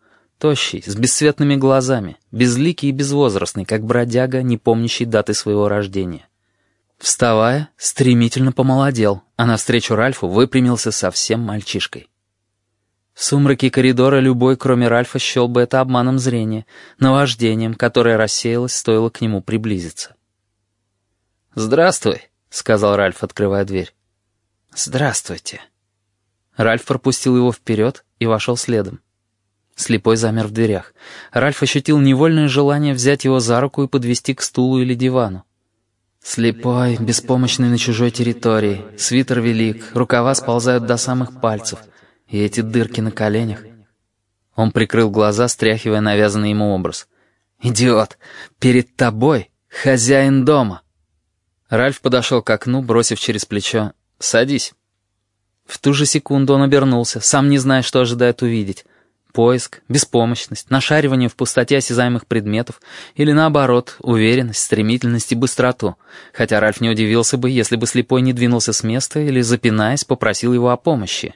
Тощий, с бесцветными глазами, безликий и безвозрастный, как бродяга, не помнящий даты своего рождения. Вставая, стремительно помолодел, а навстречу Ральфу выпрямился совсем мальчишкой. В сумраке коридора любой, кроме Ральфа, счел бы это обманом зрения, наваждением, которое рассеялось, стоило к нему приблизиться. «Здравствуй», — сказал Ральф, открывая дверь. «Здравствуйте». Ральф пропустил его вперед и вошел следом. Слепой замер в дверях. Ральф ощутил невольное желание взять его за руку и подвести к стулу или дивану. Слепой, беспомощный на чужой территории, свитер велик, рукава сползают до самых пальцев — и эти дырки на коленях. Он прикрыл глаза, стряхивая навязанный ему образ. «Идиот! Перед тобой хозяин дома!» Ральф подошел к окну, бросив через плечо «Садись». В ту же секунду он обернулся, сам не зная, что ожидает увидеть. Поиск, беспомощность, нашаривание в пустоте осязаемых предметов или, наоборот, уверенность, стремительность и быстроту. Хотя Ральф не удивился бы, если бы слепой не двинулся с места или, запинаясь, попросил его о помощи.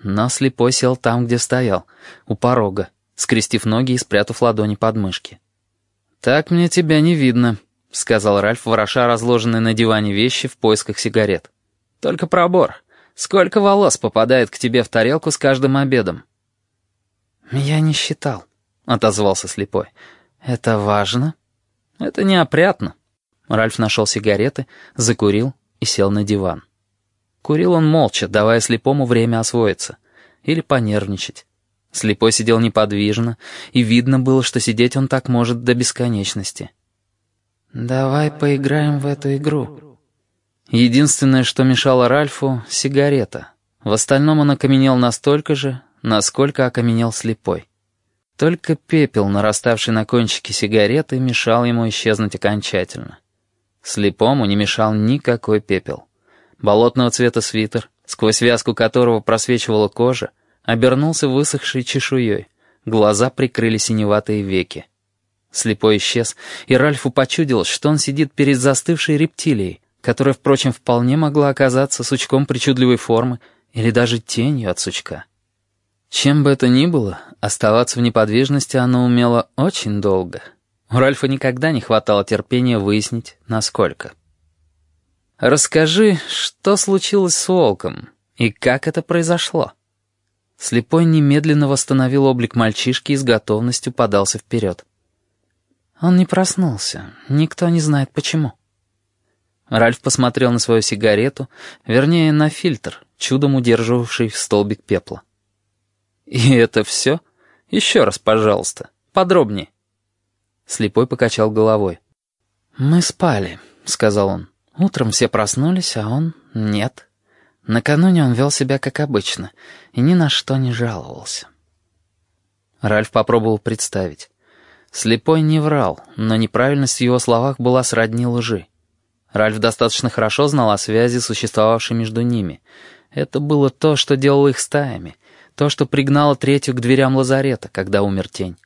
Но слепой сел там, где стоял, у порога, скрестив ноги и спрятав ладони под мышки. «Так мне тебя не видно», — сказал Ральф, вороша разложенные на диване вещи в поисках сигарет. «Только пробор. Сколько волос попадает к тебе в тарелку с каждым обедом?» «Я не считал», — отозвался слепой. «Это важно?» «Это неопрятно». Ральф нашел сигареты, закурил и сел на диван. Курил он молча, давая слепому время освоиться. Или понервничать. Слепой сидел неподвижно, и видно было, что сидеть он так может до бесконечности. «Давай поиграем в эту игру». Единственное, что мешало Ральфу — сигарета. В остальном он окаменел настолько же, насколько окаменел слепой. Только пепел, нараставший на кончике сигареты, мешал ему исчезнуть окончательно. Слепому не мешал никакой пепел. Болотного цвета свитер, сквозь вязку которого просвечивала кожа, обернулся высохшей чешуей, глаза прикрыли синеватые веки. Слепой исчез, и Ральфу почудилось, что он сидит перед застывшей рептилией, которая, впрочем, вполне могла оказаться сучком причудливой формы или даже тенью от сучка. Чем бы это ни было, оставаться в неподвижности оно умело очень долго. У Ральфа никогда не хватало терпения выяснить, насколько. «Расскажи, что случилось с волком и как это произошло?» Слепой немедленно восстановил облик мальчишки и с готовностью подался вперед. Он не проснулся. Никто не знает почему. Ральф посмотрел на свою сигарету, вернее, на фильтр, чудом удерживавший столбик пепла. «И это все? Еще раз, пожалуйста, подробнее». Слепой покачал головой. «Мы спали», — сказал он. «Утром все проснулись, а он — нет. Накануне он вел себя как обычно и ни на что не жаловался». Ральф попробовал представить. Слепой не врал, но неправильность в его словах была сродни лжи. Ральф достаточно хорошо знал о связи, существовавшей между ними. Это было то, что делало их стаями, то, что пригнало третью к дверям лазарета, когда умер тень.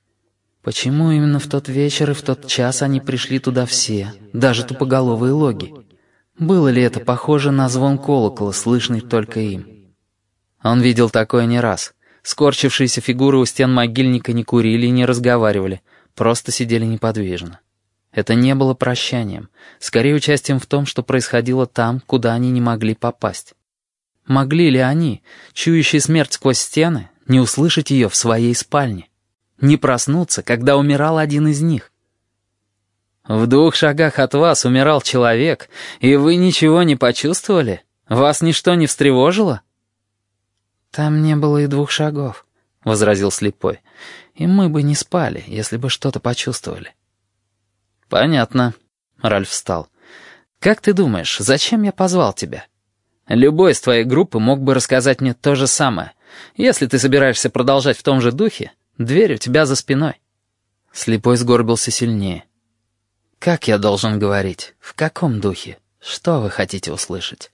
Почему именно в тот вечер и в тот час они пришли туда все, даже тупоголовые логи? Было ли это похоже на звон колокола, слышный только им? Он видел такое не раз. Скорчившиеся фигуры у стен могильника не курили и не разговаривали — просто сидели неподвижно. Это не было прощанием, скорее участием в том, что происходило там, куда они не могли попасть. Могли ли они, чующие смерть сквозь стены, не услышать ее в своей спальне? Не проснуться, когда умирал один из них? В двух шагах от вас умирал человек, и вы ничего не почувствовали? Вас ничто не встревожило? Там не было и двух шагов, — возразил слепой и мы бы не спали, если бы что-то почувствовали». «Понятно», — Ральф встал. «Как ты думаешь, зачем я позвал тебя? Любой из твоей группы мог бы рассказать мне то же самое. Если ты собираешься продолжать в том же духе, дверь у тебя за спиной». Слепой сгорбился сильнее. «Как я должен говорить? В каком духе? Что вы хотите услышать?»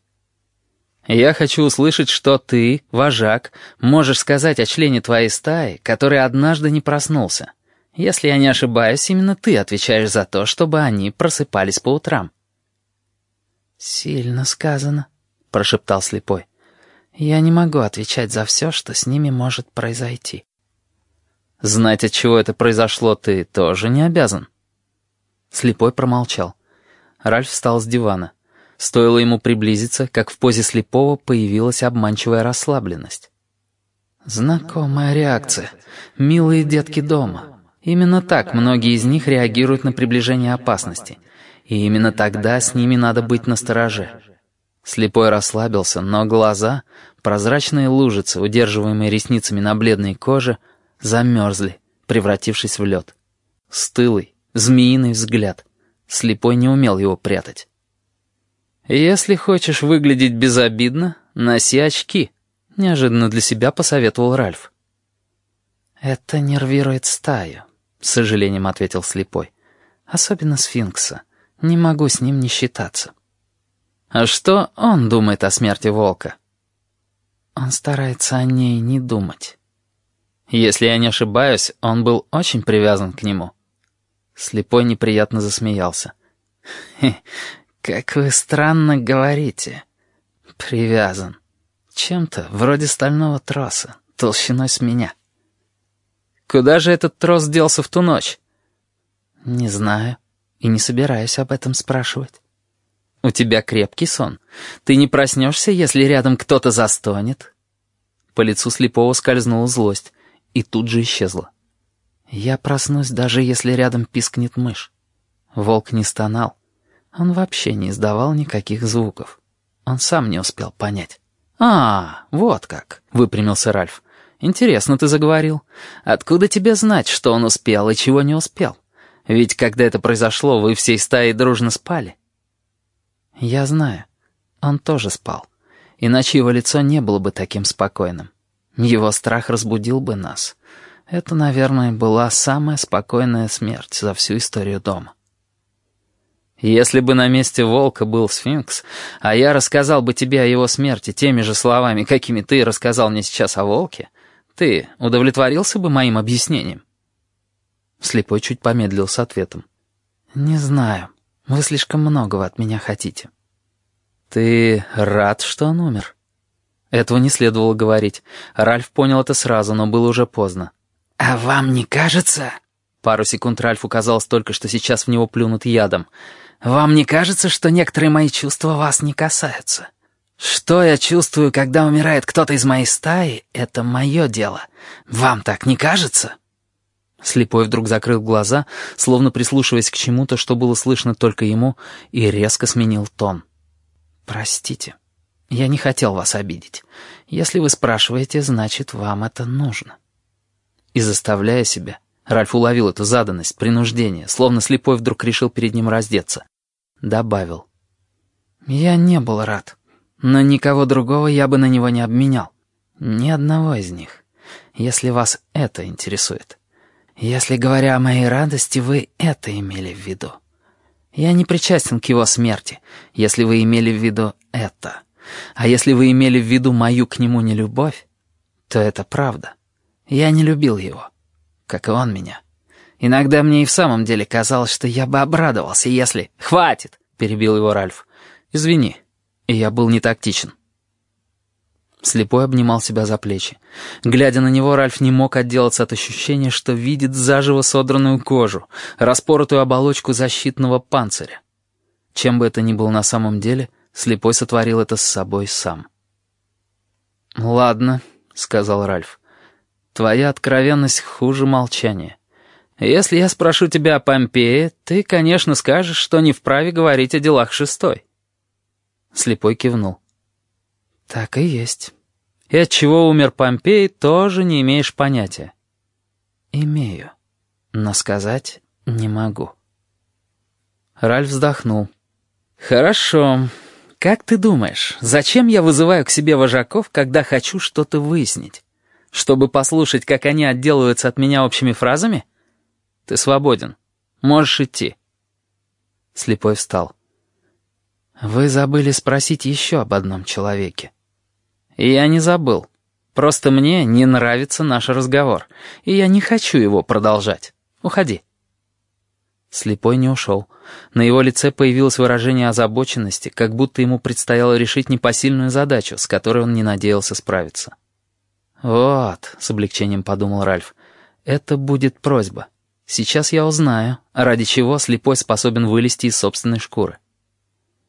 Я хочу услышать, что ты, вожак, можешь сказать о члене твоей стаи, который однажды не проснулся. Если я не ошибаюсь, именно ты отвечаешь за то, чтобы они просыпались по утрам». «Сильно сказано», — прошептал слепой. «Я не могу отвечать за все, что с ними может произойти». «Знать, от чего это произошло, ты тоже не обязан». Слепой промолчал. Ральф встал с дивана. Стоило ему приблизиться, как в позе слепого появилась обманчивая расслабленность. Знакомая реакция. Милые детки дома. Именно так многие из них реагируют на приближение опасности. И именно тогда с ними надо быть настороже. Слепой расслабился, но глаза, прозрачные лужицы, удерживаемые ресницами на бледной коже, замерзли, превратившись в лед. Стылый, змеиный взгляд. Слепой не умел его прятать. «Если хочешь выглядеть безобидно, носи очки», — неожиданно для себя посоветовал Ральф. «Это нервирует стаю», — с сожалением ответил слепой. «Особенно сфинкса. Не могу с ним не считаться». «А что он думает о смерти волка?» «Он старается о ней не думать». «Если я не ошибаюсь, он был очень привязан к нему». Слепой неприятно засмеялся. «Как вы странно говорите. Привязан. Чем-то вроде стального троса, толщиной с меня». «Куда же этот трос делся в ту ночь?» «Не знаю и не собираюсь об этом спрашивать». «У тебя крепкий сон. Ты не проснешься, если рядом кто-то застонет?» По лицу слепого скользнула злость и тут же исчезла. «Я проснусь, даже если рядом пискнет мышь». Волк не стонал. Он вообще не издавал никаких звуков. Он сам не успел понять. «А, вот как», — выпрямился Ральф. «Интересно ты заговорил. Откуда тебе знать, что он успел и чего не успел? Ведь когда это произошло, вы всей стаей дружно спали». «Я знаю. Он тоже спал. Иначе его лицо не было бы таким спокойным. Его страх разбудил бы нас. Это, наверное, была самая спокойная смерть за всю историю дома». Если бы на месте волка был сфинкс, а я рассказал бы тебе о его смерти теми же словами, какими ты рассказал мне сейчас о волке, ты удовлетворился бы моим объяснением?» Слепой чуть помедлил с ответом. «Не знаю. Вы слишком многого от меня хотите». «Ты рад, что он умер?» Этого не следовало говорить. Ральф понял это сразу, но было уже поздно. «А вам не кажется...» Пару секунд Ральфу казалось только, что сейчас в него плюнут ядом — вам не кажется, что некоторые мои чувства вас не касаются? Что я чувствую, когда умирает кто-то из моей стаи, это мое дело. Вам так не кажется?» Слепой вдруг закрыл глаза, словно прислушиваясь к чему-то, что было слышно только ему, и резко сменил тон. «Простите, я не хотел вас обидеть. Если вы спрашиваете, значит, вам это нужно». И заставляя себя Ральф уловил эту заданность, принуждение, словно слепой вдруг решил перед ним раздеться. Добавил. «Я не был рад, но никого другого я бы на него не обменял. Ни одного из них, если вас это интересует. Если, говоря о моей радости, вы это имели в виду. Я не причастен к его смерти, если вы имели в виду это. А если вы имели в виду мою к нему нелюбовь, то это правда. Я не любил его» как и он меня. Иногда мне и в самом деле казалось, что я бы обрадовался, если... «Хватит!» — перебил его Ральф. «Извини, я был не тактичен». Слепой обнимал себя за плечи. Глядя на него, Ральф не мог отделаться от ощущения, что видит заживо содранную кожу, распоротую оболочку защитного панциря. Чем бы это ни было на самом деле, Слепой сотворил это с собой сам. «Ладно», — сказал Ральф. Твоя откровенность хуже молчания. Если я спрошу тебя о Помпее, ты, конечно, скажешь, что не вправе говорить о делах шестой». Слепой кивнул. «Так и есть. И от чего умер Помпей, тоже не имеешь понятия». «Имею, но сказать не могу». Ральф вздохнул. «Хорошо. Как ты думаешь, зачем я вызываю к себе вожаков, когда хочу что-то выяснить?» Чтобы послушать, как они отделываются от меня общими фразами? Ты свободен. Можешь идти. Слепой встал. Вы забыли спросить еще об одном человеке. Я не забыл. Просто мне не нравится наш разговор, и я не хочу его продолжать. Уходи. Слепой не ушел. На его лице появилось выражение озабоченности, как будто ему предстояло решить непосильную задачу, с которой он не надеялся справиться. «Вот», — с облегчением подумал Ральф, — «это будет просьба. Сейчас я узнаю, ради чего слепой способен вылезти из собственной шкуры».